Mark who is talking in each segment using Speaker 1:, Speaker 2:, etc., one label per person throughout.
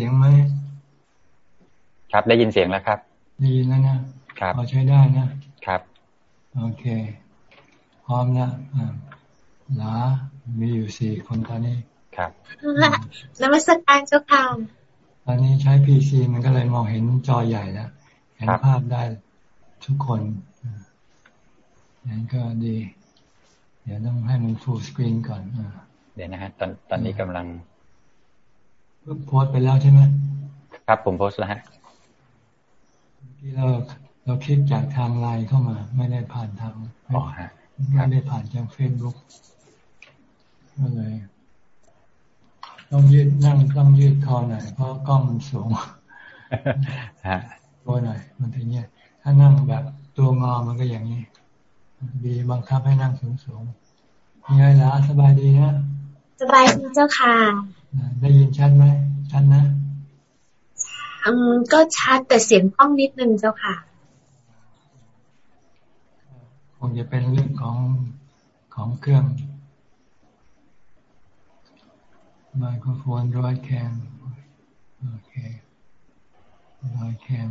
Speaker 1: สียงไหม
Speaker 2: ครับได้ยินเสียงแล้วครับ
Speaker 1: ได้ยินแล้วนะครับพอใช้ได้นะครับ โอเค พร้อมแล้วอ่าหลามีอยู่สี่คนตอนนี้
Speaker 2: ครับ
Speaker 3: นมัสการเจ้าค่ะ
Speaker 1: ตอนนี้ใช้พีซีมันก็เลยมองเห็นจอใหญ่แล้วเห็นภาพได้ทุกคนนั้นก็ดี เดี๋ยวต้องให้มันฟูลสกรีนก่อนอ
Speaker 2: เดี๋ยวนะฮะตอนตอนนี้กำลัง
Speaker 1: โพสไปแล้วใช่ไหม
Speaker 2: ครับ ผมโพสแล้วฮะ
Speaker 1: ที่เราเราคลิกจากทางไลน์เข้ามา ไม่ได้ผ่านทางไม่ได้ผ่านทางเฟซบุ๊กก็เลยต้องยืดนั่งต้องยืดคอหน่อยเพราะกล้องมันสูงตัวหน่อย มันถึงเนี้ยถ้านั่งแบบตัวงอมันก็อย่างนี้ดีบังคับให้นั่งสูงสูงยังไงล่ะสบายดีนะ
Speaker 3: สบายดีเจ้าค่ะ
Speaker 1: ได้ยินชัดไหมชัดนะ
Speaker 3: อืมก็ชัดแต่เสียงกล้องนิดนึงเจ้าค่ะ
Speaker 1: คงจะเป็นเรื่องของของเครื่องไมโครโฟนร้อยแคมโอเคร้อยแคม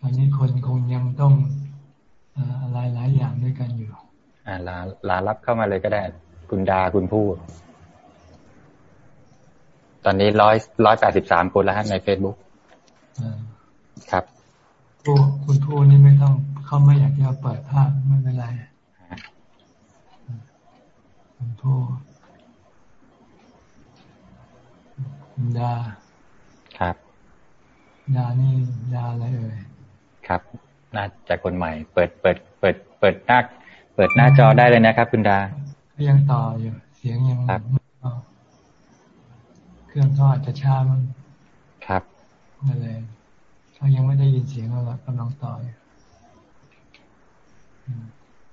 Speaker 1: ตอนนี้คนคงยังต้องอะไรหลายอย่างด้วยกันอยู่
Speaker 2: อ่าลาลารับเข้ามาเลยก็ได้ คุณดาคุณผู้ ตอนนี้ร้อยร้อยแปดสิบสามคนแล้วฮะในเฟซบุ๊กครับ
Speaker 1: ผู้คุณผู้นี่ไม่ต้องเขาไม่อยากจะเปิดภาพไม่เป็นไรคุณผู้คุณดา
Speaker 2: ครับ
Speaker 1: ดานี่ดาอะไรเอ่ย
Speaker 2: ครับ น่าจะคนใหม่ เปิดเปิด เปิด เปิดหน้าเปิดหน้าจอได้เลยนะครับ คุณดา
Speaker 1: ยังต่ออยู่ เสียงยังครับ เครื่องเขาอาจจะช้ามัน
Speaker 2: ครับ
Speaker 1: นั่นเลยเขายังไม่ได้ยินเสียงเรากำลังต่อย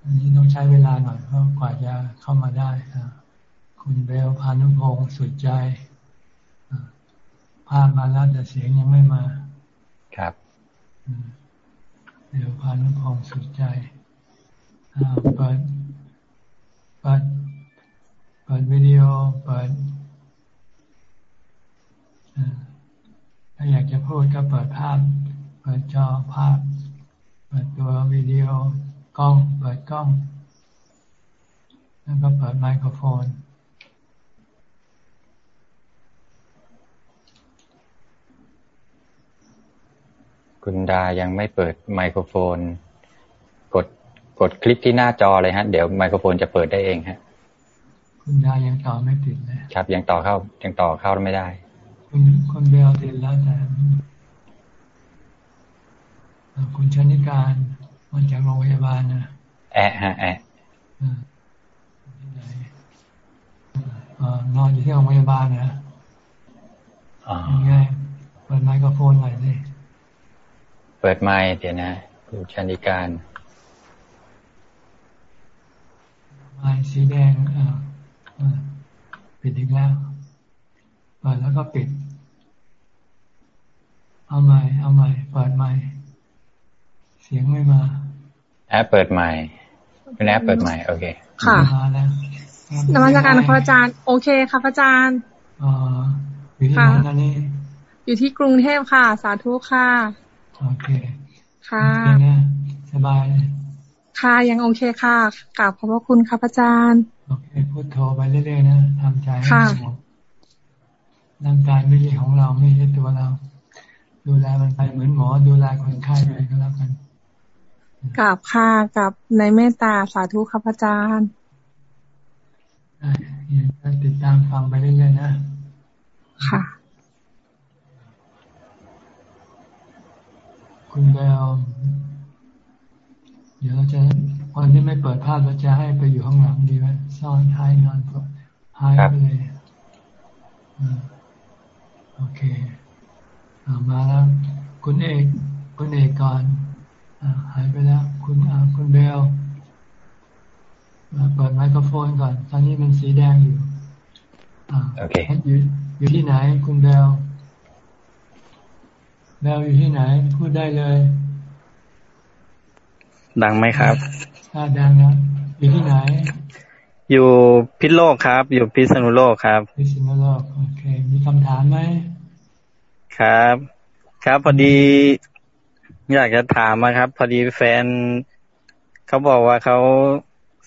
Speaker 1: อันนี้ต้องใช้เวลาหน่อยเพราะกว่าจะเข้ามาได้คุณเบลพานุพงศ์สุดใจภาพมาแล้วแต่เสียงยังไม่มา
Speaker 2: ครับ
Speaker 1: เบลพานุพงศ์สุดใจเปิดเปิดเปิดวิดีโอเปิด ถ้าอยากจะพูดก็เปิดภาพ เปิดจอภาพ เปิดตัววิดีโอกล้อง เปิดกล้อง แล้วก็เปิดไมโครโฟน
Speaker 2: คุณดายังไม่เปิดไมโครโฟน กดกดคลิกที่หน้าจอเลยฮะ เดี๋ยวไมโครโฟนจะเปิดได้เองฮะ
Speaker 1: คุณดายังต่อไม่ติดเลย
Speaker 2: ครับ ยังต่อเข้ายังต่อเข้าไม่ได้
Speaker 1: คุณคุณเบลติดแล้วแต่คุณชนิการมาจากโรงพยาบาลนะ
Speaker 2: แอะฮะแอะ
Speaker 1: นอนอยู่ที่โรงพยาบาลนะยังไงเปิดไมโครโฟนหน่อยสิ
Speaker 2: เปิดไมค์เดี๋ยวนะคุณชนิการ
Speaker 1: ไมค์สีแดงอ่าปิดอีกแล้ว เปิดแล้วก็ปิด เอาใหม่ เอาใหม่ เปิดใหม่ เสียงไม่มา
Speaker 2: แอปเปิดใหม่เป็นแอปเปิดใหม่ โอเค
Speaker 4: ค่ะนมัสการพระอาจารย์ โอเคค่ะพระอาจารย์
Speaker 1: อ๋ออยู่ที่ไหนนนี่
Speaker 4: อยู่ที่กรุงเทพค่ะ สาธุค่ะ
Speaker 1: โอเค
Speaker 4: ค่ะ
Speaker 1: สบาย
Speaker 4: ค่ะยังโอเคค่ะกราบขอบพระคุณค่ะพระอาจารย์
Speaker 1: โอเคพูดโทรไปเรื่อยๆนะทำใจให้สงบ ร่างกายไม่ใช่ของเราไม่ใช่ตัวเรา ดูแลมันไปเหมือนหมอ ดูแลคนไข้ไปก็แล้วกัน
Speaker 4: กับค่ะกับในเมตตาสาธุครับอาจารย์
Speaker 1: ติดตามฟังไปเรื่อยๆนะ
Speaker 4: ค่ะ
Speaker 1: คุณแบลเดี๋ยวเราจะวันที่ไม่เปิดภาพเราจะให้ไปอยู่ข้างหลังดีไหมซ่อนท้ายนอนท้ายไปเลย โอเคอามาแล้วคุณเอกคุณเอกก่อนอหายไปแล้ว คุณคุณเบลเปิดไมโครโฟนก่อน ตอนนี้มันสีแดงอยู่
Speaker 2: โอเค
Speaker 1: อยู่อยู่ที่ไหน คุณเบลเบลอยู่ที่ไหน พูดได้เลย
Speaker 2: ดังไหมครับ
Speaker 1: ถ้าดังนะอยู่ที่ไหน
Speaker 5: อยู่พิษโลกครับ อยู่พิษณุโลกครับ
Speaker 1: พิษณุโลกโอเค มีคำถามไหม
Speaker 5: ครับ ครับ พอดี อยากจะถามนะครับ พอดีแฟนเขาบอกว่าเขา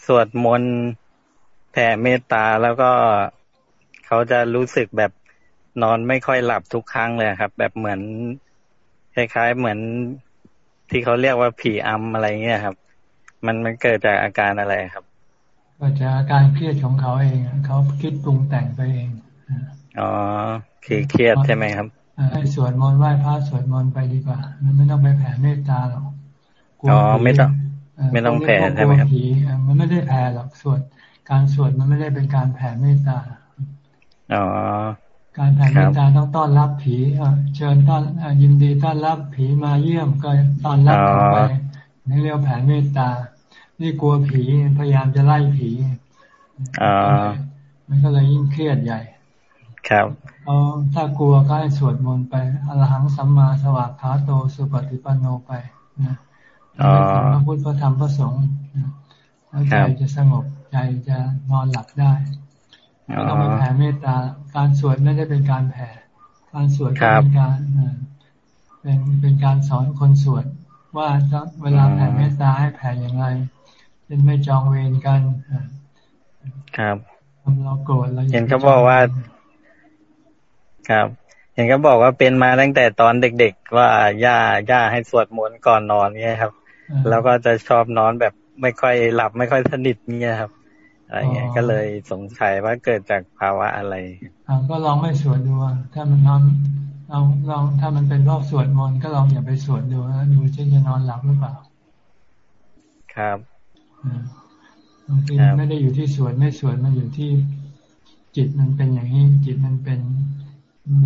Speaker 5: สวดมนต์แผ่เมตตาแล้วก็เขาจะรู้สึกแบบนอนไม่ค่อยหลับทุกครั้งเลยครับ แบบเหมือนคล้ายๆเหมือนที่เขาเรียกว่าผีอำอะไรเงี้ยครับ มันมันเกิดจากอาการอะไรครับ
Speaker 1: ก็จากอาการเครียดของเขาเองเขาคิดปรุงแต่งไปเอง
Speaker 5: อ๋อคือเครียดใช่ไหมครับ
Speaker 1: ให้สวดมนต์ไหว้พระสวดมนต์ไปดีกว่าไม่ต้องไปแผ่เมตตาหรอก
Speaker 5: อ๋อไม่ต้อง ไม่ต้องแผ่ใช่ไหมครับ
Speaker 1: มันไม่ได้แผ่หรอกสวดการสวดมันไม่ได้เป็นการแผ่เมตตา
Speaker 5: อ๋อ
Speaker 1: การแผ่เมตตาต้องต้อนรับผีเชิญต้อนยินดีต้อนรับผีมาเยี่ยมก็ต้อนรับไปนี่เรียกแผ่เมตตา นี่กลัวผีพยายามจะไล่ผี
Speaker 5: อ๋อ
Speaker 1: มันก็เลยยิ่งเครียดใหญ่
Speaker 5: ครับ
Speaker 1: เอาถ้ากลัวก็ให้สวดมนต์ไปอรหังสัมมาสวากขาโตสุปฏิปันโนไปนะพระพุทธพระธรรมพระสงฆ์แล้วใจจะสงบใจจะนอนหลับได้ไม่ต้องไปแผ่เมตตาการสวดไม่ได้เป็นการแผ่ การสวดเป็นการเป็นเป็นการสอนคนสวดว่าเวลาแผ่เมตตาให้แผ่อย่างไร เป็นไม่จองเวรกัน
Speaker 5: ครับ
Speaker 1: เราโกรธเรา
Speaker 5: เห็นเขาบอกว่า ครับ เห็นเขาบอกว่าเป็นมาตั้งแต่ตอนเด็กๆว่าย่าย่าให้สวดมนต์ก่อนนอนเนี่ยครับ แล้วก็จะชอบนอนแบบไม่ค่อยหลับไม่ค่อยสนิทเนี่ยครับอะไรเงี้ยก็เลยสงสัยว่าเกิดจากภาวะอะไร
Speaker 1: อ่าก็ลองไม่สวดดูถ้ามันนอนลองลองถ้ามันเป็นรอบสวดมนต์ก็ลองอย่าไปสวดดูแล้วดูจะจะนอนหลับหรือเปล่า
Speaker 5: ครับ
Speaker 1: บางทีไม่ได้อยู่ที่สวดไม่สวดมันอยู่ที่จิตมันเป็นอย่างนี้จิตมันเป็น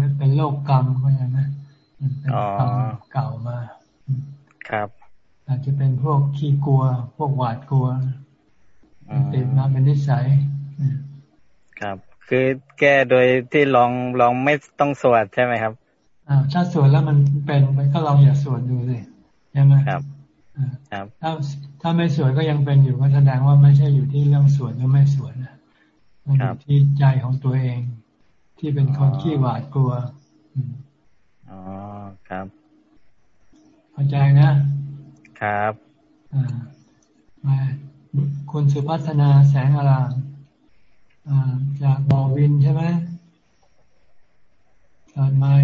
Speaker 1: มันเป็นโลกกรรมเข้าใจไหมมันเป็นกรรมเก่ามา
Speaker 5: ครับ
Speaker 1: อาจจะเป็นพวกขี้กลัว พวกหวาดกลัวติดมาเป็นนิสัย
Speaker 5: ครับ คือแก้โดยที่ลองลองไม่ต้องสวดใช่ไหมครับ
Speaker 1: อ่าถ้าสวดแล้วมันเป็นมันก็ลองอย่าสวดดูสิใช่ไหม
Speaker 5: ครับครับ
Speaker 1: ถ้าถ้าไม่สวดก็ยังเป็นอยู่ก็แสดงว่าไม่ใช่อยู่ที่เรื่องสวดหรือไม่สวดนะมันอยู่ที่ใจของตัวเอง ที่เป็นคนขี้หวาดกลัว
Speaker 5: อ๋อครับ
Speaker 1: เข้าใจนะ
Speaker 5: ครับ
Speaker 1: อ่ามาคุณสุพัฒนาแสงอารามจากบอวินใช่ไหมตอนไม้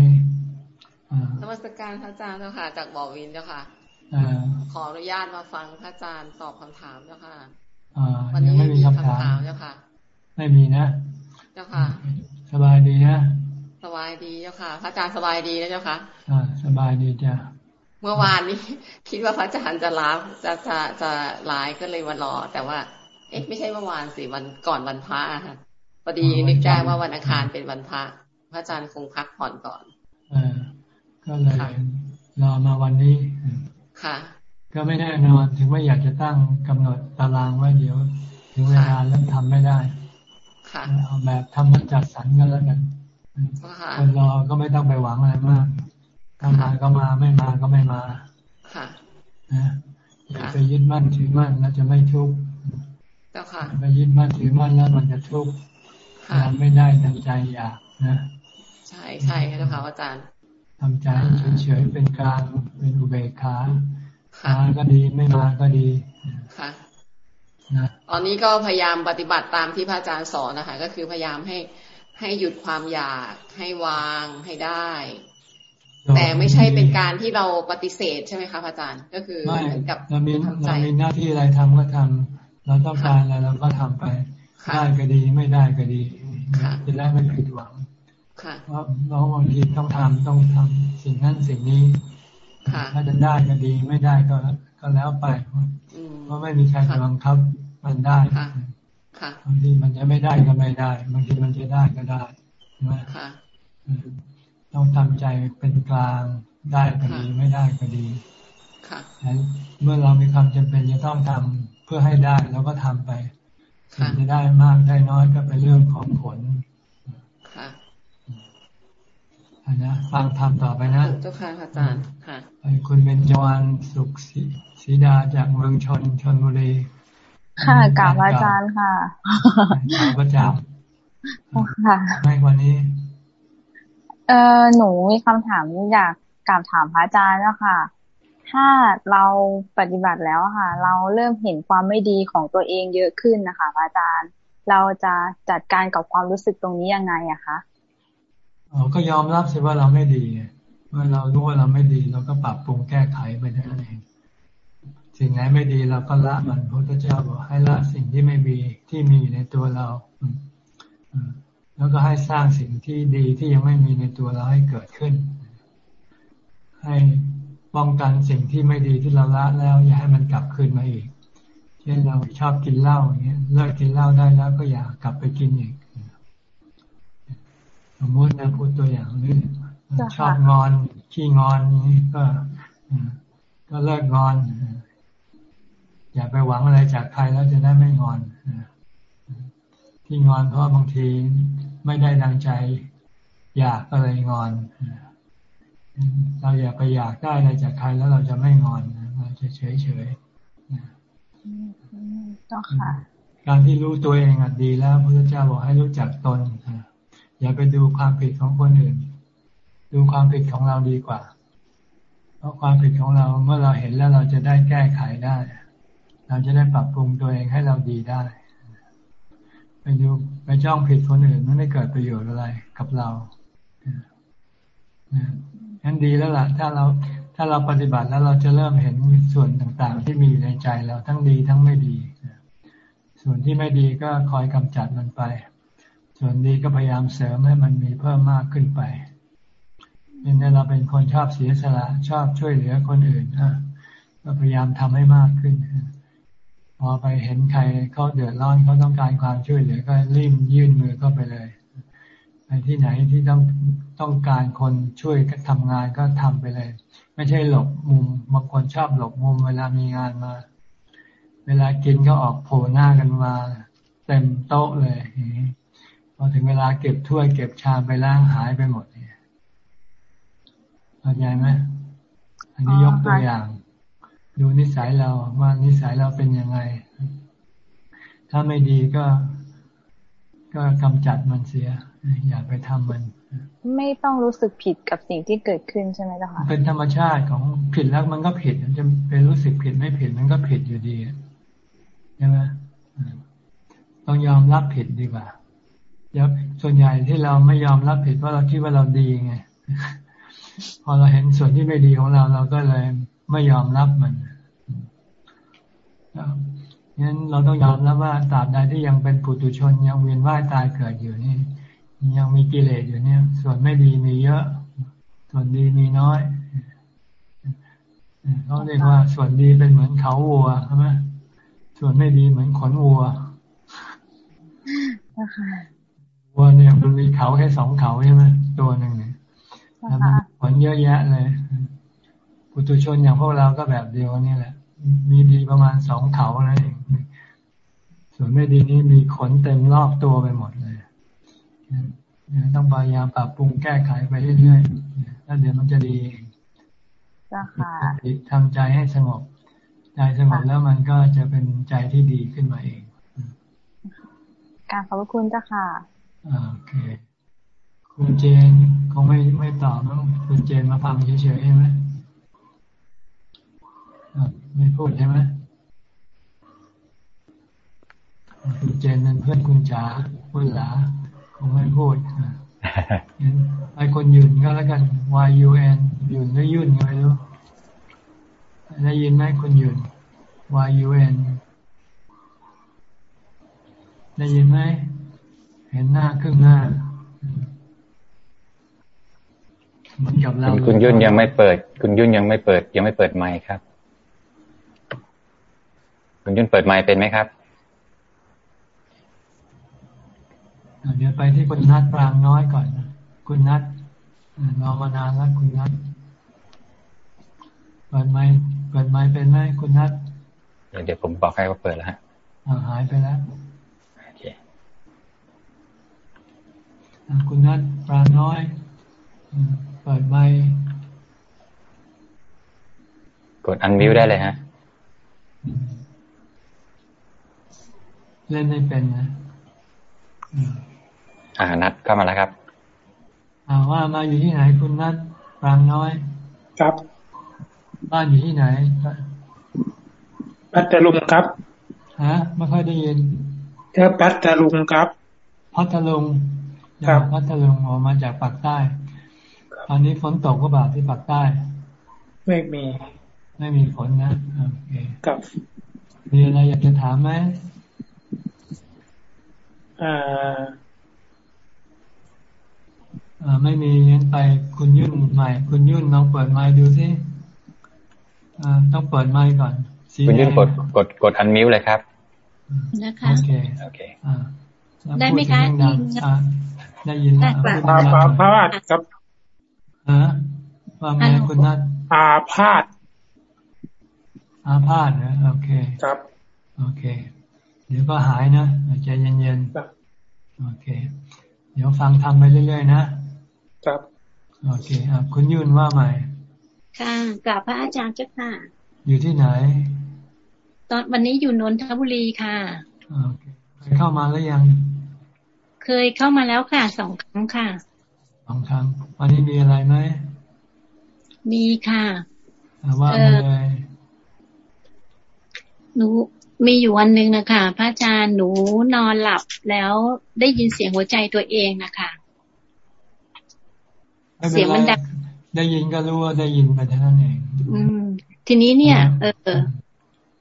Speaker 6: นมัสการพระอาจารย์เจ้าค่ะ จากบอวินเจ้าค่ะ ขออนุญาตมาฟังพระอาจารย์ตอบคำถามเจ้าค่ะ
Speaker 1: วันนี้ไม่มีคำถาม
Speaker 6: เจ้าค่ะ
Speaker 1: ไม่มีนะ
Speaker 6: เจ้าค่ะ
Speaker 1: สบายดีนะ
Speaker 6: สบายดีเจ้าค่ะ พระอาจารย์สบายดีนะเจ้าค่ะ
Speaker 1: อ่าสบายดีจ้ะ
Speaker 6: เมื่อวานนี้ คิดว่าพระอาจารย์จะลาจะจะจะไลฟ์ก็เลยมารอ แต่ว่า เอ๊ะไม่ใช่เมื่อวานสิวันก่อนวันพระค่ะพอดีนึกได้ว่าวันอังคารเป็นวันพระพระอาจารย์คงพักผ่อนก่อน
Speaker 1: อก็เลยรอมาวันนี้
Speaker 6: ค่ะ
Speaker 1: ก็ไม่แน่นอน ถึงว่าอยากจะตั้งกำหนดตารางไว้เดี๋ยว ถึงเวลาแล้วทำไม่ได้
Speaker 6: ค่ะ
Speaker 1: เอาแบบทำมาจัดสรรกันแล้วกันคนรอก็ไม่ต้องไปหวังอะไรมากถ้ามาก็มาไม่มาก็ไม่มา
Speaker 6: ค่ะ
Speaker 1: นะอย่าไปยึดมั่นถือมั่นแล้วจะไม่ทุกข์
Speaker 6: เจ้าค่ะ
Speaker 1: ไปยึดมั่นถือมั่นแล้วมันจะทุกข์ทำไม่ได้ดังใจอยากนะ
Speaker 6: ใช่ใช่ค่ะเจ้าค่ะอาจารย์
Speaker 1: ทำใจเฉยๆเป็นกลางเป็นอุเบกขามาก็ดีไม่มาก็ดี
Speaker 6: ค่ะนะตอนนี้ก็พยายามปฏิบัติตามที่พระอาจารย์สอนนะคะ ก็คือพยายามให้ให้หยุดความอยากให้วางให้ได้ แต่ไม่ใช่เป็นการที่เราปฏิเสธใช่ไหมคะอาจารย์ ก็คือเหมือนกับ
Speaker 1: เรามีเรามีหน้าที่อะไรทำก็ทำเราต้องการอะไรเราก็ทำไปได้ก็ดีไม่ได้ก็ดีจะได้ไม่ผิดหวัง เพราะเราบางทีต้องทำต้องทำสิ่งนั้นสิ่งนี้ถ้าจะได้ก็ดีไม่ได้ก็ก็แล้วไปเพราะไม่มีใครจะบังคับมันได้บางทีมันจะไม่ได้ก็ไม่ได้บางทีมันจะได้ก็ได้ใช่ไหมต้องทำใจเป็นกลางได้ก็ดีไม่ได้ก็ดี
Speaker 6: ค่ะ
Speaker 1: เมื่อเรามีความจำเป็นจะต้องทำเพื่อให้ได้เราก็ทำไปจะได้มากได้น้อยก็เป็นเรื่องของผล
Speaker 6: ค่ะ
Speaker 1: นะฟังทำต่อไปนะ
Speaker 6: เจ้าค่ะอาจารย์ค่ะ
Speaker 1: คุณเป็นจวันสุขศรีดาจากเมืองชนชนบุรี
Speaker 4: ค่ะกราบอาจารย์ค่ะ
Speaker 1: กราบอาจารย์
Speaker 4: ค่ะ
Speaker 1: ไม่วันนี้
Speaker 4: เออหนูมีคำถามอยากกราบถามพระอาจารย์แล้วค่ะ ถ้าเราปฏิบัติแล้วค่ะ เราเริ่มเห็นความไม่ดีของตัวเองเยอะขึ้นนะคะพระอาจารย์ เราจะจัดการกับความรู้สึกตรงนี้ยังไงอะคะ
Speaker 1: อ๋อก็ยอมรับสิว่าเราไม่ดีเมื่อเรารู้ว่าเราไม่ดี เราก็ปรับปรุงแก้ไขไปนั่นเองสิ่งไหนไม่ดีเราก็ละมันพระพุทธเจ้าบอกให้ละสิ่งที่ไม่มีที่มีอยู่ในตัวเราแล้วก็ให้สร้างสิ่งที่ดีที่ยังไม่มีในตัวเราให้เกิดขึ้น ให้ป้องกันสิ่งที่ไม่ดีที่เราละแล้ว อย่าให้มันกลับคืนมาอีก เช่นเราชอบกินเหล้าอย่างเงี้ยเลิกกินเหล้าได้แล้วก็อย่ากลับไปกินอีก มมตินะพูดตัวอย่างนี้ชอบงอนขี้งอนนี้ก็ก็เลิกงอน อย่าไปหวังอะไรจากใครแล้วจะได้ไม่งอนที่งอนเพราะบางทีไม่ได้ดังใจ อยากก็เลยงอนเราอย่าไปอยากได้อะไรจากใครแล้วเราจะไม่งอนเราจะเฉยเฉยการที่รู้ตัวเองอะดีแล้วพระเจ้าบอกให้รู้จักตน อย่าไปดูความผิดของคนอื่น ดูความผิดของเราดีกว่า เพราะความผิดของเราเมื่อเราเห็นแล้วเราจะได้แก้ไขได้ เราจะได้ปรับปรุงตัวเองให้เราดีได้ ไปดูไปจ้องผิดคนอื่นไม่ได้เกิดประโยชน์อะไรกับเรางั้นดีแล้วล่ะ ถ้าเราถ้าเราปฏิบัติแล้วเราจะเริ่มเห็นส่วนต่างๆ ที่มีในใจเราทั้งดีทั้งไม่ดี ส่วนที่ไม่ดีก็คอยกำจัดมันไป ส่วนดีก็พยายามเสริมให้มันมีเพิ่มมากขึ้นไปเนี่ยเราเป็นคนชอบเสียสละชอบช่วยเหลือคนอื่นก็พยายามทำให้มากขึ้น พอไปเห็นใครเขาเดือดร้อนเขาต้องการความช่วยเหลือก็รีบยื่นมือเข้าไปเลยไปที่ไหนที่ต้องต้องการคนช่วยทำงานก็ทำไปเลย ไม่ใช่หลบมุมบางคนชอบหลบมุมเวลามีงานมา เวลากินก็ออกโผล่หน้ากันมา เต็มโต๊ะเลยพ อถึงเวลาเก็บถ้วยเก็บชามไปล้างหายไปหมดเนี่ยเข้าใจไหมอันนี้ยกตัวอย่าง ดูนิสัยเราว่านิสัยเราเป็นยังไง ถ้าไม่ดีก็ ก็กำจัดมันเสีย อย่าไปทำมัน
Speaker 4: ไม่ต้องรู้สึกผิดกับสิ่งที่เกิดขึ้นใช่ไหมล่ะคะ
Speaker 1: เป็นธรรมชาติของผิดแล้วมันก็ผิดจะเป็นรู้สึกผิดไม่ผิดมันก็ผิดอยู่ดีใช่ไหมต้องยอมรับผิดดีกว่าเดี๋ ยวส่วนใหญ่ที่เราไม่ยอมรับผิดเพราะเราคิดว่าเราดีไงพอเราเห็นส่วนที่ไม่ดีของเรา เราก็เลยไม่ยอมรับมันงั้นเราต้องยอมรับว่าตราบใดที่ยังเป็นปุถุชนยังเวียนว่ายตายเกิดอยู่นี่ ยังมีกิเลสอยู่เนี่ย ส่วนไม่ดีมีเยอะ ส่วนดีมีน้อยเขาเรียกว่าส่วนดีเป็นเหมือนเขาวัวใช่ไหมส่วนไม่ดีเหมือนขนวัว วัวเนี่ยมันมีเขาแค่สองเขาใช่ไหมตัวหนึ่งเนี่ยแล้วมันขนเยอะแยะเลยปุถุชนอย่างพวกเราก็แบบเดียวนี่แหละ มีดีประมาณสองเขานั่นเองส่วนไม่ดีนี้มีขนเต็มรอบตัวไปหมดเลยต้องพยายามปรับปรุงแก้ไขไปเรื่อยๆแล้วเดี๋ยวมันจะดีเองทำใจให้สงบ ใจสงบแล้วมันก็จะเป็นใจที่ดีขึ้นมาเอง
Speaker 4: การขอบคุณจ้าค่ะ
Speaker 1: โอเค คุณเจนคงไม่ไม่ตอบนะคุณเจนมาฟังเฉยๆใช่ไหมไม่พูดใช่ไหมคุณเจนเป็นเพื่อนคุณจ๋าคุณหลาคงไม่พูดไอ้คนยืนก็แล้วกัน Y U N ยืนหรือยุ่นไม่รู้ได้ยินไหมคนยืน Y U N ได้ยินไหม เห็นหน้าครึ่งหน้า
Speaker 2: เหมือนกับเราคุณยุ่นยังไม่เปิด คุณยุ่นยังไม่เปิด ยังไม่เปิดไมค์ครับ คุณยุ่นเปิดไมค์เป็นไหมครับ
Speaker 1: เดี๋ยวไปที่คุณนัดปรางน้อยก่อนนะคุณนัดรอมานานแล้วคุณนัดเปิดไมค์เปิดไมค์เป็นไหมคุณนัด
Speaker 2: เดี๋ยวผมบอกให้ว่าเปิดแล้วฮะ
Speaker 1: หายไปแล้วโอเค คุณนัดปรางน้อยเปิดไมค์
Speaker 2: กดอันวิวได้เลยฮะ
Speaker 1: เล่นไม่เป็นนะ
Speaker 2: อ่านัดเข้ามาแล้วครับ
Speaker 1: อ่าว่ามาอยู่ที่ไหนคุณนัดปรางน้อย
Speaker 7: ครับ
Speaker 1: บ้านอยู่ที่ไหน
Speaker 7: พัทลุงครับ
Speaker 1: ฮะ ไม่ค่อยได้ยิน
Speaker 7: เธอพัทลุงครับ
Speaker 1: พัทลุง ครับพัทลุงออกมาจากปากใต้ ตอนนี้ฝนตกก็บาที่ปากใต้
Speaker 7: ไม่มี
Speaker 1: ไม่มีฝนนะโอเค
Speaker 7: ครับ
Speaker 1: มีอะไรอยากจะถามไหม
Speaker 7: อ่า
Speaker 1: ไม่มีงั้นไปคุณยุ่นใหม่ คุณยุ่นลองเปิดไมค์ดูสิต้องเปิดไมค์ก่อน
Speaker 2: คุณยุ่นกดกดกดอันมิวเลยครับ
Speaker 8: นะคะ โอเค
Speaker 2: โอเค
Speaker 8: ได้ไหมคะ
Speaker 1: ได้ยินแล้ว
Speaker 7: อาพาธครับ
Speaker 1: ฮะว่าไงคุณนัท
Speaker 7: อาพาธ
Speaker 1: อาพาธนะโอเค
Speaker 7: ครับ
Speaker 1: โอเค เดี๋ยวก็หายนะใจเย็นๆโอเค เดี๋ยวฟังทำไปเรื่อยๆนะ
Speaker 7: ครับ
Speaker 1: โอเคอะคุณยุ่นว่าใหม่
Speaker 8: ค่ะกราบพระอาจารย์เจ้าค่ะ
Speaker 1: อยู่ที่ไหน
Speaker 8: ตอนวันนี้อยู่นนทบุรีค่ะ
Speaker 1: โอเคเคยเข้ามาแล้วยัง
Speaker 8: เคยเข้ามาแล้วค่ะสองครั้งค่ะ
Speaker 1: สองครั้ง วันนี้มีอะไรไหม
Speaker 8: มีค่ะ
Speaker 1: ว่ามาเลย
Speaker 8: หนูมีอยู่วันหนึ่งนะคะพระอาจารย์หนูนอนหลับแล้วได้ยินเสียงหัวใจตัวเองนะคะ
Speaker 1: เสียงมันดังได้ยินก็รู้ว่าได้ยินไปเท่านั้นเอง
Speaker 8: อืม ทีนี้เนี่ย เออ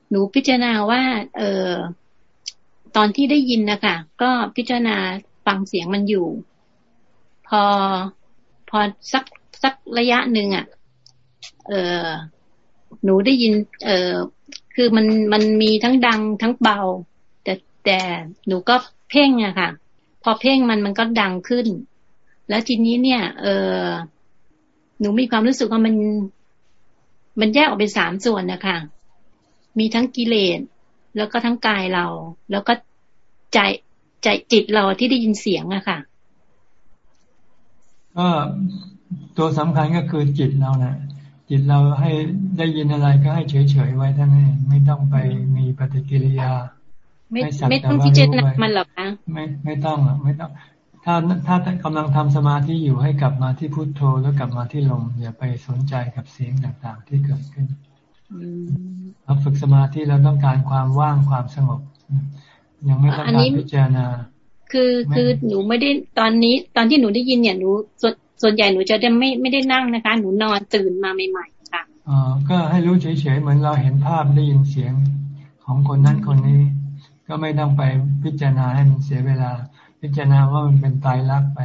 Speaker 8: หนูพิจารณาว่า เออตอนที่ได้ยินนะคะก็พิจารณา ฟังเสียงมันอยู่ พอพอสักสักระยะหนึ่งอะ เออหนูได้ยิน เออคือมันมันมีทั้งดังทั้งเบา แต่แต่หนูก็เพ่งอะค่ะ พอเพ่งมันมันก็ดังขึ้น แล้วทีนี้เนี่ย เออหนูมีความรู้สึกว่ามันมันแยกออกเป็นสามส่วนนะคะมีทั้งกิเลสแล้วก็ทั้งกายเรา แล้วก็ใจ ใจจิตเราที่ได้ยินเสียงอะค่ะ
Speaker 1: ก็ตัวสำคัญก็คือจิตเรานะจิตเราให้ได้ยินอะไรก็ให้เฉยๆไว้ท่านเองไม่ต้องไปมีปฏิกิริยา
Speaker 8: ไม่ไม่ต้องพิจารณามันหรอกนะ
Speaker 1: ไม่ไม่ต้องหรอกไม่ต้อง ถ้าถ้ากำลังทำสมาธิอยู่ให้กลับมาที่พุโทโธแล้วกลับมาที่ลมอย่าไปสนใจกับเสียงต่างๆ ที่เกิดขึ้นเราฝึกสมาธิเราต้องการความว่างความสงบ ยังไม่ต้องการพิจารณา
Speaker 8: คือคือหนูไม่ได้ตอนนี้ ตอนที่หนูได้ยินเนี่ยหนูส่วนส่วนใหญ่หนูจะไม่ไม่ได้นั่งนะคะ หนูนอนตื่นมาใหม่ๆค่ะ
Speaker 1: อ๋อก็ให้รู้เฉยๆเหมือนเราเห็นภาพได้ยินเสียงของคนนั้นคนนี้ ก็ไม่ต้องไปพิจารณาให้มันเสียเวลา พิจารณาว่ามันเป็นตายรักไป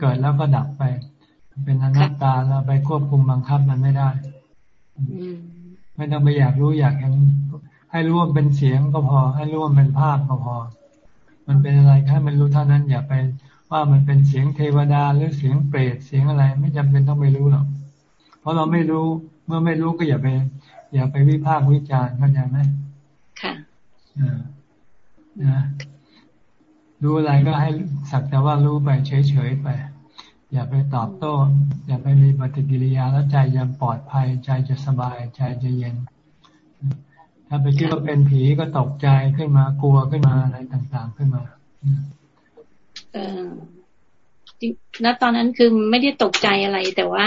Speaker 1: เกิดแล้วก็ดับไป เป็นอนัตตาเราไปควบคุมบังคับมันไม่ได้ไม่ต้องไปอยากรู้อยากเห็น ให้รู้ว่าเป็นเสียงก็พอ ให้รู้ว่าเป็นภาพก็พอ มันเป็นอะไรแค่มันรู้เท่านั้น อย่าไปว่ามันเป็นเสียงเทวดาหรือเสียงเปรตเสียงอะไร ไม่จำเป็นต้องไปรู้หรอกเพราะเราไม่รู้เมื่อไม่รู้ก็อย่าไป อย่าไปวิพากษ์วิจารณ์เข้าใจไหม
Speaker 8: ค่ะ
Speaker 1: อ่านะรู้อะไรก็ให้สักแต่ว่ารู้ไปเฉยๆไป อย่าไปตอบโต้ อย่าไปมีปฏิกิริยาแล้วใจจะปลอดภัย ใจจะสบาย ใจจะเย็น ถ้าไปคิดว่าเป็นผีก็ตกใจขึ้นมากลัวขึ้นมาอะไรต่างๆขึ้นมา
Speaker 8: เออณตอนนั้นคือไม่ได้ตกใจอะไร แต่ว่า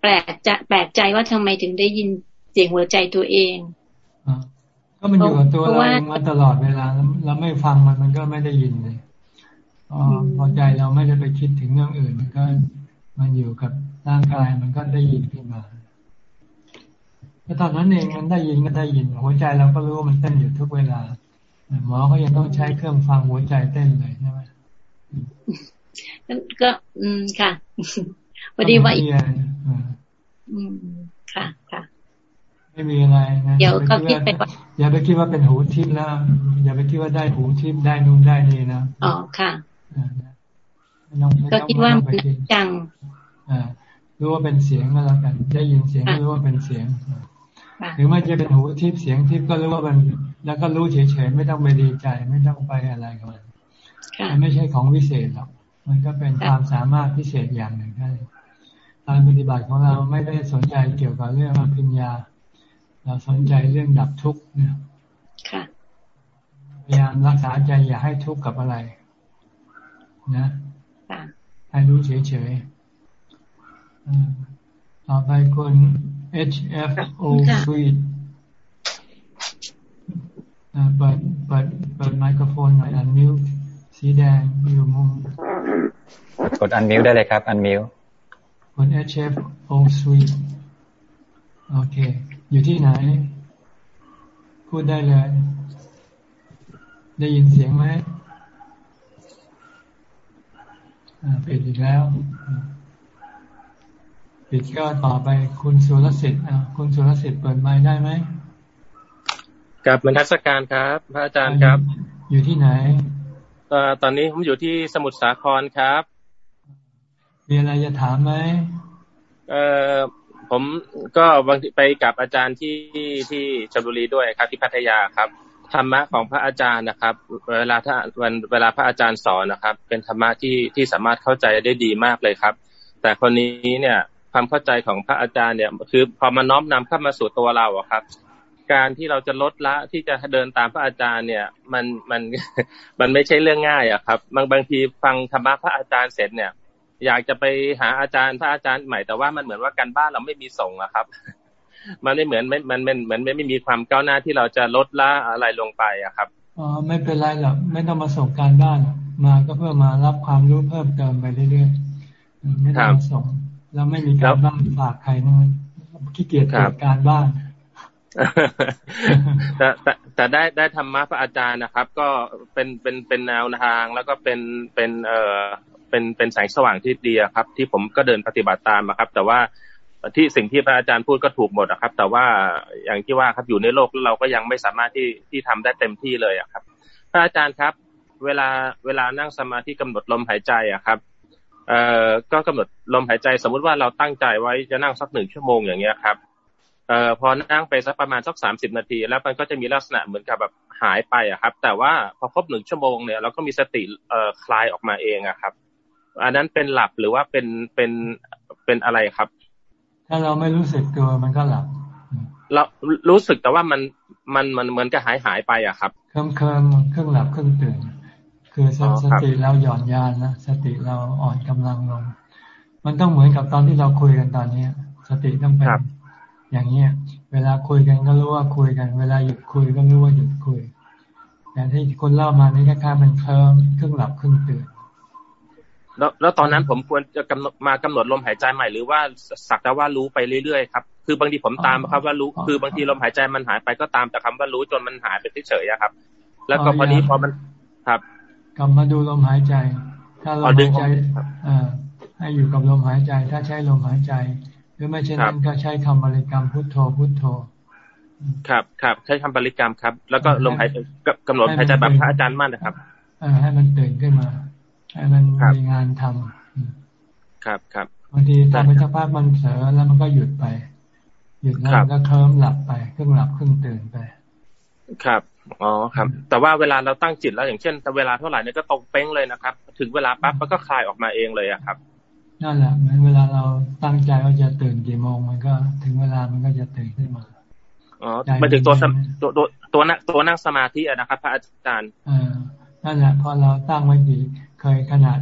Speaker 8: แปลกจะแปลกใจว่าทำไมถึงได้ยินเสียงหัวใจตัวเอง
Speaker 1: ก็มันอยู่กับตัวเราเองมาตลอดเวลาเราไม่ฟังมันมันก็ไม่ได้ยินเลยพอใจเราไม่ได้ไปคิดถึงเรื่องอื่น มันก็มันอยู่กับร่างกายมันก็ได้ยินขึ้นมา แล้วตอนนั้นเองมันได้ยินก็ได้ยิน หัวใจเราก็รู้ว่ามันเต้นอยู่ทุกเวลา หมอเขายังต้องใช้เครื่องฟังหัวใจเต้นเลยใช่ไหม
Speaker 8: ก็ อืมค่ะพอดีว่าอีกอืมค่ะค่ะ
Speaker 1: ไม่มีอะไรนะ
Speaker 8: เดี๋ยวก็คิดไป
Speaker 1: อย่าไปคิดว่าเป็นหูทิพย์แล้วอย่าไปคิดว่าได้หูทิพย์ได้นู่นได้นี่นะ
Speaker 8: อ๋อค่ะก็คิดว่ามันจัง
Speaker 1: อ่ารู้ว่าเป็นเสียงก็แล้วกัน ได้ยินเสียงก็รู้ว่าเป็นเสียง หรือไม่จะเป็นหูทิพย์เสียงทิพย์ก็รู้ว่ามัน แล้วก็รู้เฉยๆไม่ต้องไปดีใจ ไม่ต้องไปอะไรกับมันมันไม่ใช่ของวิเศษหรอกมันก็เป็นความสามารถพิเศษอย่างหนึ่งได้การปฏิบัติของเราไม่ได้สนใจเกี่ยวกับเรื่องอภิญญา เราสนใจเรื่องดับทุกข์เนี่ย
Speaker 8: ค่ะ
Speaker 1: พยายามรักษาใจอย่าให้ทุกข์กับอะไร นะให้รู้เฉยๆต่อไปคน HFO Suite เปิดเปิดเปิดไมโครโฟนหน่อยอันมิวสีแดงอยู่มุม
Speaker 2: กดอันมิวได้เลยครับ อันมิว
Speaker 1: คน HFO Suite โอเค อยู่ที่ไหน พูดได้เลย ได้ยินเสียงไหมปิดอีกแล้ว ปิดก็ต่อไปคุณสุรสิทธิ์คุณสุรสิทธิ์เปิดไมค์ได้ไหม
Speaker 9: กับมรรทัศการครับ พระอาจารย์ครับ
Speaker 1: อยู่ที่ไหน
Speaker 9: ตอนนี้ผมอยู่ที่สมุทรสาครครับ
Speaker 1: มีอะไรจะถามไหม
Speaker 9: เออผมก็บางทีไปกับอาจารย์ที่ที่ชลบุรีด้วยครับที่พัทยาครับธรรมะของพระอาจารย์นะครับ เวลาถ้าวันเวลาพระอาจารย์สอนนะครับ เป็นธรรมะที่ที่สามารถเข้าใจได้ดีมากเลยครับ แต่คนนี้เนี่ย ความเข้าใจของพระอาจารย์เนี่ย คือพอมาน้อมนำเข้ามาสู่ตัวเราอะครับ การที่เราจะลดละที่จะเดินตามพระอาจารย์เนี่ย มันมันมันไม่ใช่เรื่องง่ายอะครับ บางบางทีฟังธรรมะพระอาจารย์เสร็จเนี่ย อยากจะไปหาอาจารย์พระอาจารย์ใหม่แต่ว่ามันเหมือนว่าการบ้านเราไม่มีส่งอะครับ มันไม่เหมือนไม่มันมันเหมือนไม่มีความก้าวหน้าที่เราจะลดละอะไรลงไปอะครับ
Speaker 1: อ๋อไม่เป็นไรหรอกไม่ต้องมาส่งการบ้านมาก็เพื่อมารับความรู้เพิ่มเติมไปเรื่อยๆไม่ต้องส่ง แล้วไม่มีการบ้านฝากใครนั่นขี้เกียจเกิดการบ้าน
Speaker 9: แต่แต่แต่ได้ได้ธรรมะพระอาจารย์นะครับ ก็เป็นเป็นเป็นแนวทาง แล้วก็เป็นเป็นเอ่อเป็นเป็นแสงสว่างที่ดีครับ ที่ผมก็เดินปฏิบัติตามครับ แต่ว่าที่สิ่งที่พระอาจารย์พูดก็ถูกหมดครับ แต่ว่าอย่างที่ว่าครับอยู่ในโลกเราก็ยังไม่สามารถที่ที่ทำได้เต็มที่เลยครับ พระอาจารย์ครับ เวลาเวลานั่งสมาธิกำหนดลมหายใจอะครับ เอ่อก็กำหนดลมหายใจสมมุติว่าเราตั้งใจไว้จะนั่งสักหนึ่งชั่วโมงอย่างเงี้ยครับเอ่อพอนั่งไปสักประมาณสักสามสิบนาที แล้วมันก็จะมีลักษณะเหมือนกับแบบหายไปอะครับ แต่ว่าพอครบหนึ่งชั่วโมงเนี่ยเราก็มีสติเอ่อคลายออกมาเองอะครับ อันนั้นเป็นหลับหรือว่าเป็นเป็นเป็นอะไรครับ
Speaker 1: ถ้าเราไม่รู้สึกตัวมันก็หลับ
Speaker 9: เรารู้สึกแต่ว่ามันมันมันเหมือนกับหายหายไปอะครับ
Speaker 1: เคลิ้มเคลิ้มครึ่งหลับครึ่งตื่น คือสติเราหย่อนยานนะสติเราอ่อนกำลังลง มันต้องเหมือนกับตอนที่เราคุยกันตอนนี้สติต้องเป็นอย่างเงี้ย เวลาคุยกันก็รู้ว่าคุยกัน เวลาหยุดคุยก็รู้ว่าหยุดคุยแต่ที่คนเล่ามานี่ค่ๆมันเคลิ้มครึ่งหลับครึ่งตื่น
Speaker 9: แล้วแล้วตอนนั้นผมควรจะกำหนดมากำหนดลมหายใจใหม่หรือว่าสักแต่ว่ารู้ไปเรื่อยๆครับคือบางทีผมตามครับว่ารู้คือบางทีลมหายใจมันหายไปก็ตามแต่คำว่ารู้จนมันหายไปเฉยๆครับ แล้วก็พอนี้พอมันครับ
Speaker 1: กลับมาดูลมหายใจ ถ้าลมหายใจอ่าให้อยู่กับลมหายใจ ถ้าใช้ลมหายใจ หรือไม่เช่นนั้นก็ใช้คำบริกรรมพุทโธพุทโธ
Speaker 9: ครับครับใช้คำบริกรรมครับ แล้วก็ลมหายกำหนดหายใจแบบพระอาจารย์มั่นนะครับ
Speaker 1: ให้มันตื่นขึ้นมา ให้มันมีงานทำ
Speaker 9: ครับครับ
Speaker 1: บางทีทำไปสักพักมันเสอแล้วมันก็หยุดไป หยุดแล้วก็เคลิ้มหลับไปครึ่งหลับครึ่งตื่นไป
Speaker 9: ครับ อ๋อครับ แต่ว่าเวลาเราตั้งจิตแล้วอย่างเช่นเวลาเท่าไหร่เนี่ยก็ตรงเป้งเลยนะครับ ถึงเวลาปั๊บมันก็คลายออกมาเองเลยอะครับ
Speaker 1: นั่นแหละเหมือนเวลาเราตั้งใจว่าจะตื่นกี่โมงมันก็ถึงเวลามันก็จะตื่นขึ้นมา
Speaker 9: อ๋อมาถึงตัวตัวตัวตัวนั่งตัวนั่งสมาธินะครับ พระอาจารย์
Speaker 1: อ่านั่นแหละพอเราตั้งไว้กี่เคยขนาด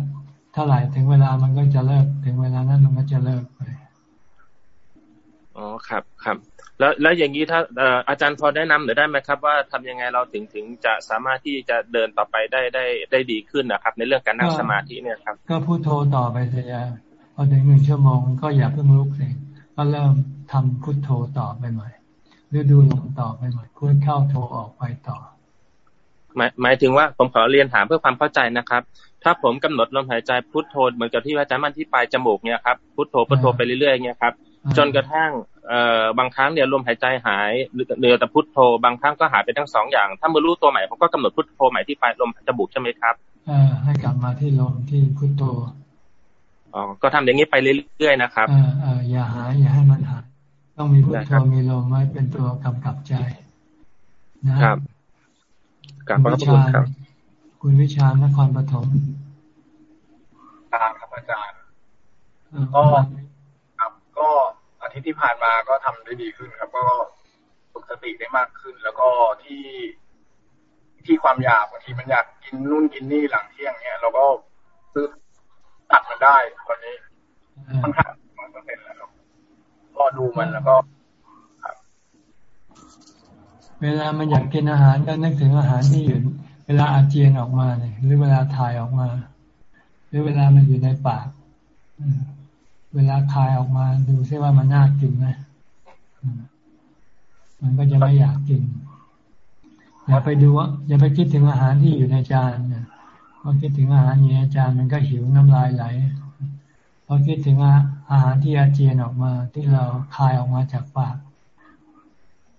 Speaker 1: เท่าไหร่ถึงเวลามันก็จะเลิก ถึงเวลานั้นมันก็จะเลิกไป
Speaker 9: อ๋อครับครับ แล้วแล้วอย่างนี้ถ้าอาจารย์พอแนะนำหรือได้ไหมครับ ว่าทำยังไงเราถึงถึงจะสามารถที่จะเดินต่อไปได้ได้ได้ดีขึ้นนะครับ ในเรื่องการนั่งสมาธิเนี่ยครับ
Speaker 1: ก็พูดโทรต่อไปเสียพอถึงหนึ่งชั่วโมงก็อย่าเพิ่งลุกเลยก็เริ่มทำพุทโธต่อไปใหม่หรือดูลมต่อไปใหม่พุทเข้าโทรออกไปต่อ
Speaker 9: หมายหมายถึงว่าผมขอเรียนถามเพื่อความเข้าใจนะครับ ถ้าผมกำหนดลมหายใจพุทโธเหมือนกับที่อาจารย์มันที่ปลายจมูกเนี่ยครับพุทโธพุทโธไปเรื่อยๆเนี่ยครับจนกระทั่ง เอ่อบางครั้งเนี่ยลมหายใจหายเหลือแต่พุทโธบางครั้งก็หายไปทั้งสองอย่าง ถ้ามือรู้ตัวใหม่ผมก็กำหนดพุทโธใหม่ที่ปลายลมจมูกใช่ไหมครับ
Speaker 1: อ่าให้กลับมาที่ลมที่พุทโธ
Speaker 9: อ๋อก็ทำอย่างนี้ไปเรื่อยๆนะครับ
Speaker 1: อ่าอ่าอย่าหายอย่าให้มันหายต้องมีพุทโธมีลมไว้เป็นตัวกำกับใจ
Speaker 9: นะครับกับพระพุทธครับ
Speaker 1: คุณวิชานครปฐม
Speaker 10: ครับอาจารย์ก็ครับก็อา ทิตย์ที่ผ่านมาก็ทำได้ดีขึ้นครับ ก็ฝึกสติได้มากขึ้น แล้วก็ที่ที่ความอยากบางทีมันอยากกินนู่นกินนี่หลังเที่ยงเนี่ยเราก็ซื้อตัดมันได้ตอนนี้ค่อนข้างร้อยเป็นแล้วก็ดูมันแล้วก็
Speaker 1: เวลามันอยากกินอาหารก็นึกถึงอาหารที่อยู่เวลาอาเจียนออกมาเนี่ยหรือเวลาถ่ายออกมา หรือเวลามันอยู่ในปาก เวลาคายออกมาดูซิว่ามันน่ากินไหมมันก็จะไม่อยากกินอย่าไปดูว่าอย่าไปคิดถึงอาหารที่อยู่ในจานเนี่ยพอคิดถึงอาหารอยู่ในจานมันก็หิวน้ำลายไหลพอคิดถึงอาหารที่อาเจียนออกมา ที่เราคายออกมาจากปาก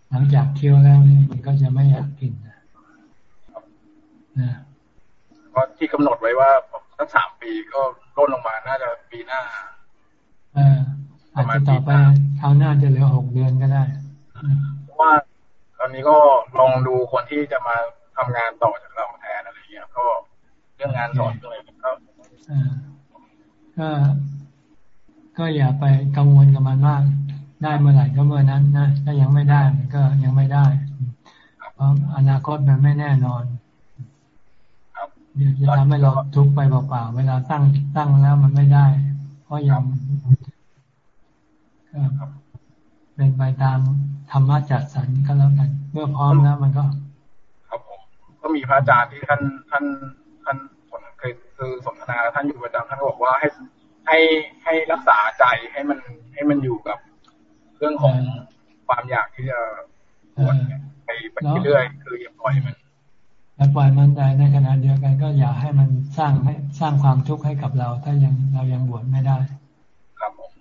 Speaker 1: หลังจากเคี้ยวแล้วนี่มันก็จะไม่อยากกินนะ
Speaker 10: ก็ที่กำหนดไว้ว่าสักสามปีก็ลดลงมาน่าจะปีหน้า
Speaker 1: อออาจจะต่อไปคราวหน้าจะเหลือหกเดือนก็ได้
Speaker 10: เพราะว่าตอนนี้ก็ลองดูคนที่จะมาทำงานต่อจากเราแทนอะไรเงี้ยก็เรื่องงานสอนด้วยก็
Speaker 1: ก็ก็อย่าไปกังวลกับมันมาก ได้เมื่อไหร่ก็เมื่อนั้นนะถ้ายังไม่ได้มันก็ยังไม่ได้เพราะอนาคตมันไม่แน่นอนเดี๋ยวจะทำให้เราทุกข์ไปเปล่าๆเวลาตั้งตั้งแล้วมันไม่ได้ เพราะยังเป็นไปตามธรรมะจัดสรรก็แล้วกัน เมื่อพร้อมแล้วมันก็
Speaker 10: ครับผมก็มีพระอาจารย์ที่ท่านท่านท่านเคยคือสนทนาท่านอยู่ประจำท่านบอกว่าให้ให้ให้รักษาใจให้มันให้มันอยู่กับ เรื่องของความอยากที่จะปวดไปไปเรื่อยคืออย่าปล่อยมัน
Speaker 1: แล้วปล่อยมันได้ในขณะเดียวกันก็อย่าให้มันสร้างให้สร้างความทุกข์ให้กับเรา ถ้ายังเรายังบวชไม่ได้
Speaker 10: ครับผม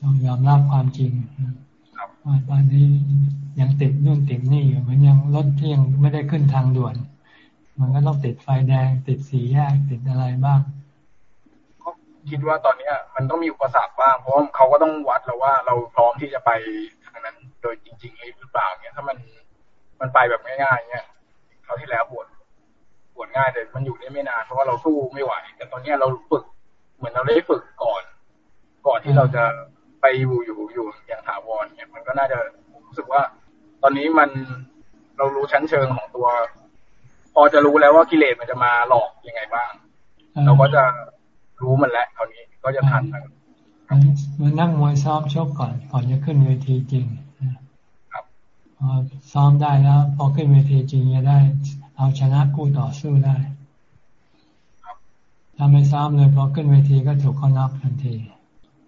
Speaker 1: ต้องยอมรับความจริงว่าตอนนี้ยังติดนู่นติดนี่อยู่มันยังรถที่ยังไม่ได้ขึ้นทางด่วน มันก็ต้องติดไฟแดง ติดสีแยกติดอะไรบ้าง
Speaker 10: คิดว่าตอนเนี้ย มันต้องมีอุปสรรคบ้างเพราะเขาก็ต้องวัดเราว่าเราพร้อมที่จะไปทางนั้น โดยจริง ๆ หรือเปล่าเนี่ยถ้ามัน มันไปแบบง่ายๆเนี่ยเขาที่แล้วบวชบวชง่ายแต่มันอยู่ได้ไม่นานเพราะว่าเราสู้ไม่ไหว แต่ตอนนี้เราฝึก เหมือนเราได้ฝึกก่อน ก่อนที่เราจะไปอยู่อยู่อยู่อย่างถาวรเนี่ยมันก็น่าจะรู้สึกว่า ตอนนี้มันเรารู้ชั้นเชิงของตัว พอจะรู้แล้วว่ากิเลสมันจะมาหลอกยังไงบ้าง เราก็จะรู้มันแล้วคราวนี้ก็จะทัน
Speaker 1: มันนั่งมวยซ้อมชกก่อนก่อนจะขึ้นเวทีจริงพอ ซ้อมได้แล้ว พอขึ้นเวทีจริงจะได้ เอาชนะคู่ต่อสู้ได้ถ้าไม่ซ้อมเลยพอขึ้นเวทีก็ถูกเขาน็อกทันที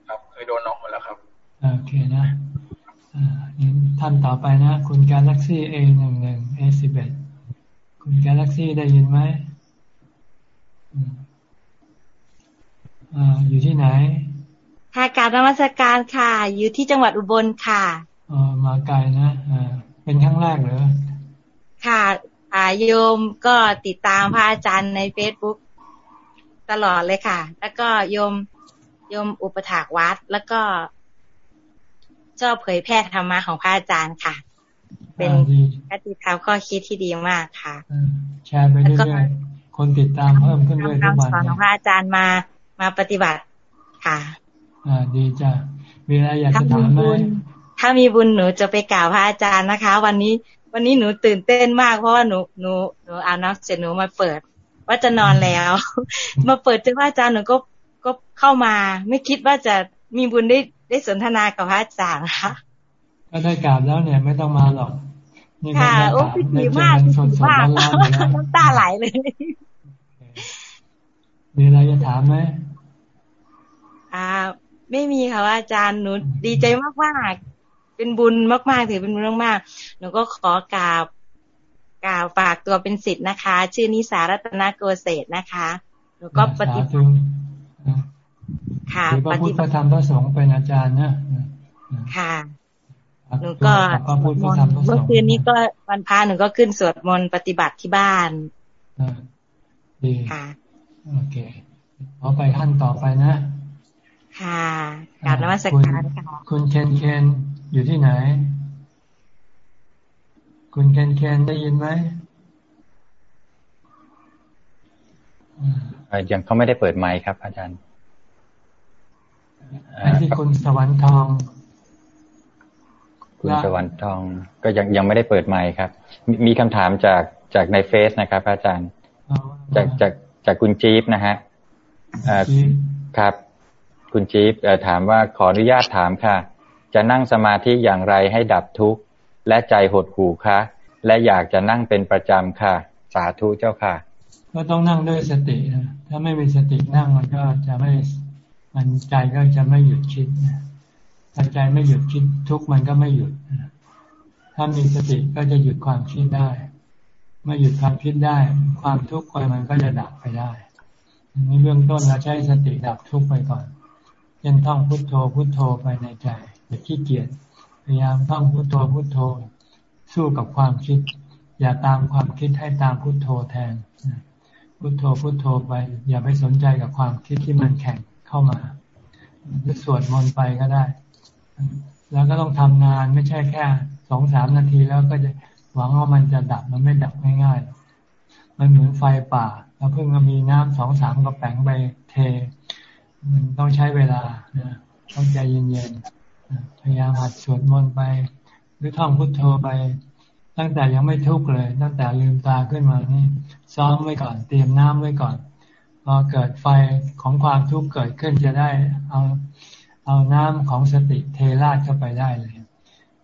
Speaker 10: ครับเคยโดนน็อกมาแล้วครับ
Speaker 1: โอเคนะท่านต่อไปนะ คุณกาแล็กซี่เอหนึ่งหนึ่งเอสิบเอ็ดคุณกาแล็กซี่ได้ยินไหมอ่าอยู่ที่ไหน
Speaker 11: ค่ะการนมัสการค่ะ อยู่ที่จังหวัดอุบลค่ะ
Speaker 1: อ๋อ มาไกลนะอ่าเป็นครั้งแรกเหรอ
Speaker 11: ค่ะอาโยมก็ติดตามพระอาจารย์ในเฟซบุ๊กตลอดเลยค่ะ แล้วก็โยมโยมอุปถากวัด แล้วก็ชอบเผยแพร่ธรรมะของพระอาจารย์ค่ะ เป็นกติธรรมข้อคิดที่ดีมากค่ะ
Speaker 1: แชร์ไปเรื่อยๆคนติดตามเพิ่มขึ้นเรื่อยๆทุกวัน
Speaker 11: สอนของพระอาจารย์มามาปฏิบัติค่ะ
Speaker 1: อ่าดีจ้ะมีอะไรอยากจะถามไหม
Speaker 11: ถ้ามีบุญหนูจะไปกล่าวพระอาจารย์นะคะ วันนี้วันนี้หนูตื่นเต้นมากเพราะว่าหนูหนูหนูอาบน้ำเสร็จหนูมาเปิด ว่าจะนอนแล้ว มาเปิดเจอพระอาจารย์หนูก็ก็เข้ามา ไม่คิดว่าจะมีบุญได้ได้สนทนากับพระอาจารย์ค่ะ
Speaker 1: ก็ได้กราบแล้วเนี่ยไม่ต้องมาหรอก
Speaker 11: ค่ะโอ้พิธีมากสดสดร้อนๆน้ำตาไหลเลย
Speaker 1: มีอะไรจะถามไหม
Speaker 11: อ่า ไม่มีค่ะว่าอาจารย์หนูดีใจมากมาก เป็นบุญมากๆถือเป็นบุญมากๆหนูก็ขอกราบกล่าวฝากตัวเป็นสิทธิ์นะคะ ชื่อนิสารัตนโกเศษนะคะหนูก็ปฏิบัติ
Speaker 1: ค่ะปฏิบัติธรรมพระสงฆ์เป็นอาจารย์นะ
Speaker 11: ค่ะหนูก็เมื่อคืนนี้ก็วันพาหนูก็ขึ้นสวดมนต์ปฏิบัติที่บ้าน
Speaker 1: ดีค่ะโอเคเอาไปขั้นต่อไปนะ
Speaker 11: ค่ะกราบนมัสการ
Speaker 1: ค่ะคุณเคนเคน อยู่ที่ไหน คุณเคนเคนได้ยินไหม
Speaker 2: ยังเขาไม่ได้เปิดไมค์ครับ อาจารย์
Speaker 1: ไอ้ที่คุณสวรรค์ทอง
Speaker 2: คุณสวรรค์ทอง ก็ยังยังไม่ได้เปิดไมค์ครับ มีคำถามจากจากในเฟซนะครับ อาจารย์ จากจากจากคุณจี๊บนะฮะครับ คุณจี๊บถามว่าขออนุญาตถามค่ะ จะนั่งสมาธิอย่างไรให้ดับทุกข์ และใจหดหู่คะ และอยากจะนั่งเป็นประจำค่ะ สาธุเจ้าค่ะ
Speaker 1: ก็ต้องนั่งด้วยสตินะถ้าไม่มีสตินั่งมันก็จะไม่มันใจก็จะไม่หยุดคิดถ้าใจไม่หยุดคิดทุกมันก็ไม่หยุดถ้ามีสติก็จะหยุดความคิดได้เมื่อหยุดความคิดได้ ความทุกข์มันก็จะดับไปได้ในเบื้องต้นเราใช้สติดับทุกข์ไปก่อนยังท่องพุทโธพุทโธไปในใจ อย่าขี้เกียจพยายามท่องพุทโธพุทโธ สู้กับความคิด อย่าตามความคิดให้ตามพุทโธแทนพุทโธพุทโธไป อย่าไปสนใจกับความคิดที่มันแข่งเข้ามาหรือสวดมนต์ไปก็ได้ แล้วก็ต้องทำงานไม่ใช่แค่สองสามนาทีแล้วก็จะหวังว่ามันจะดับมันไม่ดับง่ายๆมันเหมือนไฟป่าเราเพิ่งมีน้ำสองสามกระแป้งไปเท มันต้องใช้เวลาต้องใจเย็นๆ พยายามหัดสวดมนต์ไป หรือท่องพุทโธไป ตั้งแต่ยังไม่ทุกข์เลย ตั้งแต่ลืมตาขึ้นมานี่ซ้อมไว้ก่อนเตรียมน้ำไว้ก่อนพอเกิดไฟของความทุกข์เกิดขึ้นจะได้เอาเอาน้ำของสติเทราดเข้าไปได้เลย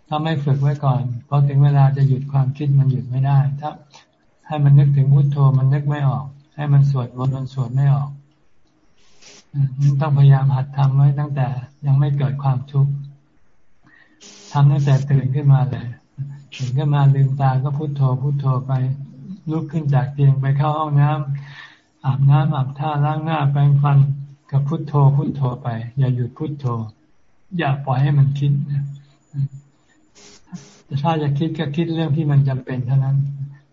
Speaker 1: ถ้าไม่ฝึกไว้ก่อนพอถึงเวลาจะหยุดความคิดมันหยุดไม่ได้ ถ้าให้มันนึกถึงพุทโธมันนึกไม่ออก ให้มันสวดมนต์มันสวดไม่ออกมันต้องพยายามหัดทำไว้ตั้งแต่ยังไม่เกิดความทุกข์ ทำตั้งแต่ตื่นขึ้นมาเลยตื่นขึ้นมาลืมตาก็พุโทโธพุโทโธไป ลุกขึ้นจากเตียงไปเข้าห้องน้ำอาบน้ำอาบท่าล้างหน้าแปรงฟันกับพุทโธพุทโธไป อย่าหยุดพุทโธ อย่าปล่อยให้มันคิดนะแต่ถ้าจะคิดก็คิดเรื่องที่มันจำเป็นเท่านั้น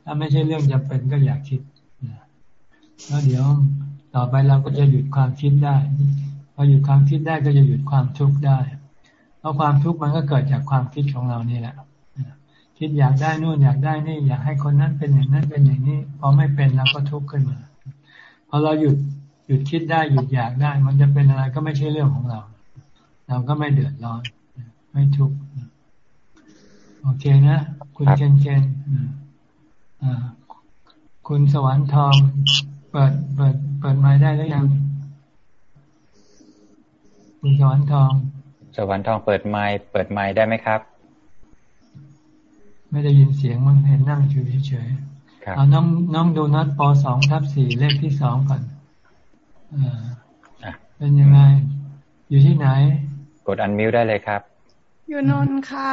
Speaker 1: ถ้าไม่ใช่เรื่องจำเป็นก็อย่าคิดแล้วเดี๋ยวต่อไปเราก็จะหยุดความคิดได้พอหยุดความคิดได้ก็จะหยุดความทุกข์ได้ ราะความทุกข์มันก็เกิดจากความคิดของเรานี่แหละคิดอยากได้นู่นอยากได้นี่ อยากให้คนนั้นเป็นอย่างนั้นเป็นอย่างนี้พอไม่เป็นเราก็ทุกข์ขึ้นมาพอเราหยุดหยุดคิดได้หยุดอยากได้ มันจะเป็นอะไรก็ไม่ใช่เรื่องของเรา เราก็ไม่เดือดร้อน ไม่ทุกข์โอเคนะคุณเคนเคนคุณสวรรค์ทองเปิดเปิดเปิดไม้ได้หรือยังคุณสวรรค์ทอง
Speaker 2: สวรรค์ทองเปิดไม้เปิดไม้ได้ไหมครับ
Speaker 1: ไม่ได้ยินเสียงมันเห็นนั่งอยู่เฉยเอาน้องน้องโดนัทปสองทับสี่เลขที่สองก่อนเป็นยังไง อยู่ที่ไหน
Speaker 2: กดอันมิวได้เลยครับ
Speaker 12: อยู่นนค่ะ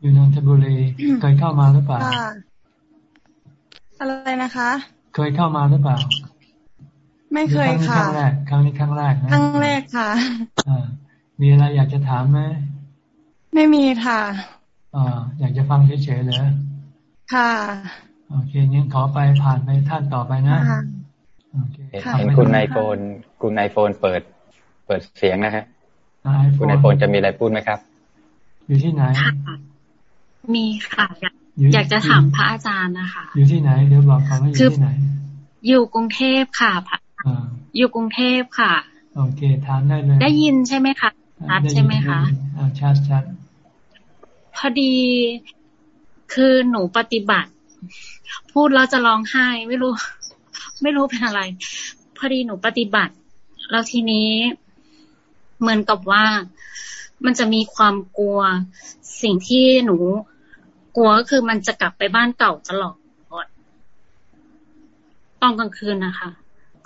Speaker 1: อยู่นนทบุรีเคยเข้ามาหรือเปล่า
Speaker 12: อะไรนะคะ
Speaker 1: เคยเข้ามาหรือเปล่า
Speaker 12: ไม่เคยค่ะ
Speaker 1: ครั้งแรกครั้งนี้ครั้งแรกนะ
Speaker 12: ครั้งแรกค่ะ
Speaker 1: อ่า มีอะไรอยากจะถามไหม
Speaker 12: ไม่มีค่ะ
Speaker 1: อ่าอยากจะฟังเฉยๆเลย
Speaker 12: ค่ะ
Speaker 1: โอเคงั้นขอไปผ่านไปท่านต่อไปนะ
Speaker 2: เห็นคุณไอโฟนคุณไอโฟนเปิด เปิดเสียงนะฮะคุณไอโฟนจะมีอะไรพูดไหมครับ
Speaker 1: อยู่ที่ไหน
Speaker 8: มีค่ะ อยากจะถามพระอาจารย์นะคะ
Speaker 1: อยู่ที่ไหนเดี๋ยวบอกเขาว่าอยู่ที่ไหน
Speaker 8: อยู่กรุงเทพค่ะพระอยู่กรุงเทพค่ะ
Speaker 1: โอเคถามได้เลย
Speaker 8: ได้ยินใช่ไหมคะ ชัดใช่ไหมคะ
Speaker 1: ชัดชัด
Speaker 8: พอดีคือหนูปฏิบัติ พูดแล้วจะร้องไห้ ไม่รู้ ไม่รู้เป็นอะไร พอดีหนูปฏิบัติ แล้วทีนี้เหมือนกับว่ามันจะมีความกลัว สิ่งที่หนูกลัวก็คือมันจะกลับไปบ้านเก่าตลอดตอนกลางคืนนะคะ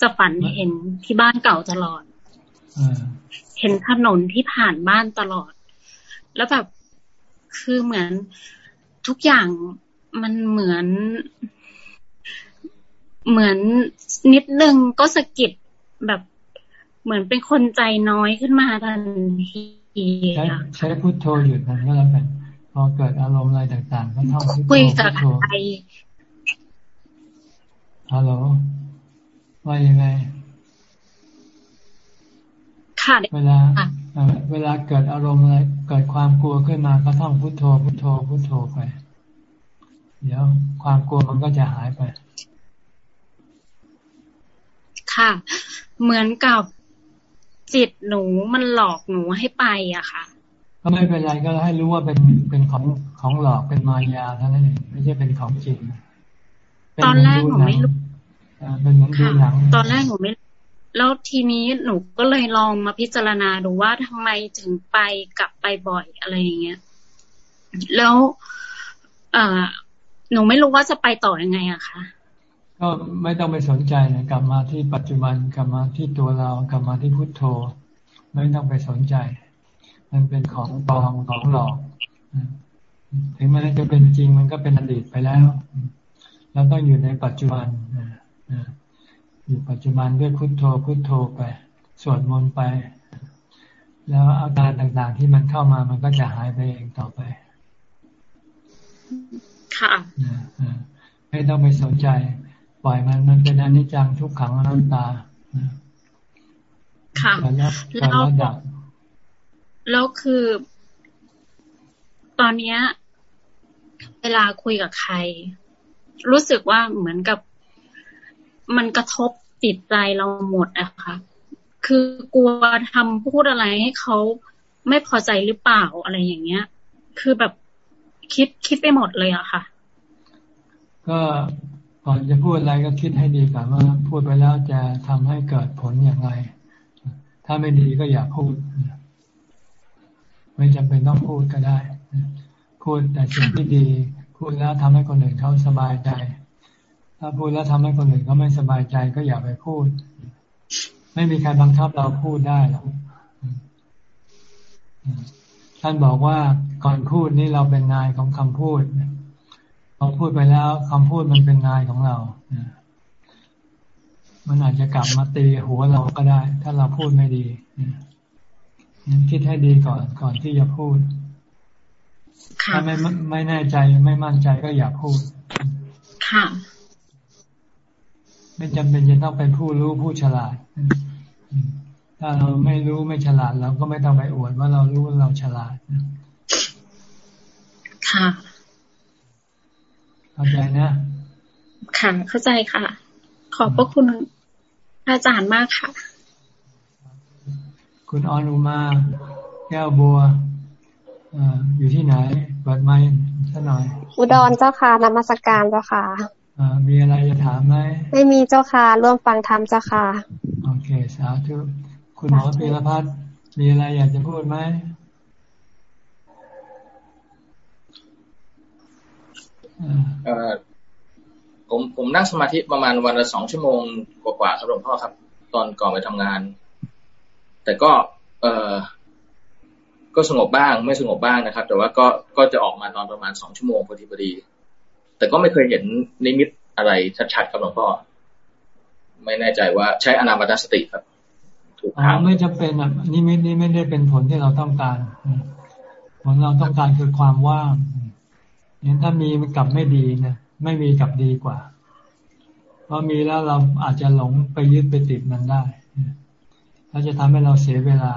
Speaker 8: จะฝันเห็นที่บ้านเก่าตลอด เห็นถนนที่ผ่านบ้านตลอด แล้วแบบคือเหมือนทุกอย่างมันเหมือน เหมือนนิดนึงก็สะกิดแบบเหมือนเป็นคนใจน้อยขึ้นมาทันที
Speaker 1: ใช้ใช้พุทโธหยุดมันก็แล้วกันพอเกิดอารมณ์อะไรต่างๆก็ท่องพุทโธ
Speaker 8: คุยกับใคร
Speaker 1: ฮัลโหลว่ายังไง
Speaker 8: ค่ะ
Speaker 1: เวลาเวลาเกิดอารมณ์อะไรเกิดความกลัวขึ้นมาก็ท่องพุทโธพุทโธพุทโธไป เดี๋ยวความกลัวมันก็จะหายไป
Speaker 8: ค่ะ เหมือนกับจิตหนูมันหลอกหนูให้ไปอะค่ะ
Speaker 1: ก็ไม่เป็นไรก็ให้รู้ว่าเป็นเป็นของของหลอกเป็นมายาเท่านั้นเองไม่ใช่เป็นของจริง
Speaker 8: ตอนแรกหนูไม่รู้
Speaker 1: เป็นเหมือนดูหนัง
Speaker 8: ตอนแรกหนูไม่ แล้วทีนี้หนูก็เลยลองมาพิจารณาดูว่าทำไมถึงไปกลับไปบ่อยอะไรอย่างเงี้ย แล้ว เออหนูไม่รู้ว่าจะไปต่ออยังไงอะคะ
Speaker 1: ก็ไม่ต้องไปสนใจนะกลับมาที่ปัจจุบันกลับมาที่ตัวเรากลับมาที่พุทโธ ไม่ต้องไปสนใจ มันเป็นของปลอมของหลอกถึงมันจะเป็นจริงมันก็เป็นอดีตไปแล้ว เราต้องอยู่ในปัจจุบัน อยู่ปัจจุบันด้วยพุทโธพุทโธไปสวดมนต์ไป แล้วอาการต่างๆที่มันเข้ามามันก็จะหายไปเองต่อไป
Speaker 8: ค่ะ
Speaker 1: ไม่ต้องไปสนใจ ปล่อยมันมันเป็นอนิจจังทุกขังอนัตตา
Speaker 8: ค่ะแล้วแล้วคือ ตอนเนี้ย เวลาคุยกับใคร รู้สึกว่าเหมือนกับมันกระทบ จิตใจเราหมดอะค่ะ คือกลัวทำพูดอะไรให้เขาไม่พอใจหรือเปล่าอะไรอย่างเงี้ย คือแบบคิดคิดไปหมดเลยอะค่ะ
Speaker 1: ก็ก่อนจะพูดอะไรก็คิดให้ดีก่อนว่าพูดไปแล้วจะทำให้เกิดผลอย่างไร ถ้าไม่ดีก็อย่าพูด ไม่จำเป็นต้องพูดก็ได้ พูดแต่สิ่งที่ดี พูดแล้วทำให้คนอื่นเขาสบายใจ ถ้าพูดแล้วทำให้คนอื่นเขาไม่สบายใจก็อย่าไปพูด ไม่มีใครบังคับเราพูดได้หรอกท่านบอกว่าก่อนพูดนี่เราเป็นนายของคำพูดพอพูดไปแล้วคำพูดมันเป็นนายของเรามันอาจจะกลับมาตีหัวเราก็ได้ ถ้าเราพูดไม่ดีนั้นคิดให้ดีก่อนก่อนที่จะพูด ถ้าไม่ไม่แน่ใจไม่มั่นใจก็อย่าพูด
Speaker 8: ค่ะ
Speaker 1: ไม่จำเป็นจะต้องเป็นผู้รู้ผู้ฉลาด ถ้าเราไม่รู้ไม่ฉลาด เราก็ไม่ต้องไปอวดว่าเรารู้เราฉลาด
Speaker 8: ค่ะ
Speaker 1: เข้าใจนะ
Speaker 8: ค่ะเข้าใจค่ะ ขอบพระคุณอาจารย์มากค่ะ
Speaker 1: คุณอนุมาแก้วบัวอยู่ที่ไหนเปิดไมค์สักหน่อย
Speaker 13: อุดรเจ้าค่ะนมัสการเจ้าค่ะ
Speaker 1: มีอะไรจะถามไหม
Speaker 13: ไม่มีเจ้าค่ะ ร่วมฟังธรรมเจ้าค่ะ
Speaker 1: โอเค สาธุ คุณหมอพีรพัฒน์มีอะไรอยากจะพูดไหม
Speaker 14: เออผมผมนั่งสมาธิประมาณวันละสองชั่วโมงกว่าๆครับหลวงพ่อครับ ตอนก่อนไปทำงาน แต่ก็ เออก็สงบบ้างไม่สงบบ้างนะครับ แต่ว่าก็ก็จะออกมาตอนประมาณสองชั่วโมงพอดีพอดี แต่ก็ไม่เคยเห็นนิมิตอะไรชัดๆครับหลวงพ่อไม่แน่ใจว่าใช้อนามัตสติครับ
Speaker 1: ถูกทางไม่จำเป็นอะนิมิตนี้ไม่ได้เป็นผลที่เราต้องการผลเราต้องการคือความว่างเนี่ยถ้ามีมันกลับไม่ดีนะไม่มีกลับดีกว่า เพราะมีแล้วเราอาจจะหลงไปยึดไปติดมันได้เราจะทำให้เราเสียเวลา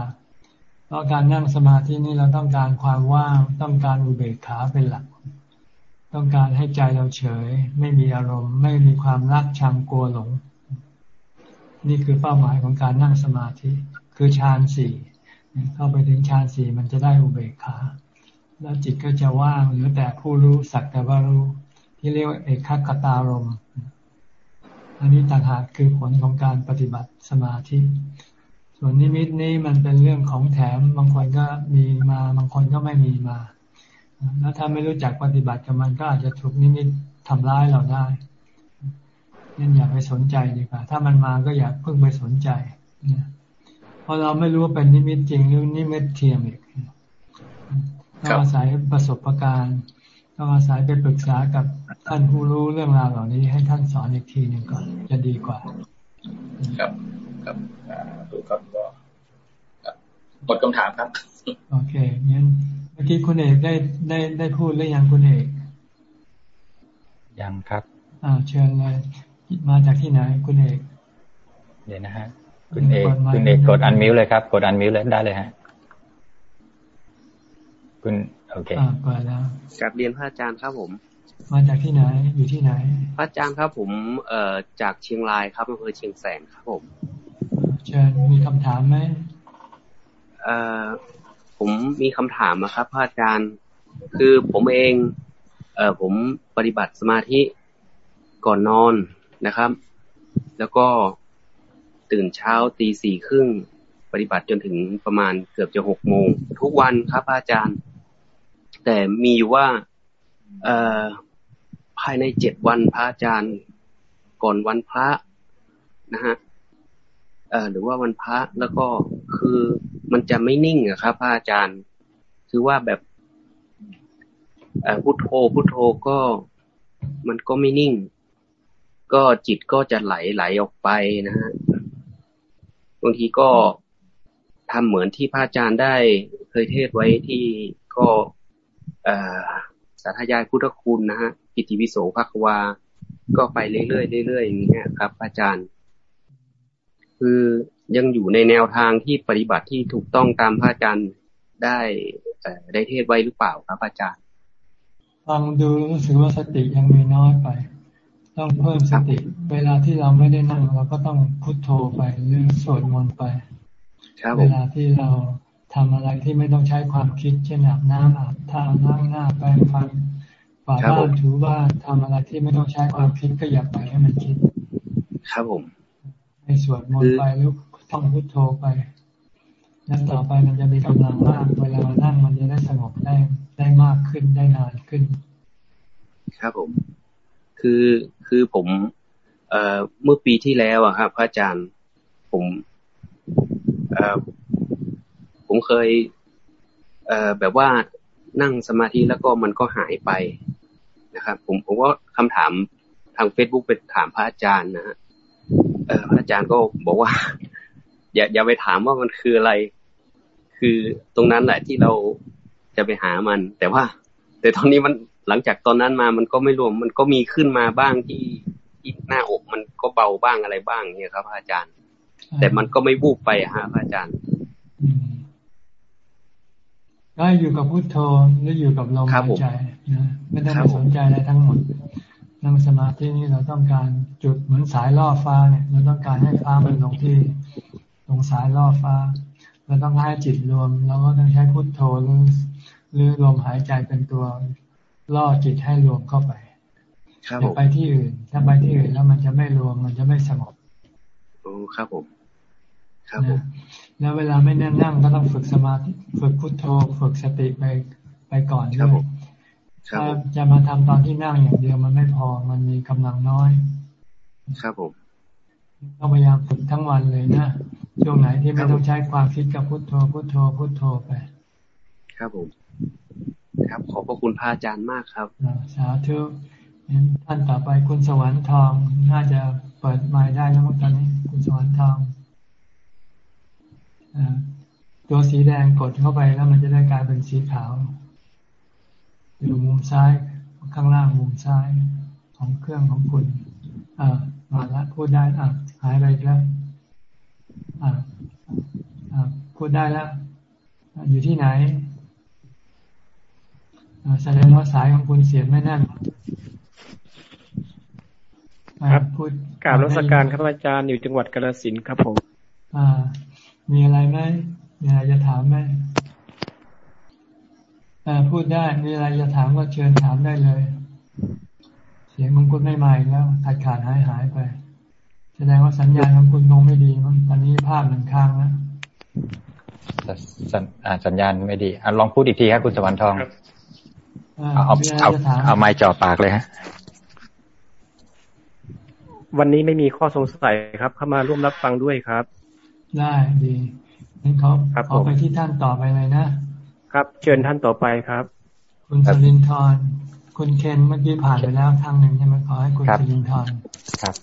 Speaker 1: เพราะการนั่งสมาธินี่เราต้องการความว่างต้องการอุเบกขาเป็นหลัก ต้องการให้ใจเราเฉย ไม่มีอารมณ์ ไม่มีความรักชังกลัวหลง นี่คือเป้าหมายของการนั่งสมาธิ คือฌานสี่เข้าไปถึงฌานสี่มันจะได้อุเบกขา แล้วจิตก็จะว่างหรือแต่ผู้รู้สักแต่ว่ารู้ที่เรียกว่าเอกัคคตารมณ์อันนี้ต่างหากคือผลของการปฏิบัติสมาธิ ส่วนนิมิตนี้มันเป็นเรื่องของแถมบางคนก็มีมา บางคนก็ไม่มีมา แล้วถ้าไม่รู้จักปฏิบัติกับมันก็อาจจะถูกนิมิตทำร้ายเราได้นั่นอย่าไปสนใจดีกว่า ถ้ามันมาก็อย่าเพิ่งไปสนใจเนี่ยเพราะเราไม่รู้ว่าเป็นนิมิตจริงหรือนิมิตเทียมอีกต้องอาศัยประสบการณ์ต้องอาศัยไปปรึกษากับท่านผู้รู้เรื่องราวเหล่านี้ ให้ท่านสอนอีกทีหนึ่งก่อน จะดีกว่า
Speaker 14: ครับ ครับถูกครับก็หมดคำถามครับ
Speaker 1: โอเคงั้น เมื่อกี้คุณเอกได้ได้ได้พูดหรือยังคุณเอก
Speaker 2: ยังครับ
Speaker 1: อ่าเชิญเลยมาจากที่ไหนคุณเอก
Speaker 2: เดี๋ยวนะฮะคุณเอกคุณเอกกดอันมิวเลยครับ กดอันมิวเลยได้เลยฮะคุณโอเค
Speaker 1: อ่าเปิดแล้ว
Speaker 15: กับเรียนพระอาจารย์ครับผม
Speaker 1: มาจากที่ไหนอยู่ที่ไหน
Speaker 15: พระอาจารย์ครับผม เอ่อจากเชียงรายครับอำเภอเชียงแสนครับผม
Speaker 1: เชิญมีคำถามไหม
Speaker 15: เอ่อ ผมมีคำถามนะครับพระอาจารย์ คือผมเอง เออผมปฏิบัติสมาธิก่อนนอนนะครับ แล้วก็ตื่นเช้าตีสี่ครึ่งปฏิบัติจนถึงประมาณเกือบจะหกโมงทุกวันครับอาจารย์ แต่มีอยู่ว่าเออภายในเจ็ดวันพระอาจารย์ ก่อนวันพระนะฮะเออหรือว่าวันพระแล้วก็คือ มันจะไม่นิ่งอะครับพระอาจารย์ คือว่าแบบพุทโธพุทโธก็มันก็ไม่นิ่ง ก็จิตก็จะไหลไหลออกไปนะฮะบางทีก็ทำเหมือนที่พระอาจารย์ได้เคยเทศไว้ที่ก็สาธยายพุทธคุณนะฮะกิติวิโสภควา ก็ไปเรื่อยๆเรื่อยๆอย่างนี้ครับ อาจารย์ คือ ยังอยู่ในแนวทางที่ปฏิบัติที่ถูกต้องตามพระอาจารย์ได้ได้เทศไว้หรือเปล่าครับอาจารย์
Speaker 1: ฟังดูรู้สึกว่าสติยังมีน้อยไป ต้องเพิ่มสติ เวลาที่เราไม่ได้นั่งเราก็ต้องพุทโธไปหรือสวดมนต์ไปเวลาที่เราทำอะไรที่ไม่ต้องใช้ความคิดเช่นอาบน้ำอาบท่าล้างหน้าแปรงฟันฝาบ้านถูบ้านทำอะไรที่ไม่ต้องใช้ความคิดก็อย่าไปให้มันคิด
Speaker 15: ครับผม
Speaker 1: ให้สวดมนต์ไปหรือ ท่องพุทโธไปแล้วต่อไปมันจะมีกำลังมาก เวลานั่งมันจะได้สงบได้ได้มากขึ้นได้นานขึ้น
Speaker 15: ครับผม คือคือผม เอ่อเมื่อปีที่แล้วอะครับพระอาจารย์ ผมเอ่อผมเคย เอ่อแบบว่านั่งสมาธิแล้วก็มันก็หายไปนะครับ ผมผมก็คำถามทางเฟซบุ๊กไปถามพระอาจารย์นะฮะเออพระอาจารย์ก็บอกว่า อย่าอย่าไปถามว่ามันคืออะไร คือตรงนั้นแหละที่เราจะไปหามัน แต่ว่า แต่ตอนนี้มันหลังจากตอนนั้นมามันก็ไม่รวม มันก็มีขึ้นมาบ้างที่ที่หน้าอกมันก็เบาบ้างอะไรบ้างเนี่ยครับพระอาจารย์ แต่มันก็ไม่บูบไปฮะพระอาจารย์
Speaker 1: ก็อยู่กับพุทโธหรืออยู่กับลมหายใจนะไม่ต้องไปสนใจอะไรทั้งหมดนั่งสมาธินี่เราต้องการจุดเหมือนสายล่อฟ้าเนี่ย เราต้องการให้ฟ้ามันลงที่ ตรงสายล่อฟ้า เราต้องให้จิตรวม เราก็ต้องใช้พุทโธหรือหรือลมหายใจเป็นตัวล่อจิตให้รวมเข้าไปอย่าไปที่อื่น ถ้าไปที่อื่นแล้วมันจะไม่รวมมันจะไม่สงบ
Speaker 15: โอ้ครับผมครับผม
Speaker 1: แล้วเวลาไม่นั่งนั่งก็ต้องฝึกสมาธิฝึกพุทโธฝึกสติไปไปก่อนด้วยถ้าจะมาทำตอนที่นั่งอย่างเดียวมันไม่พอมันมีกำลังน้อย
Speaker 15: ครับผม
Speaker 1: ต้องพยายามฝึกทั้งวันเลยนะ ช่วงไหนที่ไม่ต้องใช้ความคิดกับพุทโธพุทโธพุทโธไป
Speaker 15: ครับผม ครับ ขอบพระคุณพระอาจารย์มากครับ
Speaker 1: สาธุท่านต่อไปคุณสวรรค์ทองน่าจะเปิดไม้ได้แล้วตอนนี้ คุณสวรรค์ทองตัวสีแดงกดเข้าไปแล้วมันจะได้กลายเป็นสีขาวอยู่มุมซ้ายข้างล่างมุมซ้ายของเครื่องของคุณอ่ามาแล้วพูดได้อะหายไปแล้วอ่าอ่า พูดได้แล้ว อยู่ที่ไหนแสดงว่าสายของคุณเสียงไม่แน่น
Speaker 16: ครับพูดกราบรัชการครับอาจารย์อยู่จังหวัดกาฬสินธุ์ครับผม
Speaker 1: อ่า มีอะไรไหมมีอะไรจะถามไหมพูดได้มีอะไรจะถามก็เชิญถามได้เลย เสียงของคุณไม่ใหม่แล้วขาดขาดหายหายไปแส ดงว่าสัญญาณของคุณคงไม่ดีมั้งตอนนี้ภาพหนึ่งข้างแล้ว
Speaker 2: สัญญาณไม่ดีอลองพูดอีกทีครับคุณสวรรค์ทองเอาเอาเอาไม้จ่อปากเลยฮะ
Speaker 16: วันนี้ไม่มีข้อสงสัยครับ เข้ามาร่วมรับฟังด้วยครับ
Speaker 1: ได้ดีงั้นเขาขอไปที่ท่านต่อไปเลยนะ
Speaker 16: ครับ เชิญท่านต่อไปครับ
Speaker 1: คุณสลินทร์คุณเคนเมื่อกี้ผ่านไปแล้วทางหนึ่งใช่ไหมขอให้คุณสลินทร์
Speaker 2: ครับ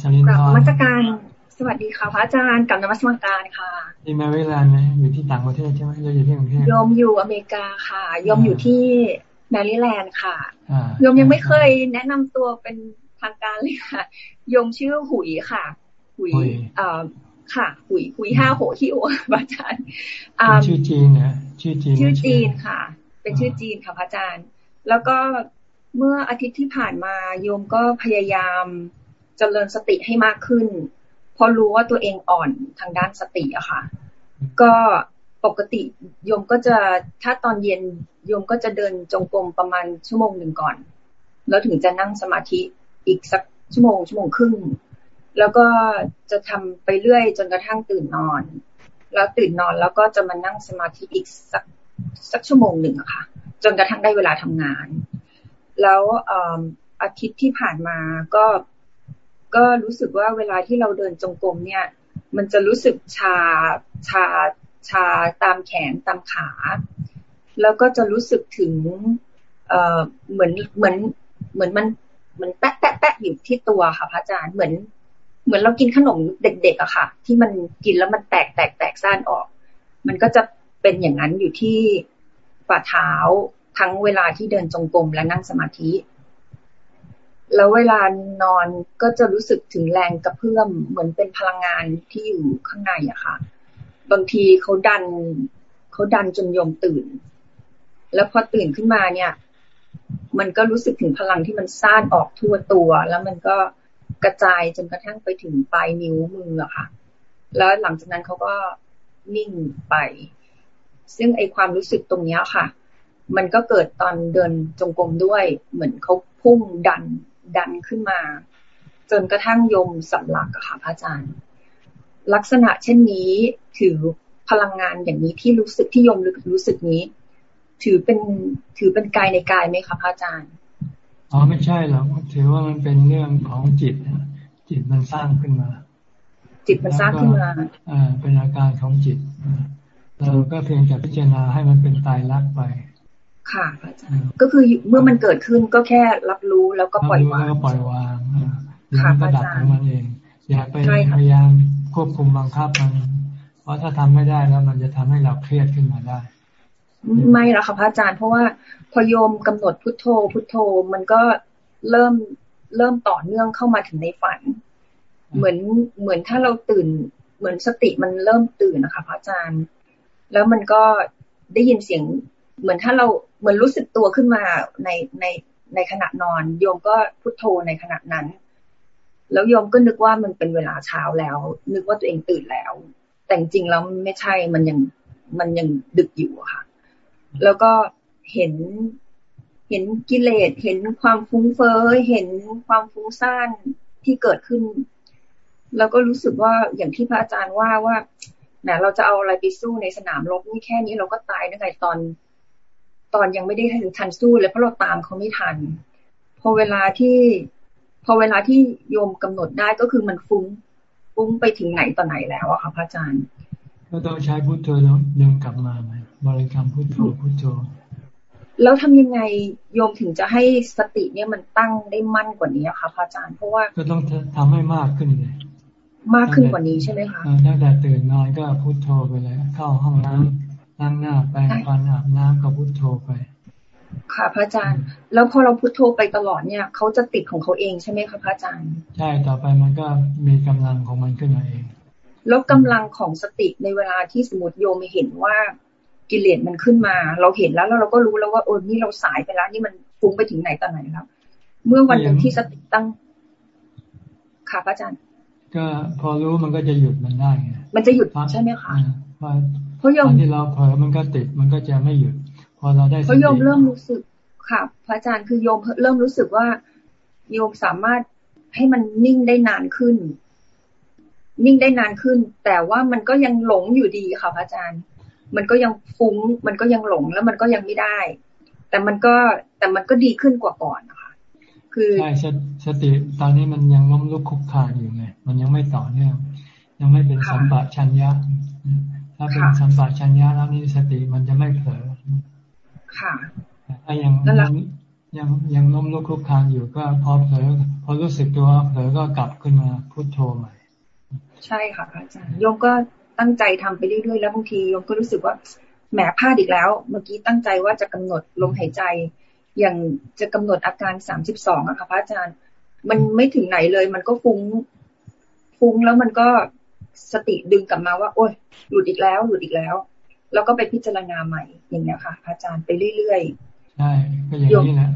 Speaker 1: สลินทร์
Speaker 17: มาสการสวัสดีค่ะพระอาจารย์กับนมัสการค่ะ
Speaker 1: นี่มาเวลาไหมอยู่ที่ต่างประเทศใช่ไหมเราอยู่ที่กรุงเทพ
Speaker 17: ยมอยู่อเมริกาค่ะยมอยู่ที่แมริแลนด์ค่ะยมยังไม่เคยแนะนำตัวเป็นทางการเลยค่ะยมชื่อหุยค่ะ หุยเอ่อค่ะหุยหุยห้าโหฮิวอาจารย์
Speaker 1: ชื่อจีนนะชื่อจีน
Speaker 17: ชื่อจีนค่ะ เป็นชื่อจีนค่ะพระอาจารย์ แล้วก็เมื่ออาทิตย์ที่ผ่านมาโยมก็พยายามจ เจริญสติให้มากขึ้นพอรู้ว่าตัวเองอ่อนทางด้านสติอะค่ะ ก็ปกติโยมก็จะถ้าตอนเย็นโยมก็จะเดินจงกรมประมาณชั่วโมงหนึ่งก่อน แล้วถึงจะนั่งสมาธิอีกสักชั่วโมงชั่วโมงครึ่ง แล้วก็จะทำไปเรื่อยจนกระทั่งตื่นนอน แล้วตื่นนอนแล้วก็จะมานั่งสมาธิอีกสักสักชั่วโมงหนึ่งอะค่ะ จนกระทั่งได้เวลาทำงาน แล้วอาทิตย์ที่ผ่านมาก็ ก็รู้สึกว่าเวลาที่เราเดินจงกรมเนี่ย มันจะรู้สึกชาชาชาตามแขนตามขา แล้วก็จะรู้สึกถึงเอ่อเหมือนเหมือนเหมือนมันเหมือนแปะแปะแปะอยู่ที่ตัวค่ะพระอาจารย์เหมือน เหมือนเรากินขนมเด็กๆอะค่ะ ที่มันกินแล้วมันแตกแตกแตกซ่านออก มันก็จะเป็นอย่างนั้นอยู่ที่ฝ่าเท้าทั้งเวลาที่เดินจงกรมและนั่งสมาธิ แล้วเวลานอนก็จะรู้สึกถึงแรงกระเพื่อมเหมือนเป็นพลังงานที่อยู่ข้างในอะค่ะ บางทีเขาดันเขาดันจนยมตื่น แล้วพอตื่นขึ้นมาเนี่ย มันก็รู้สึกถึงพลังที่มันซ่านออกทั่วตัว แล้วมันก็กระจายจนกระทั่งไปถึงปลายนิ้วมืออะค่ะ แล้วหลังจากนั้นเขาก็นิ่งไป ซึ่งไอความรู้สึกตรงนี้ค่ะ มันก็เกิดตอนเดินจงกรมด้วย เหมือนเขาพุ่งดัน ดันขึ้นมา จนกระทั่งยมสำลักอะค่ะพระอาจารย์ ลักษณะเช่นนี้ถือพลังงานอย่างนี้ที่รู้สึกที่ยมรู้สึกนี้ ถือเป็นถือเป็นกายในกายไหมคะพระอาจารย์
Speaker 1: อ๋อไม่ใช่หรอกถือว่ามันเป็นเรื่องของจิตจิตมันสร้างขึ้นมา
Speaker 17: จิตมันสร้างขึ้นมา
Speaker 1: อ่าเป็นอาการของจิตเราก็เพียงแต่พิจารณาให้มันเป็นตายรักไป
Speaker 17: ค่ะอาจารย์ก็คือเมื่อมันเกิดขึ้นก็แค่รับรู้แล้วก็ปล่อยวาง
Speaker 1: ก็ปล่อยวางค่ะก็ดับของมันเอง อย่าไปพยายามควบคุมบังคับมัน เพราะถ้าทำไม่ได้แล้วมันจะทำให้เราเครียดขึ้นมาได้
Speaker 17: ไม่หรอกค่ะพระอาจารย์ เพราะว่าพอโยมกำหนดพุทโธ พุทโธมันก็เริ่มเริ่มต่อเนื่องเข้ามาถึงในฝัน เหมือนเหมือนถ้าเราตื่น เหมือนสติมันเริ่มตื่นนะคะพระอาจารย์ แล้วมันก็ได้ยินเสียง เหมือนถ้าเราเหมือนรู้สึกตัวขึ้นมาในในในขณะนอน โยมก็พุทโธในขณะนั้น แล้วโยมก็นึกว่ามันเป็นเวลาเช้าแล้ว นึกว่าตัวเองตื่นแล้ว แต่จริงแล้วไม่ใช่มันยังมันยังดึกอยู่ค่ะ แล้วก็เห็นเห็นกิเลสเห็นความฟุ้งเฟ้อเห็นความฟุ้งซ่านที่เกิดขึ้น แล้วก็รู้สึกว่าอย่างที่พระอาจารย์ว่าว่าแหมเราจะเอาอะไรไปสู้ในสนามรบนี่แค่นี้เราก็ตายตั้งแต่ตอน ตอนยังไม่ได้ถึงทันสู้เลยเพราะเราตามเขาไม่ทัน พอเวลาที่พอเวลาที่โยมกำหนดได้ก็คือมันฟุ้งฟุ้งไปถึงไหนต่อไหนแล้วอะค่ะพระอาจารย์
Speaker 1: ก็ต้องใช้พุทโธแล้วยังกลับมาไหมบริกรรมพุทโธพุทโธ
Speaker 17: แล้วทำยังไงโยมถึงจะให้สติเนี่ยมันตั้งได้มั่นกว่านี้คะพระอาจารย์เพราะว่า
Speaker 1: ก็ต้องทำให้มากขึ้นเลย
Speaker 17: มากขึ้นกว่านี้ใช่ไหมคะ
Speaker 1: ตั้งแต่ตื่นนอนก็พุทโธไปเลย เข้าห้องน้ำ นั่งหน้าแปรงฟันอาบน้ำก็พุทโธไป
Speaker 17: ค่ะ พระอาจารย์ แล้วพอเราพุทโธไปตลอดเนี่ยเขาจะติดของเขาเองใช่ไหมคะพระอาจารย์
Speaker 1: ใช่ต่อไปมันก็มีกำลังของมันขึ้นมาเอง
Speaker 17: แล้วกำลังของสติในเวลาที่สมมติโยมเห็นว่ากิเลสมันขึ้นมา เราเห็นแล้วแล้วเราก็รู้แล้วว่าโอ้นี่เราสายไปแล้ว นี่มันฟุ้งไปถึงไหนตอนไหนแล้ว เมื่อวันหนึ่งที่สติตั้งค่ะพระอาจารย์
Speaker 1: ก็พอรู้มันก็จะหยุดมันได้ไง
Speaker 17: มันจะหยุดใช่ไหมคะ
Speaker 1: เพ ราะยมที่เราเผลอมันก็ติดมันก็จะไม่หยุด พอเราได้
Speaker 17: เพราะโยมเริ่มรู้สึกค่ะ พระอาจารย์คือโยมเริ่มรู้สึกว่าโยมสามารถให้มันนิ่งได้นานขึ้น นิ่งได้นานขึ้น แต่ว่ามันก็ยังหลงอยู่ดีค่ะพระอาจารย์ มันก็ยังฟุ้ง มันก็ยังหลงแล้วมันก็ยังไม่ได้ แต่มันก็แต่มันก็ดีขึ้นกว่าก่อนนะคะคือ
Speaker 1: ใช่สติตอนนี้มันยังล้มลุกคุกคานอยู่ไงมันยังไม่ต่อเนื่องยังไม่เป็นสัมปะชัญญะ ถ้าเป็นสัมปะชัญญะแล้วนี่สติมันจะไม่เผลอ
Speaker 17: ค่ะ
Speaker 1: ถ้ายังยังยังล้มลุกคุกคานอยู่ก็พอเผลอพอรู้สึกตัวเผลอก็กลับขึ้นมาพุโทโธใหม่
Speaker 17: ใช่ค่ะอาจารย์โยมก็ตั้งใจทำไปเรื่อยๆแล้วบางทีโยมก็รู้สึกว่าแหมพลาดอีกแล้ว เมื่อกี้ตั้งใจว่าจะกำหนดลมหายใจ อย่างจะกำหนดอาการสามสิบสองอะค่ะพระอาจารย์ มันไม่ถึงไหนเลย มันก็ฟุง้งฟุ้งแล้วมันก็ สติดึงกลับมาว่า โอ้ยหลุดอีกแล้วหลุดอีกแล้ว แล้วก็ไปพิจารณาใหม่อย่างเงี้ยค่ะ อาจารย์ไปเรื่อย
Speaker 1: ๆใช่ก็อย่างนี้แหละ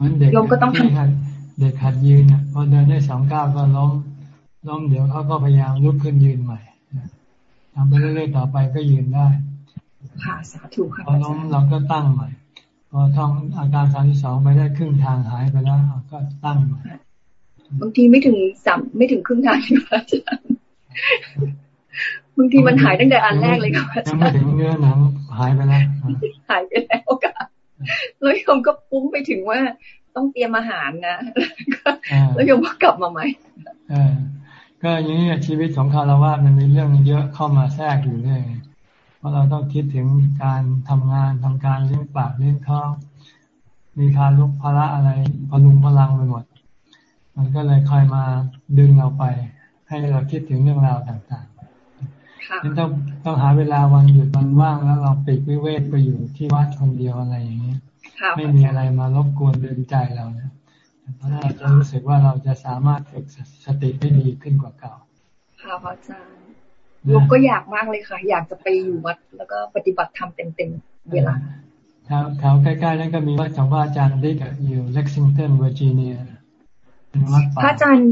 Speaker 1: มันเด็กโยมก็ต้องทำเด็กขัดยืนอะพอเดินได้สองก้าวก็ล้มล้มเดี๋ยวเขาก็พยายามลุกขึ้นยืนใหม่ทำไปเรื่อยๆต่อไปก็ยืนได้พ
Speaker 17: ค่ะสาธุค่ะ
Speaker 1: พอล้มเราก็ตั้งใหม่พอท่องอาการสามที่สองไปได้ครึ่งทางหายไปแล้วก็ตั้งใหม่
Speaker 17: บางทีไม่ถึงสามไม่ถึงครึ่งทางเลยค่ะอาจารย์ บางทีมันหายตั้งแต่อันแรกเลยค่ะอาจารย์ยังไม่
Speaker 1: ถึงเนื้อหนังหายไปแล้ว
Speaker 17: หายไปแล้วค่ะแล้วโยมก็ปุ้งไปถึงว่าต้องเตรียมอาหารนะแล้วโยมก็กลับมาใหม่
Speaker 1: ก็อย่างนี้ชีวิตของคารวะมันมีเรื่องเยอะเข้ามาแทรกอยู่เรื่อยเพราะเราต้องคิดถึงการทำงานทำการเลี้ยงปากเลี้ยงท้องมีการลุกภาระอะไรพลุงพลังไปหมดมันก็เลยคอยมาดึงเราไป ให้เราคิดถึงเรื่องราวต่างๆนั้นต้องต้องหาเวลาวันหยุดวันว่างแล้วเราปิดวิเวกไปอยู่ที่วัดคนเดียวอะไรอย่างนี้ไม่มีอะไรมารบกวนเดินใจเราเนี่ยเพราะเราจะรู้สึกว่าเราจะสามารถฝึกสติได้ดีขึ้นกว่าเก่า
Speaker 17: ค่ะพระอาจารย์ลูกก็อยากมากเลยค่ะ อยากจะไปอยู่วัด แล้วก็ปฏิบัติธรรมเต็มๆเวลา
Speaker 1: แถวแถวใกล้ๆนั้นก็มีวัดของพระอาจารย์ดิกอยู่เล็กซิงตันเวอร์จิเนีย
Speaker 17: พระอาจารย์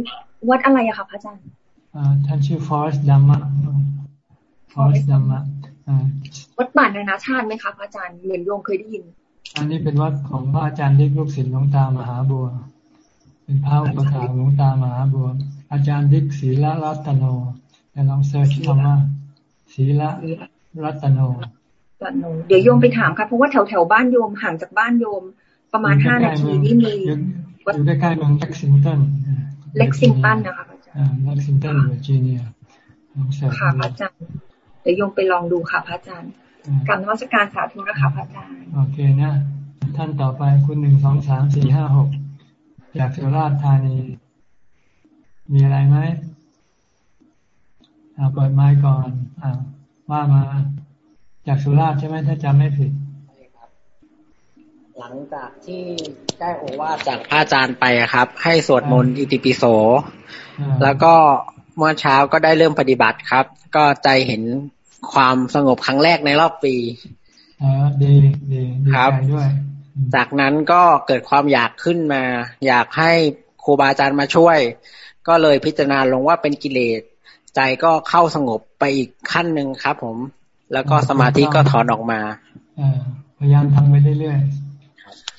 Speaker 17: วัดอะไรอะคะพระอาจารย์
Speaker 1: ท่านชื่อ Forest Dhamma Forest Dhamma
Speaker 17: วัดป่านานาชาติไหมคะพระอาจารย์เหมือนโยมเคยได้ยิน
Speaker 1: อันนี้เป็นวัดของพระอาจารย์ดิกลูกศิษย์หลวงตามหาบัว เป็นพระอุปัฏฐากหลวงตามหาบัว อาจารย์ดิกศรีละรัตโนแต่ลอง search คำว่าสีลรตโน
Speaker 17: รัตโนเดี๋ยวโยมไปถามค่ะเพราะว่าแถวแถวบ้านโยมห่างจากบ้านโยมประมาณห้านาทีนี่มี
Speaker 1: อยู่ใกล้ๆเมืองเล็กซิงตัน
Speaker 17: เล็กซิงตันนะคะอาจารย์
Speaker 1: เล็กซิงตันเวอร์จิเนีย
Speaker 17: ค่ะพระอาจารย์เดี๋ยวโยมไปลองดูค่ะพระอาจารย์กราบนมัสการสาธุนะคะพระอาจารย์
Speaker 1: โอเคนะ ท่านต่อไปคุณหนึ่งสองสามสี่ห้าหกจากสุราษฎร์ธานี มีอะไรไหมเปิดไม้ก่อนอว่ามา จากสุราษฎร์ใช่ไหมถ้าจำไม่ผิด
Speaker 18: หลังจากที่ได้โอวาทจากพระอาจารย์ไปครับ ให้สวดมนต์อิติปิโส แล้วก็เมื่อเช้าก็ได้เริ่มปฏิบัติครับ ก็ใจเห็นความสงบครั้งแรกในรอบปี
Speaker 1: อ๋อดีดี
Speaker 18: ครับด้วย จากนั้นก็เกิดความอยากขึ้นมา อยากให้ครูบาอาจารย์มาช่วย ก็เลยพิจารณาลงว่าเป็นกิเลส ใจก็เข้าสงบไปอีกขั้นหนึ่งครับ ผม แล้วก็สมาธิก็ถอนออกมา
Speaker 1: พยายามทำไปเรื่อยๆ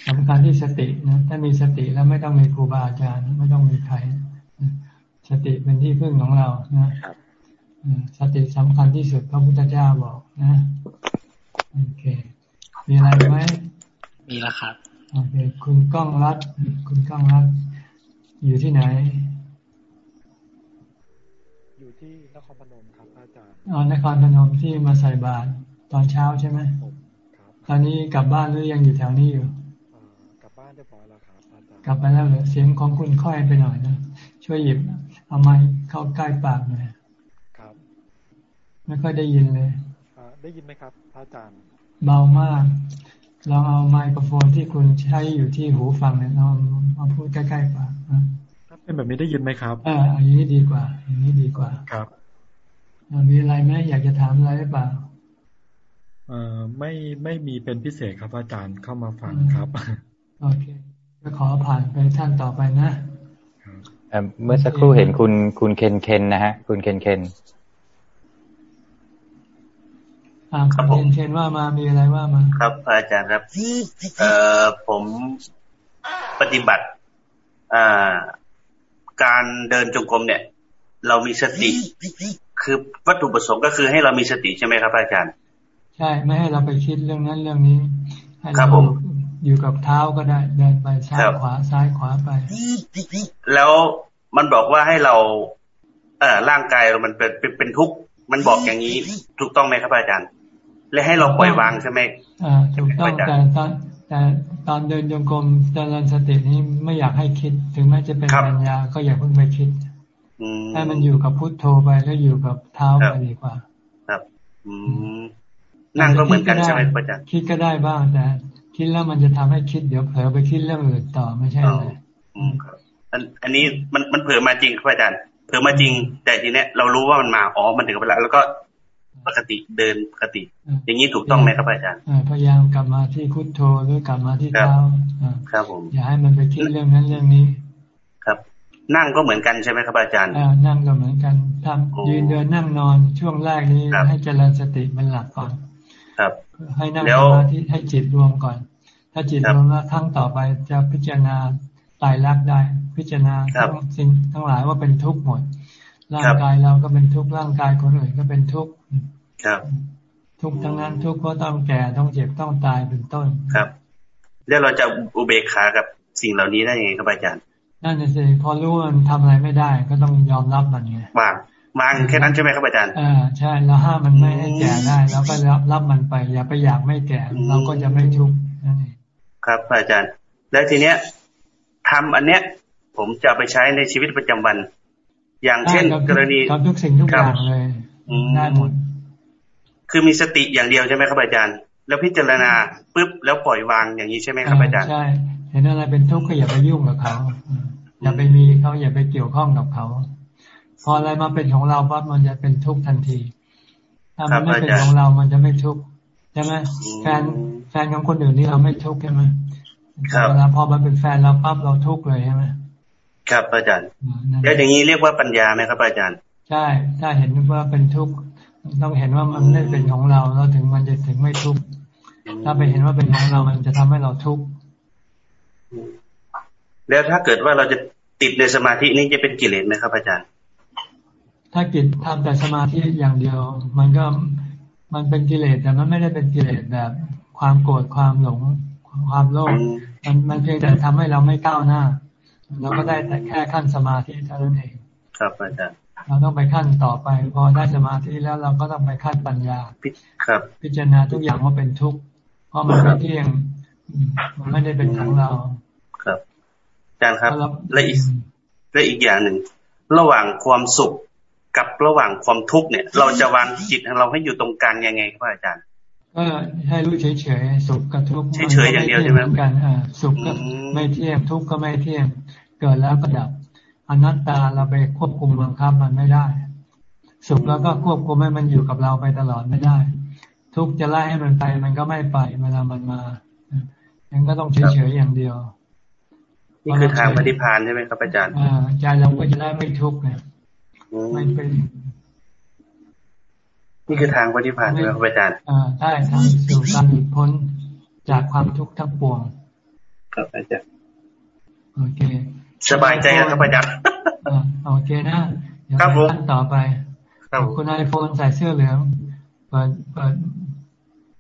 Speaker 1: สำคัญที่สตินะถ้ามีสติแล้วไม่ต้องมีครูบาอาจารย์ ไม่ต้องมีใครสติเป็นที่พึ่งของเรานะสติสำคัญที่สุดพระพุทธเจ้าบอกนะโอเค มีอะไรไหม
Speaker 18: มีแล้วครับ
Speaker 1: โอเคคุณก้องรัดคุณก้องรัดอยู่ที่ไหน
Speaker 19: ที่นครพนมครับอาจารย์
Speaker 1: อ๋อนครพนมที่มาใส่บาตรตอนเช้าใช่ไหมครับตอนนี้กลับบ้านหรือยังอยู่แถวนี้อยู่
Speaker 19: กลับ
Speaker 1: ไปแล้วเหรอเสียงของคุณค่อยไปหน่อยนะ ช่วยหยิบเอาไม้เข้าใกล้ปากหน่อยครับ ไม่ค่อยได้ยินเลย
Speaker 19: ได้ยินไหมครับอาจารย์
Speaker 1: เบามากลองเอาไมโครโฟนที่คุณใช้อยู่ที่หูฟังเนี่ยลองเอาพูดใกล้ๆปากนะ
Speaker 19: เป็นแบบนี้ได้ยินไหมครับ
Speaker 1: อ่าอย่างนี้ดีกว่า อย่างนี้ดีกว่า
Speaker 19: ครับ
Speaker 1: มีอะไรไหมอยากจะถามอะไรหรือเปล่า
Speaker 19: เอ่อไม่ไม่มีเป็นพิเศษครับอาจารย์เข้ามาฟังครับ
Speaker 1: โอเค ก็ขอผ่านไปท่านต่อไปนะ
Speaker 2: เมื่อสักครู่เห็นคุณคุณเคนเคนนะฮะ คุณเคนเคน
Speaker 1: ครับผมเคนว่ามามีอะไรว่ามา
Speaker 20: ครับ อาจารย์ครับ เอ่อผมปฏิบัติอ่าการเดินจงกรมเนี่ย เรามีสติ คือวัตถุประสงค์ก็คือให้เรามีสติใช่ไหมครับ อาจารย์
Speaker 1: ใช่ไม่ให้เราไปคิดเรื่องนั้นเรื่องนี้ให้เรา อยู่กับเท้าก็ได้ เดินไปซ้ายขวาซ้ายขวาไป
Speaker 20: แล้วมันบอกว่าให้เรา เอ่อร่างกายเรามันเป็นเป็นทุกข์มันบอกอย่างนี้ถูกต้องไหมครับอาจารย์ และให้เราปล่อยวางใช่ไหม
Speaker 1: อ่าถูกต้องแต่ตอนแต่ตอนเดินโยกรมเจริญสตินี้ไม่อยากให้คิด ถึงแม้จะเป็นปัญญาก็อย่าเพิ่งไปคิดให้มันอยู่กับพุทโธไปแล้วอยู่กับเท้าไปดีกว่า
Speaker 20: ครับ อืมนั่งก็เหมือนกันใช่ไหมอาจารย์
Speaker 1: คิดก็ได้บ้างแต่ คิดแล้วมันจะทำให้คิดเดี๋ยวเผลอไปคิดเรื่องอื่นต่อไม่ใช่เลย
Speaker 20: อืมครับอันอันนี้มันมันเผลอมาจริงครับอาจารย์เผลอมาจริง แต่ทีเนี้ยเรารู้ว่ามันมาอ๋อมันถึงเวลาแล้วก็ปกติเดินปกติ อย่างนี้ถูกต้องไหมครับอาจารย์
Speaker 1: พยายามกลับมาที่พุทโธหรือกลับมาที่เท้า
Speaker 20: ครับผม
Speaker 1: อย่าให้มันไปคิดเรื่องนั้นเรื่องนี้
Speaker 20: ครับ นั่งก็เหมือนกันใช่ไหมครับอาจารย์
Speaker 1: นั่งก็เหมือนกันทำยืนเดินนั่งนอนช่วงแรกนี้ให้เจริญสติเป็นหลักก่อน
Speaker 20: ครับ
Speaker 1: ให้นั่งสมาธิให้จิตรวมก่อน ถ้าจิตรวมแล้วครั้งต่อไปจะพิจารณาตายรักได้ พิจารณาสิ่งทั้งหลายว่าเป็นทุกข์หมด ร่างกายเราก็เป็นทุกข์ร่างกายคนอื่นก็เป็นทุกข์
Speaker 20: ครับ
Speaker 1: ทุกทั้งนั้นทุกข์ก็ต้องแก่ต้องเจ็บต้องตายเป็นต้น
Speaker 20: ครับ แล้วเราจะอุเบกขากับสิ่งเหล่านี้ได้ยังไงครับอาจารย์
Speaker 1: นั่นสิพอรู้มันทำอะไรไม่ได้ ก็ต้องยอมรับมันไง
Speaker 20: วางวางแค่นั้นใช่ไหมครับอาจารย์
Speaker 1: อ่าใช่แล้วห้ามมันไม่ให้แก่ได้ แล้วก็รับรับมันไป อย่าไปอยากไม่แก่ เราก็จะไม่ทุกข์นั่นเอง
Speaker 20: ครับอาจารย์ แล้วทีเนี้ยทำอันเนี้ย ผมจะไปใช้ในชีวิตประจำวัน อย่างเช่น กรณี
Speaker 1: ทำทุกสิ่งทุกอย่างเลยได้หมด
Speaker 20: คือมีสติอย่างเดียวใช่ไหมครับอาจารย์ แล้วพิจารณาปุ๊บแล้วปล่อยวางอย่างนี้ใช่ไหมครับอาจารย์
Speaker 1: ใช่เห็นอะไรเป็นทุกข์ก็อย่าไปยุ่งกับเขาอย่าไปมีเขาอย่าไปเกี่ยวข้องกับเขาพออะไรมาเป็นของเราปั๊บมันจะเป็นทุกข์ทันที ถ้ามันไม่เป็นของเรา มันจะไม่ทุกข์ใช่ไหมแฟน แฟนของคนอื่นนี่เราไม่ทุกข์ใช่ไหมเวลาพอมันเป็นแฟนเราปั๊บเราทุกข์เลยใช่ไหม
Speaker 20: ครับอาจารย์แล้วอย่างนี้เรียกว่าปัญญาไหมครับอาจารย์
Speaker 1: ใช่ ถ้าเห็นว่าเป็นทุกข์ต้องเห็นว่ามันไม่เป็นของเราเราถึงมันจะถึงไม่ทุกข์ถ้าไปเห็นว่าเป็นของเรา มันจะทำให้เราทุกข์
Speaker 20: แล้วถ้าเกิดว่าเราจะติดในสมาธินี้จะเป็นกิเลสไหมครับอาจารย์
Speaker 1: ถ้ากิจทำแต่สมาธิอย่างเดียว มันก็มันเป็นกิเลสแต่มันไม่ได้เป็นกิเลสแบบ ความโกรธความหลง ความโลภมันมันเพียงแต่ทำให้เราไม่ก้าวหน้า เราก็ได้แต่แค่ขั้นสมาธิเท่านั้นเอง
Speaker 20: ครับอาจารย์
Speaker 1: เราต้องไปขั้นต่อไป พอได้สมาธิแล้วเราก็ต้องไปขั้นปัญญา
Speaker 20: ครับ
Speaker 1: พิจารณาทุกอย่างว่าเป็นทุกข์เพราะมันไม่เที่ยงมันไม่ได้เป็นของเรา
Speaker 20: ครับอาจารย์ครับ และอีกและอีกอย่างหนึ่ง ระหว่างความสุขกับระหว่างความทุกข์เนี่ย เราจะวางจิตของเราให้อยู่ตรงกลางยังไงครับอาจารย์
Speaker 1: ก็ให้รู้เฉยๆสุขกับทุกข์
Speaker 20: เฉยๆอย่างเดียวใช่ไหม
Speaker 1: กันสุขก็ไม่เที่ยงทุกข์ก็ไม่เที่ยง เกิดแล้วก็ดับอนัตตาเราไปควบคุมบังคับมันไม่ได้ สุขแล้วก็ควบคุมให้มันอยู่กับเราไปตลอดไม่ได้ ทุกจะไล่ให้มันไปมันก็ไม่ไปเวลามันมายังก็ต้องเฉยๆอย่างเดียว
Speaker 20: นี่คือทางปฏิพานใช่ไหมครับอาจารย์
Speaker 1: อ่าใจเราก็จะได้ไม่ทุกข์เนี่ยไม่เป็น
Speaker 20: นี่คือทางปฏิพานใช่ไหมครับอาจารย์
Speaker 1: อ่าได้ทางสู่การหลุดพ้นจากความทุกข์ทั้งปวง
Speaker 20: ครับอาจารย์
Speaker 1: โอเค
Speaker 20: สบายใจครับอาจารย์
Speaker 1: โอเคนะครับผมต่อไปคุณไอโฟนใส่เสื้อเหลืองเปิดเปิด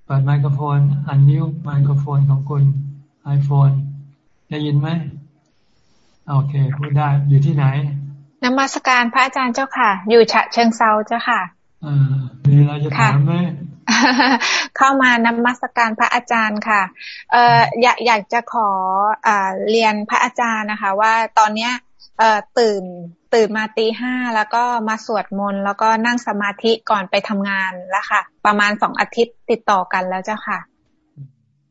Speaker 1: เปิดไมโครโฟน อันนิ้วไมโครโฟนของคุณไอโฟนได้ยินไหมโอเคพูดได้อยู่ที่ไหน
Speaker 4: นมัสการพระอาจารย์เจ้าค่ะ อยู่ฉะเชิงเซาเจ้าค่ะ
Speaker 1: อ่า มีอะไรจะถามไหม
Speaker 4: เข้ามานมัสการพระอาจารย์ค่ะเอ่ออยากอยากจะขออ่าเรียนพระอาจารย์นะคะ ว่าตอนเนี้ยเอ่อตื่นตื่นมาตีห้าแล้วก็มาสวดมนต์แล้วก็นั่งสมาธิก่อนไปทำงานแล้วค่ะ ประมาณสองอาทิตย์ติดต่อกันแล้วเจ้าค่ะ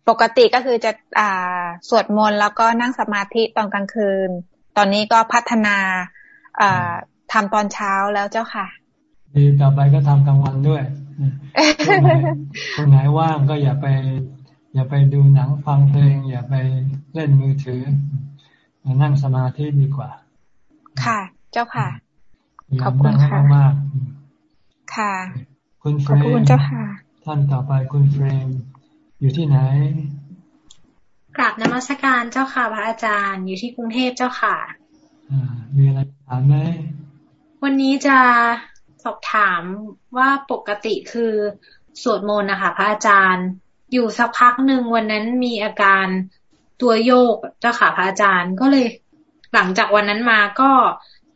Speaker 4: ปกติก็คือจะอ่าสวดมนต์แล้วก็นั่งสมาธิตอนกลางคืน ตอนนี้ก็พัฒนาอ่าทำตอนเช้าแล้วเจ้าค่ะ
Speaker 1: ดีต่อไปก็ทำกลางวันด้วยคนไหนว่างก็อย่าไป อย่าไปดูหนังฟังเพลง อย่าไปเล่นมือถือมานั่งสมาธิดีกว่า
Speaker 4: ค่ะ เจ้าค่ะ ขอบคุณค่ะ
Speaker 1: มาก
Speaker 4: ค่ะ
Speaker 1: คุณเฟรมเจ้าค่ะ ท่านต่อไปคุณเฟรม อยู่ที่ไหน
Speaker 21: กราบนมัสการเจ้าค่ะพระอาจารย์อยู่ที่กรุงเทพเจ้าค่ะ
Speaker 1: มีอะไรถามไหม
Speaker 21: วันนี้จะ สอบถามว่าปกติคือสวดมนต์นะคะพระอาจารย์ อยู่สักพักหนึ่งวันนั้นมีอาการตัวโยกเจ้าค่ะพระอาจารย์ก็เลย หลังจากวันนั้นมาก็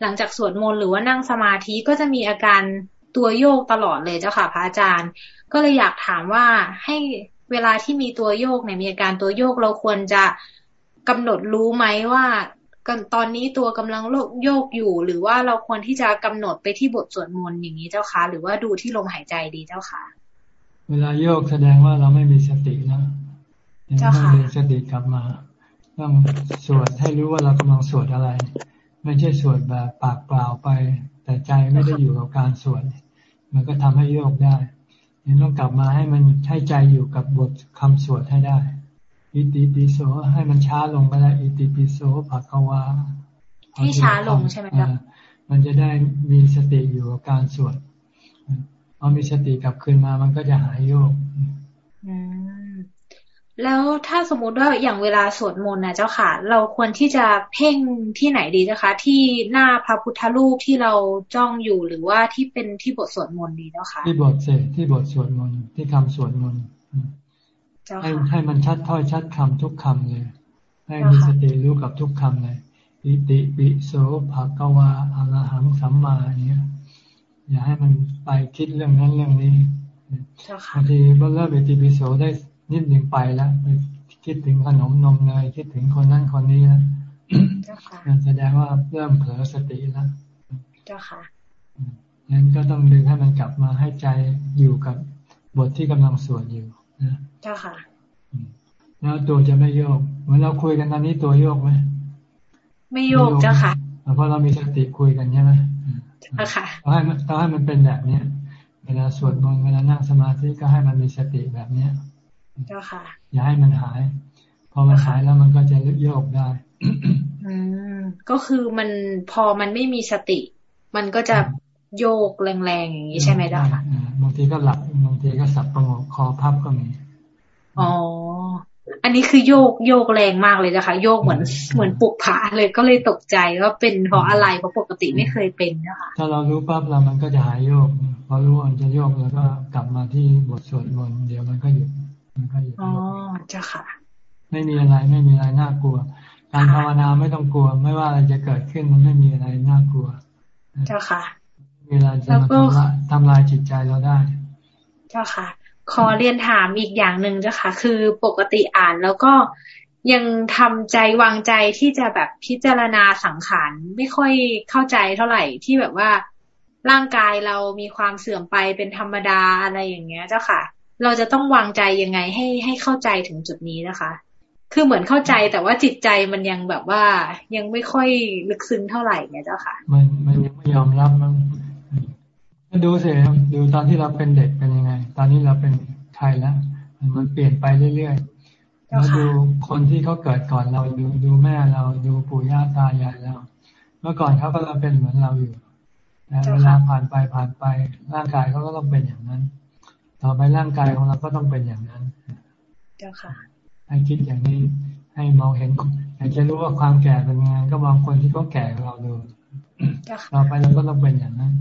Speaker 21: หลังจากสวดมนต์หรือว่านั่งสมาธิก็จะมีอาการตัวโยกตลอดเลยเจ้าค่ะพระอาจารย์ ก็เลยอยากถามว่าให้เวลาที่มีตัวโยกเนี่ยมีอาการตัวโยกเราควรจะกำหนดรู้ไหมว่า กันตอนนี้ตัวกำลังโยกอยู่ หรือว่าเราควรที่จะกำหนดไปที่บทสวดมนต์อย่างนี้เจ้าคะหรือว่าดูที่ลมหายใจดีเจ้าค่ะ
Speaker 1: เวลาโยกแสดงว่าเราไม่มีสตินะยังไม่มีสติกลับมาต้องสวดให้รู้ว่าเรากำลังสวดอะไร ไม่ใช่สวดแบบปากเปล่าไป แต่ใจไม่ได้อยู่กับการสวดมันก็ทำให้โยกได้ยังต้องกลับมาให้มันให้ใจอยู่กับบทคำสวดให้ได้ อิติปิโสให้มันช้าลงก็ได้อิติปิโสภควา
Speaker 21: ให้ช้าลงใช่ไหมครับ
Speaker 1: มันจะได้มีสติอยู่กับการสวดเอามีสติกลับคืนมามันก็จะหายโยก
Speaker 21: อืมแล้วถ้าสมมุติว่าอย่างเวลาสวดมนต์นะเจ้าค่ะ เราควรที่จะเพ่งที่ไหนดีนะคะ ที่หน้าพระพุทธรูปที่เราจ้องอยู่หรือว่าที่เป็นที่บทสวดมนต์ดีเจ้าค่ะ
Speaker 1: ที่บทเสกที่บทสวดมนต์ที่คำสวดมนต์ ให้ให้มันชัดถ้อยชัดคำทุกคำเลย ให้มีสติรู้กับทุกคำเลยอิติปิโสภะกวาอรหังสัมมาเนี้ยอย่าให้มันไปคิดเรื่องนั้นเรื่องนี้บางทีก็เริ่มอิติปิโสได้นิดหนึ่งไปแล้วไปคิดถึงขนมนมเนยคิดถึงคนนั้นคนนี้แล้วมันแสดงว่าเริ่มเผลอสติแล้ว
Speaker 21: เจ้าค่ะ
Speaker 1: งั้นก็ต้องดึงให้มันกลับมาให้ใจอยู่กับบทที่กำลังสวดอยู่นะ
Speaker 21: เจ้าค่ะ
Speaker 1: แล้วตัวจะไม่โยกเหมือนเราคุยกันตอนนี้ตัวโยกไหม
Speaker 21: ไม่โยกเจ้าค่ะ
Speaker 1: เพราะเรามีสติคุยกันใช่ไหม
Speaker 21: เจ้าค่ะ
Speaker 1: ต้องให้ต้องให้มันเป็นแบบเนี้ยเวลาสวดมนต์เวลานั่งสมาธิก็ให้มันมีสติแบบเนี้ย
Speaker 21: เจ้าค่ะ
Speaker 1: อย่าให้มันหาย พอมันหายแล้วมันก็จะโยกได้
Speaker 21: อืมก็คือมันพอมันไม่มีสติ มันก็จะ โยกแรงๆอย่างนี้ใช่ไหมเจ้าค่ะ
Speaker 1: บางทีก็หลับบางทีก็สับประงกคอพับก็มี
Speaker 21: อ๋ออันนี้คือโยกโยกแรงมากเลยนะคะโยกเหมือนเหมือนปุกผาเลยก็เลยตกใจว่าเป็นเพราะอะไรเพราะปกติไม่เคยเป็นนะคะ
Speaker 1: ถ้าเรารู้ปั๊บเรามันก็จะหายโยกพอรู้มันจะโยกแล้วก็กลับมาที่บทสวดมนต์เดี๋ยวมันก็หยุดมันก็หยุด
Speaker 21: อ๋อเจ้าค่ะ
Speaker 1: ไม่มีอะไรไม่มีอะไรน่ากลัว การภาวนาไม่ต้องกลัว ไม่ว่าอะไรจะเกิดขึ้นมันไม่มีอะไรน่ากลัว
Speaker 21: เจ้าค่ะ
Speaker 1: เวลาจะมาทำลายทำลายจิตใจเราได้
Speaker 21: เจ้าค่ะ ขอเรียนถามอีกอย่างหนึ่งจ้ะค่ะ คือปกติอ่านแล้วก็ยังทำใจวางใจที่จะแบบพิจารณาสังขารไม่ค่อยเข้าใจเท่าไหร่ที่แบบว่าร่างกายเรามีความเสื่อมไปเป็นธรรมดาอะไรอย่างเงี้ย เจ้าค่ะ เราจะต้องวางใจยังไงให้ให้เข้าใจถึงจุดนี้นะคะ คือเหมือนเข้าใจแต่ว่าจิตใจมันยังแบบว่ายังไม่ค่อยลึกซึ้งเท่าไหร่เนี่ยเจ้าค่ะ
Speaker 1: มันมันยังไม่ยอมรับมัน ดูสิดูตอนที่เราเป็นเด็กเป็นยังไง ตอนนี้เราเป็นใครแล้วมันเปลี่ยนไปเรื่อยๆแล้วดูคนที่เขาเกิดก่อนเราดูดูแม่เราดูปู่ย่าตายายเราเมื่อก่อนเขาก็เราเป็นเหมือนเราอยู่แต่เวลาผ่านไปผ่านไปร่างกายเขาก็ต้องเป็นอย่างนั้น ต่อไปร่างกายของเราก็ต้องเป็นอย่างนั้น
Speaker 21: เจ้าค่ะ
Speaker 1: ให้คิดอย่างนี้ให้มองเห็นอยากจะรู้ว่าความแก่เป็นยังไงก็มองคนที่เขาแก่เราดูต่อไปเราก็ต้องเป็นอย่างนั้น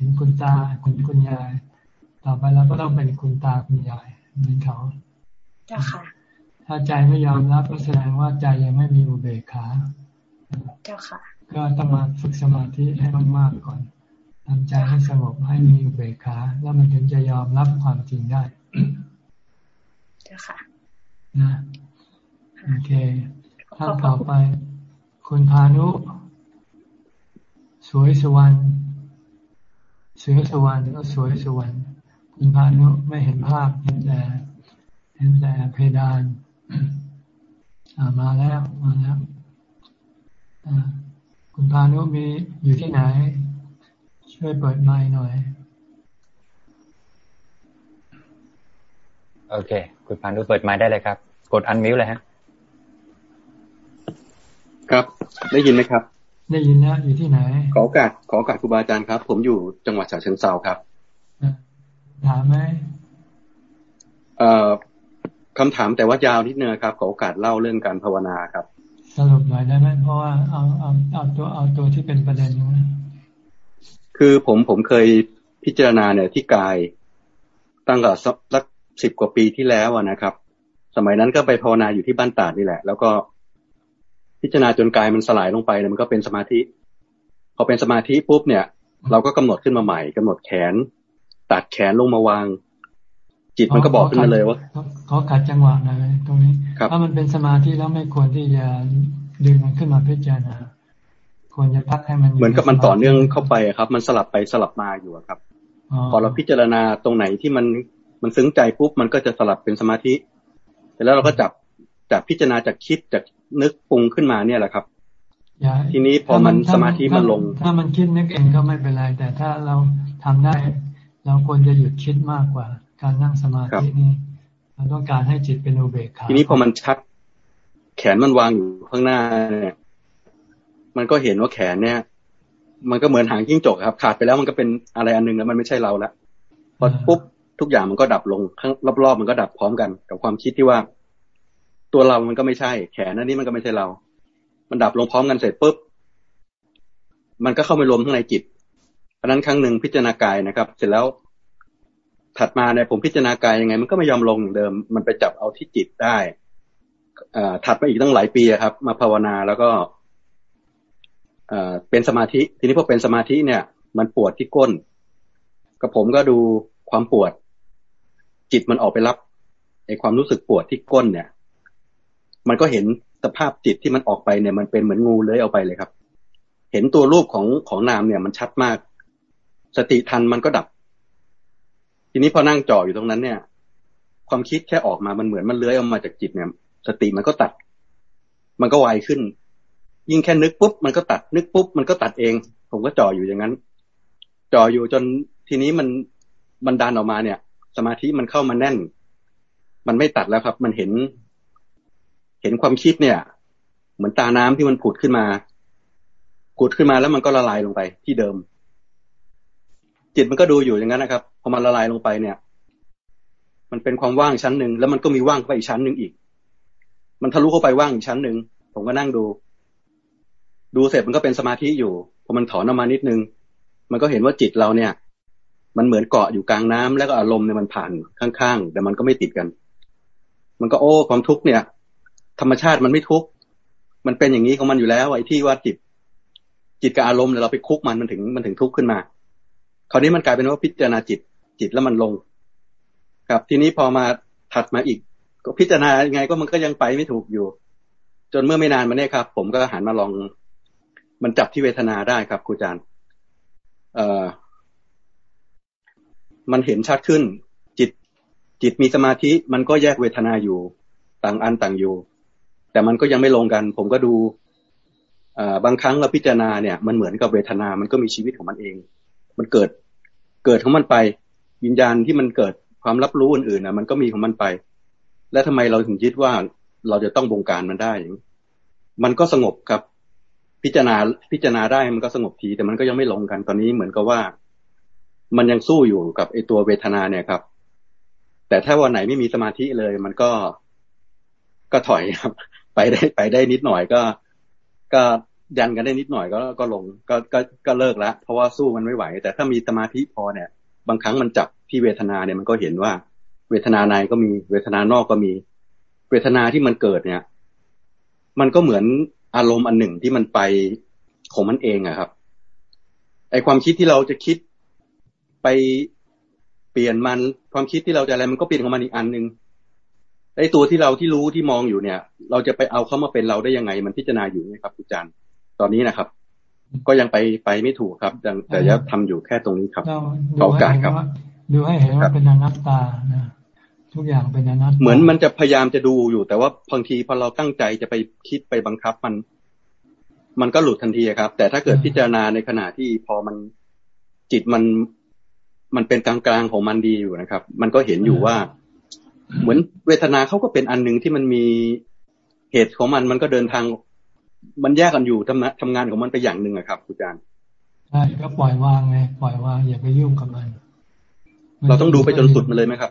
Speaker 1: ห็นคุณตาคุณคุณยาย ต่อไปเราก็ต้องเป็นคุณตาคุณยายเหมือนเขา
Speaker 21: เจ้าค่ะ
Speaker 1: ถ้าใจไม่ยอมรับก็แสดงว่าใจยังไม่มีอุเบกขา
Speaker 21: เจ้าค่ะ
Speaker 1: ก็ต้องมาฝึกสมาธิให้มากๆก่อนทำใจให้สงบให้มีอุเบกขาแล้วมันถึงจะยอมรับความจริงได้
Speaker 21: เจ้าค่ะ
Speaker 1: นะโอเคท่านต่อไป คุณพานุ สวยสวรรค์ เสือสวรรค์ก็สวยสวรรค์คุณพานุไม่เห็นภาพเห็นแต่เห็นแต่เพดานอ่ามาแล้วมาแล้วคุณพานุมีอยู่ที่ไหน ช่วยเปิดไมค์หน่อย
Speaker 2: โอเค คุณพานุเปิดไมค์ได้เลยครับ กดอันมิวเลยฮะ
Speaker 22: ครับ ได้ยินไหมครับ
Speaker 1: ได้ยินแล้วอยู่ที่ไหน
Speaker 22: ขอโอกาสขอโอกาสครูบาอาจารย์ครับ ผมอยู่จังหวัดฉะเชิงเซาครับ
Speaker 1: ถามไหม
Speaker 22: เอ่อคำถามแต่ว่ายาวนิดนึงครับ ขอโอกาสเล่าเรื่องการภาวนาครับ
Speaker 1: สรุปหน่อยได้ไหมเพราะว่าเอาเอาเอาตัวเอาตัวที่เป็นประเด็นนะ
Speaker 22: คือผมผมเคยพิจารณาเนี่ยที่กายตั้งแต่สักสิบกว่าปีที่แล้วนะครับ สมัยนั้นก็ไปภาวนาอยู่ที่บ้านตาดนี่แหละ แล้วก็ พิจารณาจนกายมันสลายลงไปมันก็เป็นสมาธิ พอเป็นสมาธิปุ๊บเนี่ย เราก็กำหนดขึ้นมาใหม่กำหนดแขน ตัดแขนลงมาวาง จิตมันก็บอกขึ้นมาเลยว่า
Speaker 1: เขาขัดจังหวะหน่อยตรงนี้ถ้ามันเป็นสมาธิแล้วไม่ควรที่จะดึงมันขึ้นมาพิจารณาควรจะพักให้มัน
Speaker 22: เหมือนกับมันต่อเนื่องเข้าไปครับ มันสลับไปสลับมาอยู่ครับพอเราพิจารณาตรงไหนที่มันมันซึ้งใจปุ๊บมันก็จะสลับเป็นสมาธิ แล้วเราก็จับ จากพิจารณาจากคิดจากนึกปรุงขึ้นมาเนี่ยแหละครับทีนี้พอมันสมาธิมันลง
Speaker 1: ถ้ามันคิดนึกเองก็ไม่เป็นไร แต่ถ้าเราทำได้ เราควรจะหยุดคิดมากกว่า การนั่งสมาธินี่เราต้องการให้จิตเป็นอุเบกขา
Speaker 22: ทีนี้พอมันชัด แขนมันวางอยู่ข้างหน้าเนี่ย มันก็เห็นว่าแขนเนี่ย มันก็เหมือนหางจิ้งจกครับ ขาดไปแล้วมันก็เป็นอะไรอันนึงแล้วมันไม่ใช่เราละพอปุ๊บทุกอย่างมันก็ดับลงข้างรอบๆมันก็ดับพร้อมกัน กับความคิดที่ว่า ตัวเรามันก็ไม่ใช่ แขนนั่นนี่มันก็ไม่ใช่เรา มันดับลงพร้อมกันเสร็จปุ๊บ มันก็เข้ามารวมข้างในจิตเพราะนั้นครั้งหนึ่งพิจารณากายนะครับ เสร็จแล้ว ถัดมาเนี่ยผมพิจารณากายยังไง มันก็ไม่ยอมลงอย่างเดิม มันไปจับเอาที่จิตได้อ่าถัดมาอีกตั้งหลายปีครับ มาภาวนาแล้วก็อ่าเป็นสมาธิ ทีนี้พอเป็นสมาธิเนี่ย มันปวดที่ก้นกับผมก็ดูความปวด จิตมันออกไปรับไอความรู้สึกปวดที่ก้นเนี่ย มันก็เห็นสภาพจิตที่มันออกไปเนี่ย มันเป็นเหมือนงูเลื้อยออกไปเลยครับ เห็นตัวรูปของของนามเนี่ย มันชัดมาก สติทันมันก็ดับ ทีนี้พอนั่งจ่ออยู่ตรงนั้นเนี่ย ความคิดแค่ออกมามันเหมือนมันเลื้อยออกมาจากจิตเนี่ย สติมันก็ตัด มันก็ไวขึ้น ยิ่งแค่นึกปุ๊บมันก็ตัด นึกปุ๊บมันก็ตัดเอง ผมก็จ่ออยู่อย่างนั้น จ่ออยู่จนทีนี้มันมันดันออกมาเนี่ย สมาธิมันเข้ามาแน่น มันไม่ตัดแล้วครับ มันเห็น เห็นความคิดเนี่ย เหมือนตาน้ำที่มันผุดขึ้นมาผุดขึ้นมาแล้วมันก็ละลายลงไปที่เดิม จิตมันก็ดูอยู่อย่างนั้นนะครับพอมันละลายลงไปเนี่ย มันเป็นความว่างชั้นหนึ่งแล้วมันก็มีว่างไปอีกชั้นหนึ่งอีก มันทะลุเข้าไปว่างอีกชั้นหนึ่งผมก็นั่งดู ดูเสร็จมันก็เป็นสมาธิอยู่พอมันถอนออกมานิดนึง มันก็เห็นว่าจิตเราเนี่ย มันเหมือนเกาะอยู่กลางน้ำแล้วก็อารมณ์เนี่ยมันผ่านข้างๆแต่มันก็ไม่ติดกัน มันก็โอ้ความทุกข์เนี่ย ธรรมชาติมันไม่ทุกข์มันเป็นอย่างนี้ของมันอยู่แล้วไอ้ที่ว่าจิตจิตกับอารมณ์เนี่ยเราไปคุกมันมันถึงมันถึงทุกข์ขึ้นมา คราวนี้มันกลายเป็นว่าพิจารณาจิตจิตแล้วมันลง ครับทีนี้พอมาถัดมาอีก ก็พิจารณายังไงก็มันก็ยังไปไม่ถูกอยู่ จนเมื่อไม่นานมาเนี่ยครับ ผมก็หันมาลอง มันจับที่เวทนาได้ครับครูอาจารย์ เอ่อ มันเห็นชัดขึ้น จิตจิตมีสมาธิมันก็แยกเวทนาอยู่ ต่างอันต่างอยู่ แต่มันก็ยังไม่ลงกัน ผมก็ดูบางครั้งเราพิจารณาเนี่ย มันเหมือนกับเวทนา มันก็มีชีวิตของมันเอง มันเกิดเกิดของมันไปวิญญาณที่มันเกิดความรับรู้อื่นๆนะมันก็มีของมันไป และทำไมเราถึงคิดว่าเราจะต้องบงการมันได้ มันก็สงบครับพิจารณาพิจารณาได้มันก็สงบที แต่มันก็ยังไม่ลงกัน ตอนนี้เหมือนกับว่า มันยังสู้อยู่กับไอตัวเวทนาเนี่ยครับ แต่ถ้าวันไหนไม่มีสมาธิเลย มันก็ก็ถอยครับ ไปได้ไปได้นิดหน่อยก็ ก็ยันกันได้นิดหน่อยก็ก็ลงก็ก็ก็เลิกแล้วเพราะว่าสู้มันไม่ไหว แต่ถ้ามีสมาธิพอเนี่ย บางครั้งมันจับที่เวทนาเนี่ยมันก็เห็นว่า เวทนาในก็มีเวทนานอกก็มี เวทนาที่มันเกิดเนี่ย มันก็เหมือนอารมณ์อันหนึ่งที่มันไปของมันเองอะครับไอความคิดที่เราจะคิดไปเปลี่ยนมันความคิดที่เราจะอะไรมันก็เปลี่ยนของมันอีกอันหนึ่ง ไอ้ตัวที่เราที่รู้ที่มองอยู่เนี่ย เราจะไปเอาเข้ามาเป็นเราได้ยังไง มันพิจารณาอยู่นะครับอาจารย์ตอนนี้นะครับ ก็ยังไปไปไม่ถูกครับแต่จะทำอยู่แค่ตรงนี้ครับโอกาสครับ
Speaker 1: ดูให้เห็นว่าเป็นอนัตตานะทุกอย่างเป็นอนัตตา
Speaker 22: เหมือนมันจะพยายามจะดูอยู่ แต่ว่าบางทีพอเราตั้งใจจะไปคิดไปบังคับมัน มันก็หลุดทันทีครับ แต่ถ้าเกิดพิจารณาในขณะที่พอมันจิตมัน มันเป็นกลางๆของมันดีอยู่นะครับ มันก็เห็นอยู่ว่า เหมือนเวทนาเขาก็เป็นอันหนึ่งที่มันมีเหตุของมันมันก็เดินทาง มันแยกกันอยู่ทำทำงานของมันไปอย่างหนึ่งอะครับอาจารย์
Speaker 1: ใช่ก็ปล่อยวางไงปล่อยวางอย่าไปยุ่งกับมัน
Speaker 22: เราต้องดูไปจนสุดมันเลยไหมครับ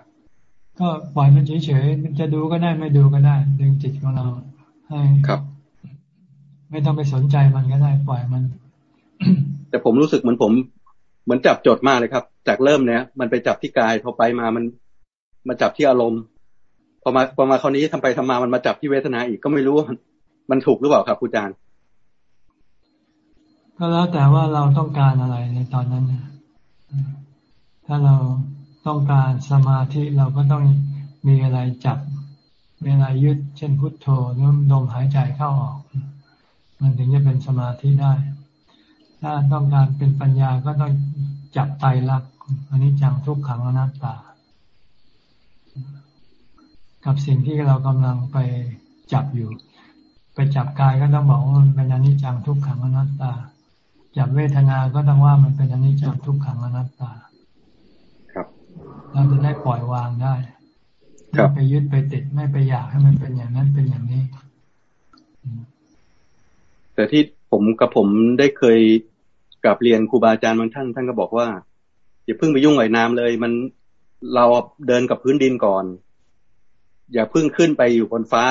Speaker 1: ก็ปล่อยมันเฉยๆจะดูก็ได้ไม่ดูก็ได้ดึงจิตของเราให้
Speaker 22: ครับ
Speaker 1: ไม่ต้องไปสนใจมันก็ได้ปล่อยมัน
Speaker 22: แต่ผมรู้สึกเหมือนผม เหมือนจับจดมากเลยครับ จากเริ่มเนี้ยมันไปจับที่กายพอไปมามัน มาจับที่อารมณ์พอมาพอมาคราวนี้ทำไปทำมามันมาจับที่เวทนาอีกก็ไม่รู้มันถูกหรือเปล่าครับครูอาจารย์
Speaker 1: ก็แล้วแต่ว่าเราต้องการอะไรในตอนนั้นนะถ้าเราต้องการสมาธิเราก็ต้องมีอะไรจับมีอะไรยึดเช่นพุทโธหรือลมหายใจเข้าออก มันถึงจะเป็นสมาธิได้ ถ้าต้องการเป็นปัญญาก็ต้องจับไตรลักษณ์อันนี้จังทุกขังอนัตตา กับสิ่งที่เรากำลังไปจับอยู่ ไปจับกายก็ต้องบอกว่ามันเป็นอนิจจังทุกขังอนัตตา จับเวทนา ก็ต้องว่ามันเป็นอนิจจังทุกขังอนัตตา
Speaker 22: ครับ
Speaker 1: เราจะได้ปล่อยวางได้ไม่ไปยึดไปติดไม่ไปอยากให้มันเป็นอย่างนั้นเป็นอย่างนี้
Speaker 22: แต่ที่ผมกับผมได้เคยกับเรียนครูบาอาจารย์บางท่านท่านก็บอกว่าอย่าเพิ่งไปยุ่งไอ้น้ำเลย มันเราเดินกับพื้นดินก่อน อย่าพึ่งขึ้นไปอยู่บนฟ้า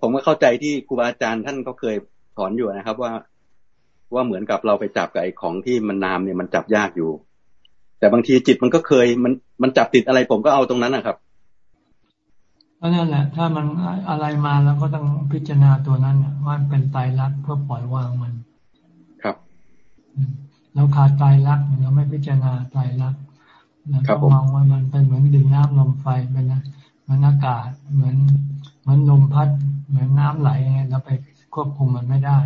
Speaker 22: ผมก็เข้าใจที่ครูบาอาจารย์ท่านก็เคยสอนอยู่นะครับ ว่าว่าเหมือนกับเราไปจับกับไอ้ของที่มันนามเนี่ยมันจับยากอยู่ แต่บางทีจิตมันก็เคยมันมันจับติดอะไรผมก็เอาตรงนั้นนะครับ
Speaker 1: ก็นั่นแหละ ถ้ามันอะไรมาแล้วก็ต้องพิจารณาตัวนั้นว่าเป็นไตรลักษณ์เพื่อปล่อยวางมัน
Speaker 22: ครับ
Speaker 1: เราขาดไตรลักษณ์เราไม่พิจารณาไตรลักษณ์เราก็มองว่ามันเป็นเหมือนดินน้ำลมไฟเป็นนะ มันอากาศ เหมือนเหมือนลมพัด เหมือนน้ำไหลเราไปควบคุมมันไม่ได้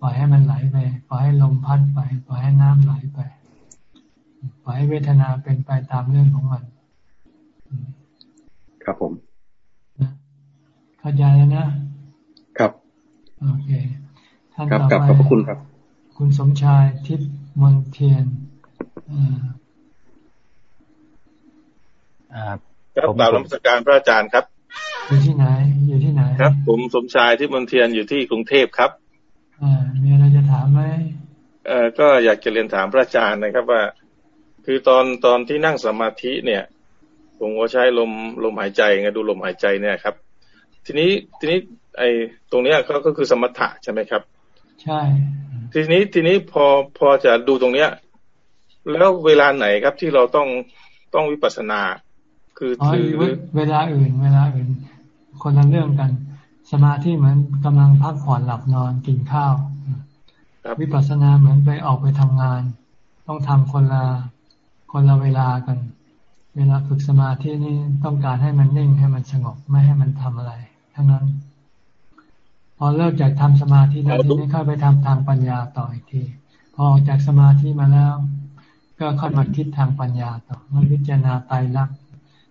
Speaker 1: ปล่อยให้มันไหลไป ปล่อยให้ลมพัดไป ปล่อยให้น้ำไหลไป ปล่อยให้เวทนาเป็นไปตามเรื่องของมัน
Speaker 22: ครับผม
Speaker 1: เข้าใจแล้วนะ
Speaker 22: ครับ
Speaker 1: โอเค
Speaker 22: ท่านต่อไปขอบคุณครับ
Speaker 1: คุณสมชายทิพย์มนเทียน
Speaker 23: ครับกล่าวนมัสการพระอาจารย์ครับ
Speaker 1: อยู่ที่ไหน อยู่ที่ไหน
Speaker 23: ครับ ผมสมชายที่มนเทียนอยู่ที่กรุงเทพครับ
Speaker 1: อ่ามีอะไรจะถามไหม
Speaker 23: เอ่อก็อยากจะเรียนถามพระอาจารย์นะครับว่า คือตอนตอนที่นั่งสมาธิเนี่ย ผมก็ใช้ลมลมหายใจไงดูลมหายใจเนี่ยครับ ทีนี้ทีนี้ ไอ้ตรงเนี้ยก็ก็คือสมถะใช่ไหมครับ
Speaker 1: ใช่
Speaker 23: ทีนี้ทีนี้พอพอจะดูตรงเนี้ย แล้วเวลาไหนครับที่เราต้องต้องวิปัสสนา คือถือ
Speaker 1: เวลาอื่น เวลาอื่น คนละเรื่องกัน สมาธิเหมือนกำลังพักผ่อนหลับนอนกินข้าววิปัสสนาเหมือนไปออกไปทำงาน ต้องทำคนละคนละเวลากัน เวลาฝึกสมาธินี่ต้องการให้มันนิ่งให้มันสงบไม่ให้มันทำอะไร ทั้งนั้น พอเลิกจากทำสมาธิแล้วทีนี้เข้าไปทำทางปัญญาต่ออีกที พอออกจากสมาธิมาแล้ว ก็ค่อยมาคิดทางปัญญาต่อมันพิจารณาไตรลักษณ์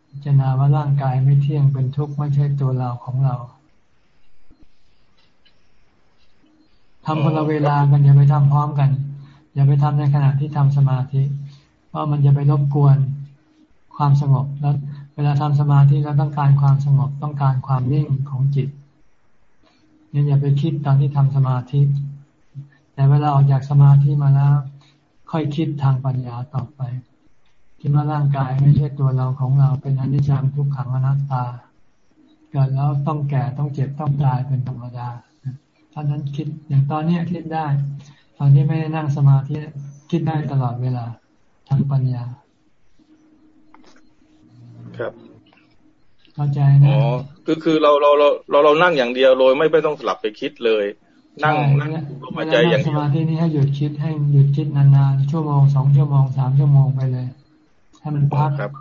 Speaker 1: พิจารณาว่าร่างกายไม่เที่ยงเป็นทุกข์ไม่ใช่ตัวเราของเราทำคนละเวลากันอย่าไปทำพร้อมกัน อย่าไปทำในขณะที่ทำสมาธิ เพราะมันจะไปรบกวนความสงบแล้ว เวลาทำสมาธิเราต้องการความสงบต้องการความนิ่งของจิตเนี่ยอย่าไปคิดตอนที่ทำสมาธิ แต่เวลาออกจากสมาธิมาแล้ว ค่อยคิดทางปัญญาต่อไป คิดว่าร่างกายไม่ใช่ตัวเราของเราเป็นอนิจจังทุกขังอนัตตา เกิดแล้วต้องแก่ต้องเจ็บต้องตายเป็นธรรมดาท่านนั้นคิดอย่างตอนนี้คิดได้ ตอนที่ไม่ได้นั่งสมาธิคิดได้ตลอดเวลาทางปัญญา
Speaker 23: ครับ
Speaker 1: เข้าใจนะอ๋อ
Speaker 23: คือคือเราเราเราเราเรานั่งอย่างเดียวโดยไม่ไม่ต้องสลับไปคิดเลย นั่งนั่งลมหายใจอย่างเดียวส
Speaker 1: มาธินี้ให้หยุดคิดให้หยุดคิดนานๆชั่วโมงสองชั่วโมงสามชั่วโมงไปเลย ให้มันพัก
Speaker 23: ครับ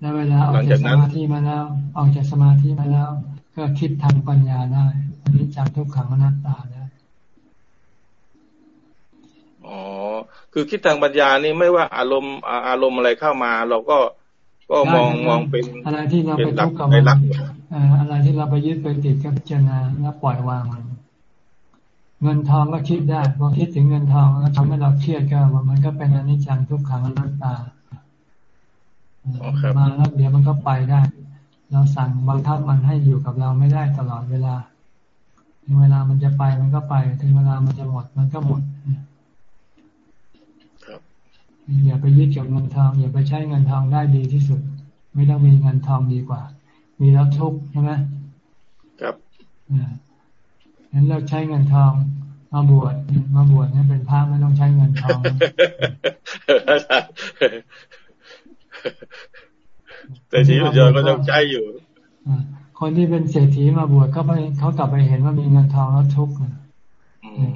Speaker 1: แล้วเวลาออกจากสมาธิมาแล้วออกจากสมาธิมาแล้ว ก็คิดทางปัญญาได้อันนี้จำทุกขังอนัตตาได้
Speaker 23: อ๋อ คือคิดทางปัญญานี่ไม่ว่าอารมณ์อารมณ์อะไรเข้ามา เราก็ก็มองมองเป็น
Speaker 1: อะไรที่เราไปทุกข์กับมันอะไรที่เราไปยึดไปติดก็พิจารณาแล้วปล่อยวางมัน เงินทองก็คิดได้พอคิดถึงเงินทองแล้วทำให้เราเครียดก็ว่ามันก็เป็นอนิจจังทุกขังอนัตตามาแล้วเดี๋ยวมันก็ไปได้ เราสั่งบังคับมันให้อยู่กับเราไม่ได้ตลอดเวลา ถึงเวลามันจะไปมันก็ไป ถึงเวลามันจะหมดมันก็หมดอย่าไปยึดกับเงินทอง อย่าไปใช้เงินทองได้ดีที่สุด ไม่ต้องมีเงินทองดีกว่า มีแล้วทุกใช่ไหม
Speaker 23: ครับ
Speaker 1: งั้นเราใช้เงินทองมาบวชมาบวชนี่เป็นพระไม่ต้องใช้เงินทอง
Speaker 23: แต่ชีวิตยอก็ต้องใช้อยู่
Speaker 1: คนที่เป็นเศรษฐีมาบวชก็ไปเขากลับไปเห็นว่ามีเงินทองแล้วทุกข์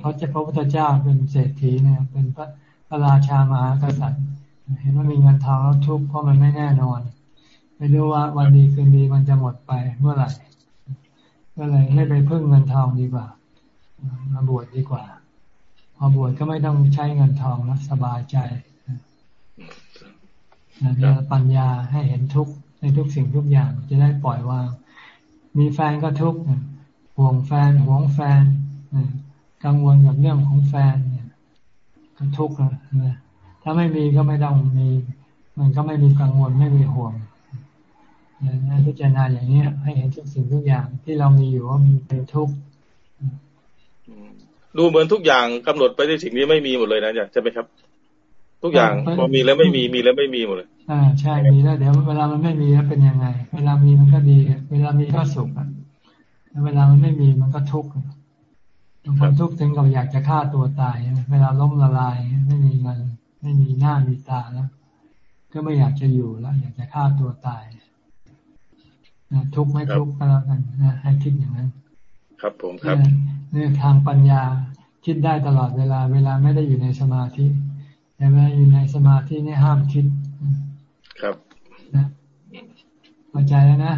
Speaker 1: เขาจะพระพุทธเจ้าเป็นเศรษฐีเนี่ย เป็นพระพระราชามหากษัตริย์ เห็นว่ามีเงินทองแล้วทุกข์เพราะมันไม่แน่นอน ไม่รู้ว่าวันดีคืนดีมันจะหมดไปเมื่อไหร่ ก็เลยไม่ไปพึ่งเงินทองดีกว่า มาบวชดีกว่า พอบวชก็ไม่ต้องใช้เงินทองนะสบายใจเนี่ปัญญาให้เห็นทุกในทุกสิ่งทุกอย่างจะได้ปล่อยวาง มีแฟนก็ทุกข์ห่วงแฟนห่วงแฟนกังวลกับเรื่องของแฟนเนี่ยทุกข์นะถ้าไม่มีก็ไม่ต้องมี มันก็ไม่มีกังวลไม่มีห่วง นะพิจารณาอย่างนี้ให้เห็นทุกสิ่งทุกอย่างที่เรามีอยู่ว่ามันเป็นทุกข์
Speaker 23: ดูเหมือนทุกอย่างกำหนดไปในสิ่งนี้ไม่มีหมดเลยนะใช่ไหมครับ ทุกอย่างพอมีแล้วไม่มีมีแล้วไม่มีหมดเลย
Speaker 1: อ่าใช่มีแล้วเดี๋ยวเวลามันไม่มีแล้วเป็นยังไง เวลามีมันก็ดี เวลามีก็สุขอะเวลามันไม่มีมันก็ทุกข์บางคนทุกข์ถึงกับอยากจะฆ่าตัวตายเวลาล้มละลายไม่มีเงินไม่มีหน้ามีตาแล้วก็ไม่อยากจะอยู่แล้ว อยากจะฆ่าตัวตายนะ ทุกข์ไม่ทุกข์ก็แล้วกันนะให้คิดอย่างนั้น
Speaker 23: ครับผมครับ
Speaker 1: เนี่ยทางปัญญาคิดได้ตลอดเวลา เวลาไม่ได้อยู่ในสมาธิแต่เวลาอยู่ในสมาธินี่ห้ามคิด
Speaker 23: ครับ
Speaker 1: นะเข้าใจแล้วนะ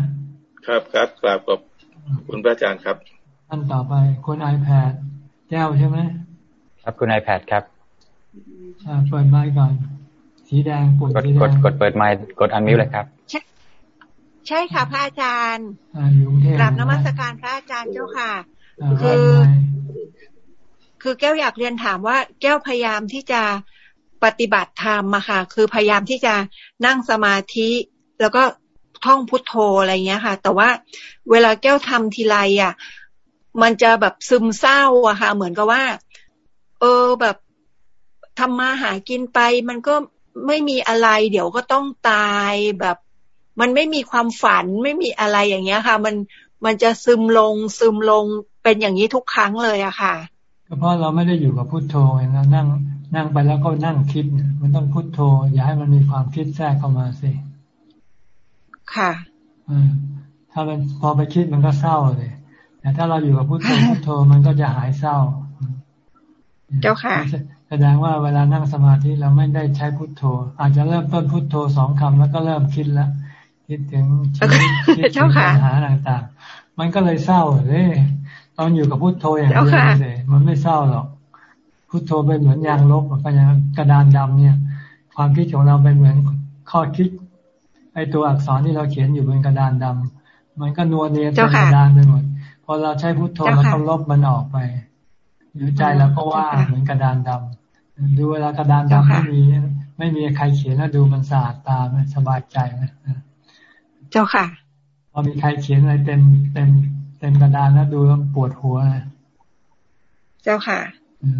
Speaker 23: ครับครับกราบขอบคุณพระอาจารย์ครับ
Speaker 1: อันต่อไปคุณไอแพดแก้วใช่ไหม
Speaker 2: ครับคุณไอแพดครับ
Speaker 1: อ่าเปิดไมค์ก่อน สีแดง
Speaker 2: ปุ่มสีแดงกดกดเปิดไมค์กดอันมิวเลยครับ
Speaker 24: ใช่ค่ะพระอาจารย์กราบนมัสการพระอาจารย์เจ้าค่ะ คือ คือแก้วอยากเรียนถามว่า แก้วพยายามที่จะปฏิบัติธรรมมาค่ะ คือพยายามที่จะนั่งสมาธิแล้วก็ท่องพุทโธอะไรเงี้ยค่ะ แต่ว่าเวลาแก้วทำทีไรอะ มันจะแบบซึมเศร้าอะค่ะ เหมือนกับว่า เออแบบทำมาหากินไป มันก็ไม่มีอะไร เดี๋ยวก็ต้องตายแบบ มันไม่มีความฝันไม่มีอะไรอย่างเงี้ยค่ะ มันมันจะซึมลงซึมลงเป็นอย่างนี้ทุกครั้งเลยอะค่ะ
Speaker 1: ก็เพราะเราไม่ได้อยู่กับพุทโธนะนั่งนั่งไปแล้วก็นั่งคิด มันต้องพุทโธ อย่าให้มันมีความคิดแทรกเข้ามาสิ
Speaker 24: ค่ะ
Speaker 1: อถ้ามันพอไปคิดมันก็เศร้าเลยแต่ถ้าเราอยู่กับพุทโธพุทโธมันก็จะหายเศร้า
Speaker 24: เจ้าค่ะ
Speaker 1: แสดงว่าเวลานั่งสมาธิเราไม่ได้ใช้พุทโธ อาจจะเริ่มต้นพุทโธสองคำแล้วก็เริ่มคิดแล้ว คิดถึงชีวิตคิดถึงปัญหาต่างๆ มันก็เลยเศร้าเลยตอนอยู่กับพุทโธอย่างเดียวเลยมันไม่เศร้าหรอกพุทโธเป็นเหมือนยางลบก็ยังกระดานดำเนี่ย ความคิดของเราเป็นเหมือนข้อคิดไอตัวอักษรที่เราเขียนอยู่บนกระดานดำมันก็นัวเนียเป็นกระดานไปหมดพอเราใช้พุทโธเราต้องลบมันออกไปหรือใจเราก็ว่าเหมือนกระดานดำดูเวลากระดานดำไม่มี ไม่มีใครเขียนแล้วดูมันสะอาดตาสบายใจนะ
Speaker 24: เจ้าค่ะ
Speaker 1: พอมีใครเขียนอะไรเต็มเต็มเต็มกระดานแล้วดูแล้วปวดหัวนะ
Speaker 24: เจ้าค่ะ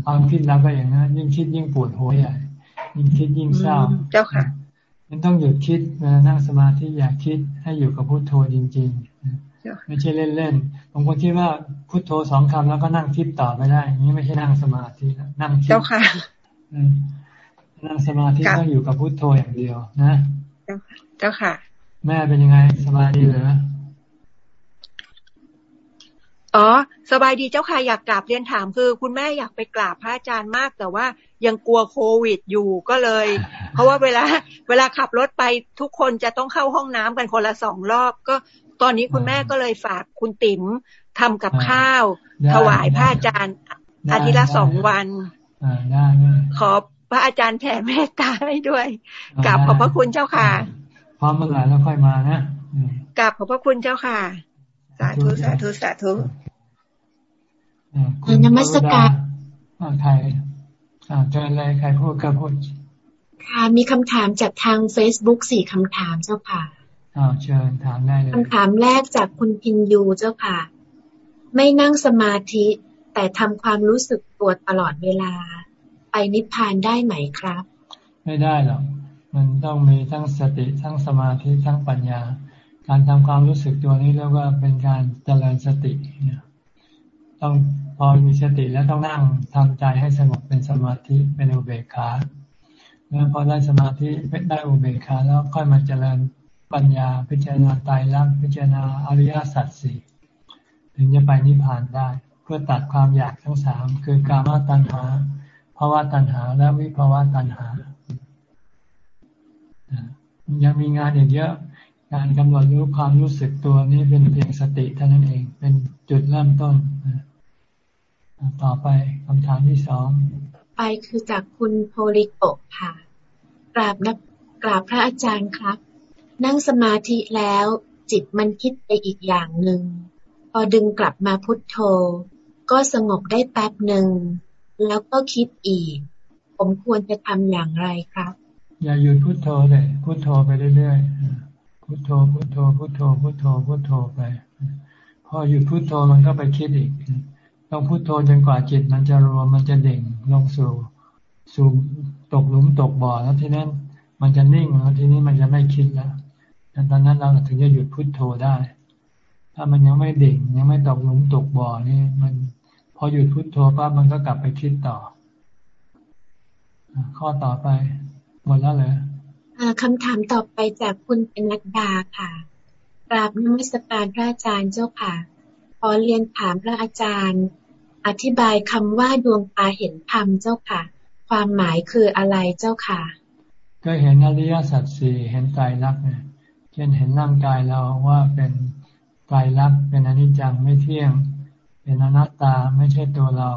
Speaker 1: ความคิดเราก็อย่างนั้นยิ่งคิดยิ่งปวดหัวใหญ่ยิ่งคิดยิ่งเศร้า
Speaker 24: เจ้าค่ะ
Speaker 1: มันต้องหยุดคิดเวลานั่งสมาธิอย่าคิดให้อยู่กับพุโทโธจริง ๆ ไม่ใช่เล่นๆบางคนคิดว่าพุโทโธสองคำแล้วก็นั่งคิดต่อไม่ได้อย่างนี้ไม่ใช่นั่งสมาธินั่งคิด
Speaker 24: เจ้าค่ะ
Speaker 1: นั่งสมาธิต้องอยู่กับพุโทโธอย่างเดียวนะ
Speaker 24: เจ้าค่ะ
Speaker 1: แม่เป็นยังไง สบายดีเหรอ
Speaker 24: อ๋อ สบายดีเจ้าค่ะอยากกราบเรียนถามคือ คุณแม่อยากไปกราบพระอาจารย์มาก แต่ว่ายังกลัวโควิดอยู่ก็เลย เพราะว่าเวลา เวลาขับรถไปทุกคนจะต้องเข้าห้องน้ำกันคนละสองรอบ ก็ตอนนี้คุณแม่ก็เลยฝากคุณติ๋มทำกับข้าว ถวายพระอาจารย์อาทิตย์ละสองวันขอพระอาจารย์แผ่เมตตาให้ด้วยกราบขอบพระคุณเจ้าค่ะ
Speaker 1: พร้อมเมื่อไหร่แล้วค่อยมานะ
Speaker 24: กราบขอบพระคุณเจ้าค่ะ สาธุสาธุสาธุ
Speaker 1: นมัสการใครเจออะไรใครพูดก็พูด
Speaker 21: ค่ะมีคำถามจากทางเฟซบุ๊กสี่คำถามเจ้าค่ะ
Speaker 1: อ้าวเชิญถามได้เลย
Speaker 21: คำถามแรกจากคุณพินยูเจ้าค่ะ ไม่นั่งสมาธิแต่ทำความรู้สึกตัวตลอดเวลา ไปนิพพานได้ไหมครับ
Speaker 1: ไม่ได้หรอก มันต้องมีทั้งสติทั้งสมาธิทั้งปัญญา การทำความรู้สึกตัวนี้แล้วก็เป็นการเจริญสติเนี่ยต้องพอมีสติแล้วต้องนั่งทำใจให้สงบเป็นสมาธิเป็นอุเบกขาแล้วพอได้สมาธิได้อุเบกขาแล้วค่อยมาเจริญปัญญาพิจารณาตายรักพิจารณาอริยสัจสี่ถึงจะไปนิพพานได้ เพื่อตัดความอยากทั้งสามคือกามตัณหาภาวะตัณหาและวิภาวะตัณหา ยังมีงานอีกเยอะ การกำหนดรู้ความรู้สึกตัวนี้เป็นเพียงสติเท่านั้นเอง เป็นจุดเริ่มต้น ต่อไปคำถามที่สอง
Speaker 21: ไปคือจากคุณโพลิโกค่ะ กราบนักกราบพระอาจารย์ครับ นั่งสมาธิแล้วจิตมันคิดไปอีกอย่างหนึ่ง พอดึงกลับมาพุทโธ ก็สงบได้แป๊บหนึ่ง แล้วก็คิดอีก ผมควรจะทำอย่างไรครับ
Speaker 1: อย่าหยุดพุโทโธเลยพุโทโธไปเรื่อยๆพุโทโธพุโทโธพุโทโธพุโทโธพุโทโธไป พอหยุดพุโทโธมันก็ไปคิดอีกต้องพุโทโธจนกว่าจิตมันจะรวมมันจะเด่งลงสู่สู่ตกหลุมตกบ่อแล้วที่นั้นมันจะนิ่งแล้วทีนี้มันจะไม่คิดแล้วตอนนั้นเราถึงจะหยุดพุดโทโธได้ ถ้ามันยังไม่เด่งยังไม่ตกหลุมตกบ่อนี่ มัน พอหยุดพุดโทโธปั๊บมันก็กลับไปคิดต่อ ข้อต่อไป หมดแล้วเลย
Speaker 21: คำถามต่อไปจากคุณเป็นนักดาค่ะกราบนมัสการพระอาจารย์เจ้าค่ะ ขอเรียนถามพระอาจารย์ อธิบายคำว่าดวงตาเห็นธรรมเจ้าค่ะ ความหมายคืออะไรเจ้าค่ะ
Speaker 1: ก็เห็นอริยสัจสี่เห็นใจรักเนี่ยเช่นเห็นร่างกายเราว่าเป็นใจรักเป็นอนิจจังไม่เที่ยง เป็นอนัตตาไม่ใช่ตัวเรา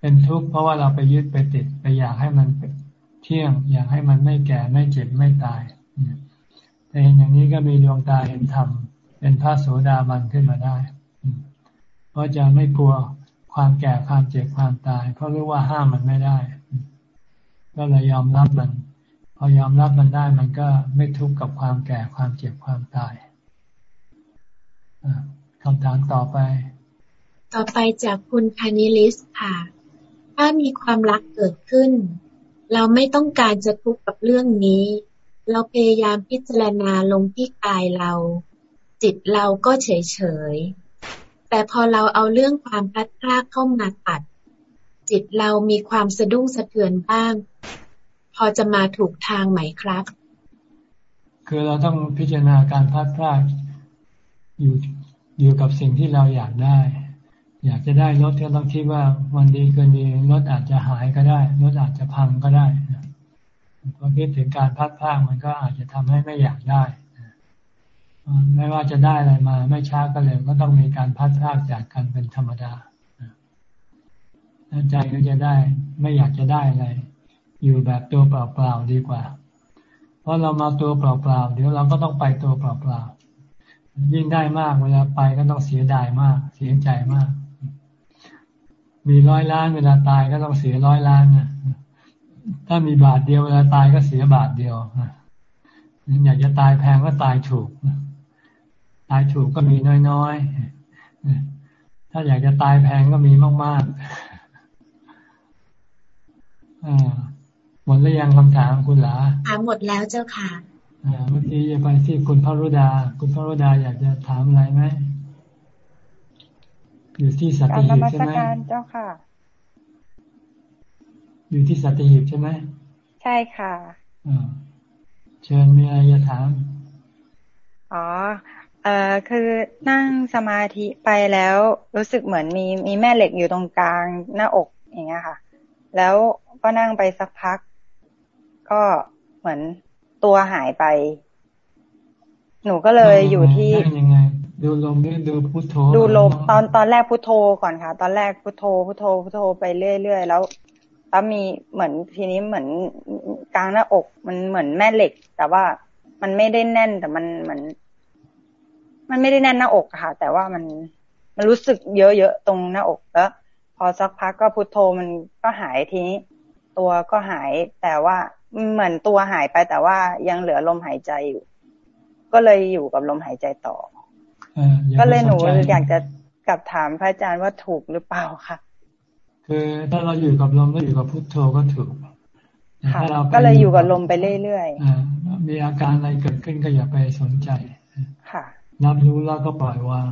Speaker 1: เป็นทุกข์เพราะว่าเราไปยึดไปติด ไปอยากให้มันเที่ยง อยากให้มันไม่แก่ไม่เจ็บไม่ตายแต่เห็นอย่างนี้ก็มีดวงตาเห็นธรรมเป็นพระโสดาบันขึ้นมาได้เพราะจะไม่กลัวความแก่ความเจ็บความตาย เพราะรู้ว่าห้ามมันไม่ได้ ก็เลยยอมรับมัน พอยอมรับมันได้มันก็ไม่ทุกข์กับความแก่ความเจ็บความตายคำถามต่อไป
Speaker 21: ต่อไปจากคุณคานิลิสค่ะ ถ้ามีความรักเกิดขึ้น เราไม่ต้องการจะทุกข์กับเรื่องนี้ เราพยายามพิจารณาลงที่กายเรา จิตเราก็เฉยเฉยแต่พอเราเอาเรื่องความพลัดพรากเข้ามาตัด จิตเรามีความสะดุ้งสะเทือนบ้าง พอจะมาถูกทางไหมครับ
Speaker 1: คือเราต้องพิจารณาการพลัดพรากอยู่อยู่กับสิ่งที่เราอยากได้ อยากจะได้รถก็ต้องคิดว่าวันดีเกินดีรถอาจจะหายก็ได้รถอาจจะพังก็ได้พอคิดถึงการพัดพาดมันก็อาจจะทำให้ไม่อยากได้ไม่ว่าจะได้อะไรมา ไม่ช้าก็เร็วก็ต้องมีการพัดพาดจากกันเป็นธรรมดาใจก็จะได้ ไม่อยากจะได้อะไร อยู่แบบตัวเปล่าๆดีกว่า เพราะเรามาตัวเปล่าๆเดี๋ยวเราก็ต้องไปตัวเปล่าๆยิ่งได้มากเวลาไปก็ต้องเสียดายมาก เสียใจมาก มีร้อยล้านเวลาตายก็ต้องเสียร้อยล้านนะถ้ามีบาทเดียวเวลาตายก็เสียบาทเดียวอยากจะตายแพงก็ตายถูก ตายถูกก็มีน้อยๆ ถ้าอยากจะตายแพงก็มีมากๆหมดแล้วยังคำถามคุณหลา
Speaker 21: ถามหมดแล้วเจ้าค่ะ
Speaker 1: เมื่อกี้จะไปที่คุณพระรุดา คุณพระรุดาอยากจะถามอะไรไหม อยู่ที่สัตหีบใช่ไหม
Speaker 25: เจ้าค่ะ
Speaker 1: อยู่ที่สัตหีบใช่ไหม
Speaker 25: ใช่ค่ะ
Speaker 1: เชิญมีอะไรจะถาม
Speaker 25: อ๋อเอ่อคือนั่งสมาธิไปแล้วรู้สึกเหมือนมีมีแม่เหล็กอยู่ตรงกลางหน้าอกอย่างเงี้ยค่ะ แล้วก็นั่งไปสักพัก ก็เหมือนตัวหายไป หนูก็เลยอยู่ที่
Speaker 1: ยังไง ดูลมดูพุทโธ
Speaker 25: ดูลมตอนตอนแรกพุทโธก่อนค่ะ ตอนแรกพุทโธพุทโธพุทโธไปเรื่อยๆแล้วแล้วมีเหมือนทีนี้เหมือนกลางหน้าอก มันเหมือนแม่เหล็ก แต่ว่ามันไม่ได้แน่นแต่มันเหมือนมันไม่ได้แน่นหน้าอกค่ะ แต่ว่ามันมันรู้สึกเยอะๆตรงหน้าอกแล้วพอสักพักก็พุทโธมันก็หายทีนี้ตัวก็หาย แต่ว่าเหมือนตัวหายไปแต่ว่ายังเหลือลมหายใจอยู่ ก็เลยอยู่กับลมหายใจต่อ ก็เลยหนูอยากจะกลับถามพระอาจารย์ว่าถูกหรือเปล่าค่ะ
Speaker 1: คือถ้าเราอยู่กับลมก็อยู่กับพุทโธก็ถูก
Speaker 25: ถ้าเราก็เลยอยู่กับลมไปเรื่อย
Speaker 1: ๆมีอาการอะไรเกิดขึ้นก็อย่าไปสนใจ
Speaker 25: ค่ะ
Speaker 1: รับรู้แล้วก็ปล่อยวาง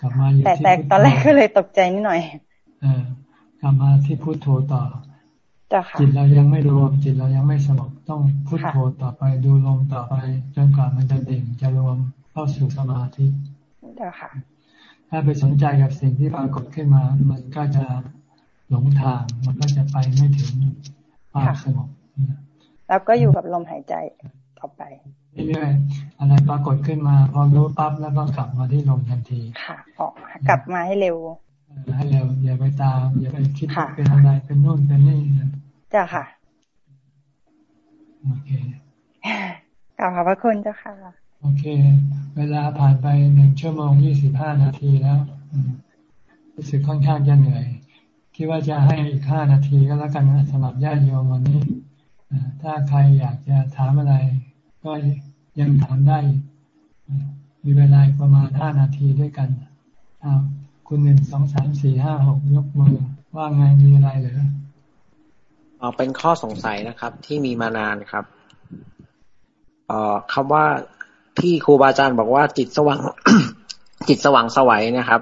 Speaker 1: กลับมาอยู่
Speaker 25: ที่แต่ตอนแรกก็เลยตกใจนิดหน่อย
Speaker 1: เออกลับมาที่พุโทโธต่อ
Speaker 25: จิ
Speaker 1: ตเรายังไม่รวมจิตเรายังไม่สงบต้องพุโทโธต่อไปดูลมต่อไปจนกว่ามันจะเด่งจะรวม เข้าสู่สมาธิ
Speaker 25: เจ้าค่ะ
Speaker 1: ถ้าไปสนใจกับสิ่งที่ปรากฏขึ้นมา มันก็จะหลงทาง มันก็จะไปไม่ถึงความสงบ
Speaker 25: แล้วก็อยู่กับลมหายใจต่อไป
Speaker 1: เรื่อยๆอะไรปรากฏขึ้นมา พอรู้ปั๊บแล้วก็กลับมาที่ลมทันที
Speaker 25: ค่ะออกกลับมาให้เร็ว
Speaker 1: ให้เร็วอย่าไปตาม อย่าไปคิดเป็นอะไรเป็นนู่นเป็นนี่
Speaker 25: จ้าค่ะ
Speaker 1: โอเค
Speaker 25: กลับขอบพระคุณเจ้าค่ะ
Speaker 1: โอเค เวลาผ่านไปหนึ่งชั่วโมงยี่สิบห้านาทีแล้วรู้สึกค่อนข้างจะเหนื่อย คิดว่าจะให้อีกห้านาทีก็แล้วกันนะสำหรับญาติโยมวันนี้ถ้าใครอยากจะถามอะไร ก็ยังถามได้ มีเวลาประมาณห้านาทีด้วยกันคุณหนึ่งสองสามสี่ห้าหกยกมือ ว่าไงมีอะไรหรือ
Speaker 18: อเป็นข้อสงสัยนะครับ ที่มีมานานครับ เอ่อคำว่า ที่ครูบาอาจารย์บอกว่าจิตสว่าง จิตสว่างสวัยนะครับ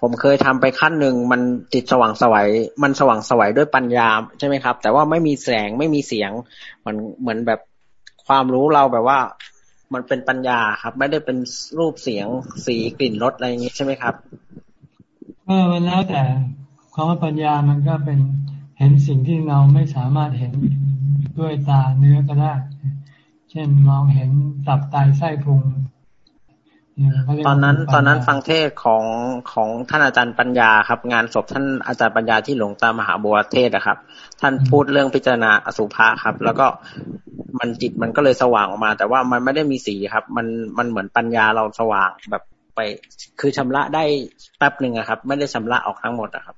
Speaker 18: ผมเคยทำไปขั้นหนึ่งมันจิตสว่างสวัยมันสว่างสวัยด้วยปัญญาใช่ไหมครับ แต่ว่าไม่มีแสงไม่มีเสียงมันเหมือนแบบความรู้เราแบบว่า มันเป็นปัญญาครับ ไม่ได้เป็นรูปเสียงสีกลิ่นรสอะไรอย่างนี้ใช่ไหมครับ
Speaker 1: เออมันแล้วแต่ความว่าปัญญามันก็เป็นเห็นสิ่งที่เราไม่สามารถเห็นด้วยตาเนื้อก็ได้ ช่นมองเห็นตับไตไส้พุง
Speaker 18: ตอนนั้นตอนนั้นฟังเทศของของท่านอาจารย์ปัญญาครับ งานศพท่านอาจารย์ปัญญาที่หลวงตามหาบัวเทศนะครับ ท่านพูดเรื่องพิจารณาอสุภะครับ แล้วก็มันจิตมันก็เลยสว่างออกมา แต่ว่ามันไม่ได้มีสีครับ มันมันเหมือนปัญญาเราสว่างแบบไป คือชำระได้แป๊บหนึ่งครับ ไม่ได้ชำระออกทั้งหมดนะครับ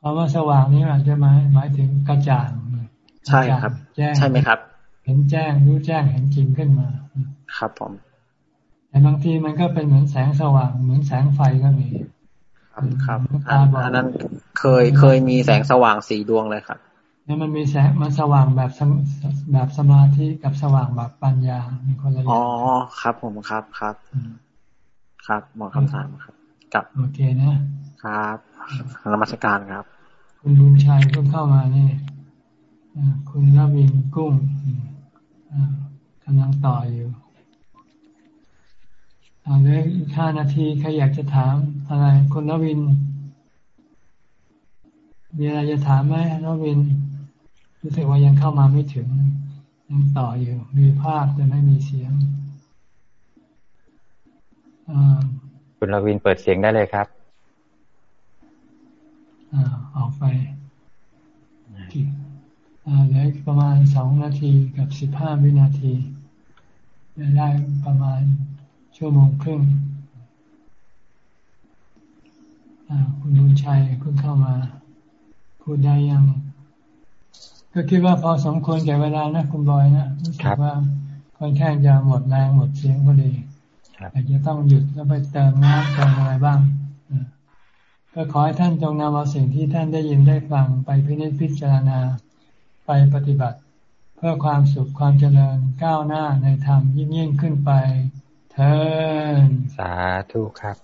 Speaker 1: คำว่าสว่างนี่อาจจะหมายหมายถึงกระจ่าง
Speaker 18: ใช่ครับแจ้งใช่ไหมครับ
Speaker 1: เห็นแจ้งรู้แจ้งเห็นจริงขึ้นมา
Speaker 18: ครับผม
Speaker 1: แต่บางทีมันก็เป็นเหมือนแสงสว่าง เหมือนแสงไฟก็มี
Speaker 18: ครับครับอันนั้นเคยเคยมีแสงสว่างสีดวงเลยครับ
Speaker 1: นี่มันมีแสงมันสว่างแบบแบบสมาธิกับสว่างแบบปัญญามีคนละอย่าง
Speaker 18: อ๋อครับ ผมครับครับ ครับมองคำถามครับกับ
Speaker 1: โอเค
Speaker 18: นะครับนมัสการครับ
Speaker 1: คุณบุญชัยเพิ่งเข้ามานี่คุณรวินกุ้ง กำลังต่ออยู่เอาเลยอีกห้านาทีใครอยากจะถามอะไรคุณรวิน มีอะไรจะถามไหมรวิน รู้สึกว่ายังเข้ามาไม่ถึง ยังต่ออยู่ มีภาพแต่ไม่มีเสียง
Speaker 2: คุณรวินเปิดเสียงได้เลยครับ
Speaker 1: ออกไป เหลือประมาณสองนาทีกับสิบห้าวินาทีจะได้ประมาณชั่วโมงครึ่งคุณบุญชัยเพิ่งเข้ามา พูดได้ยัง ก็คิดว่าพอสมควรแก่เวลานะคุณบอยนะรู้สึกว่าค่อนข้างจะหมดแรงหมดเสียงพอดีอาจจะต้องหยุดแล้วไปเติมน้ำเติมอะไรบ้างก็ขอให้ท่านจงนำเอาสิ่งที่ท่านได้ยินได้ฟังไปพิจิตพิจารณา ไปปฏิบัติ เพื่อความสุขความเจริญก้าวหน้าในธรรมยิ่งยิ่งขึ้นไป เทิน
Speaker 2: สาธุครับ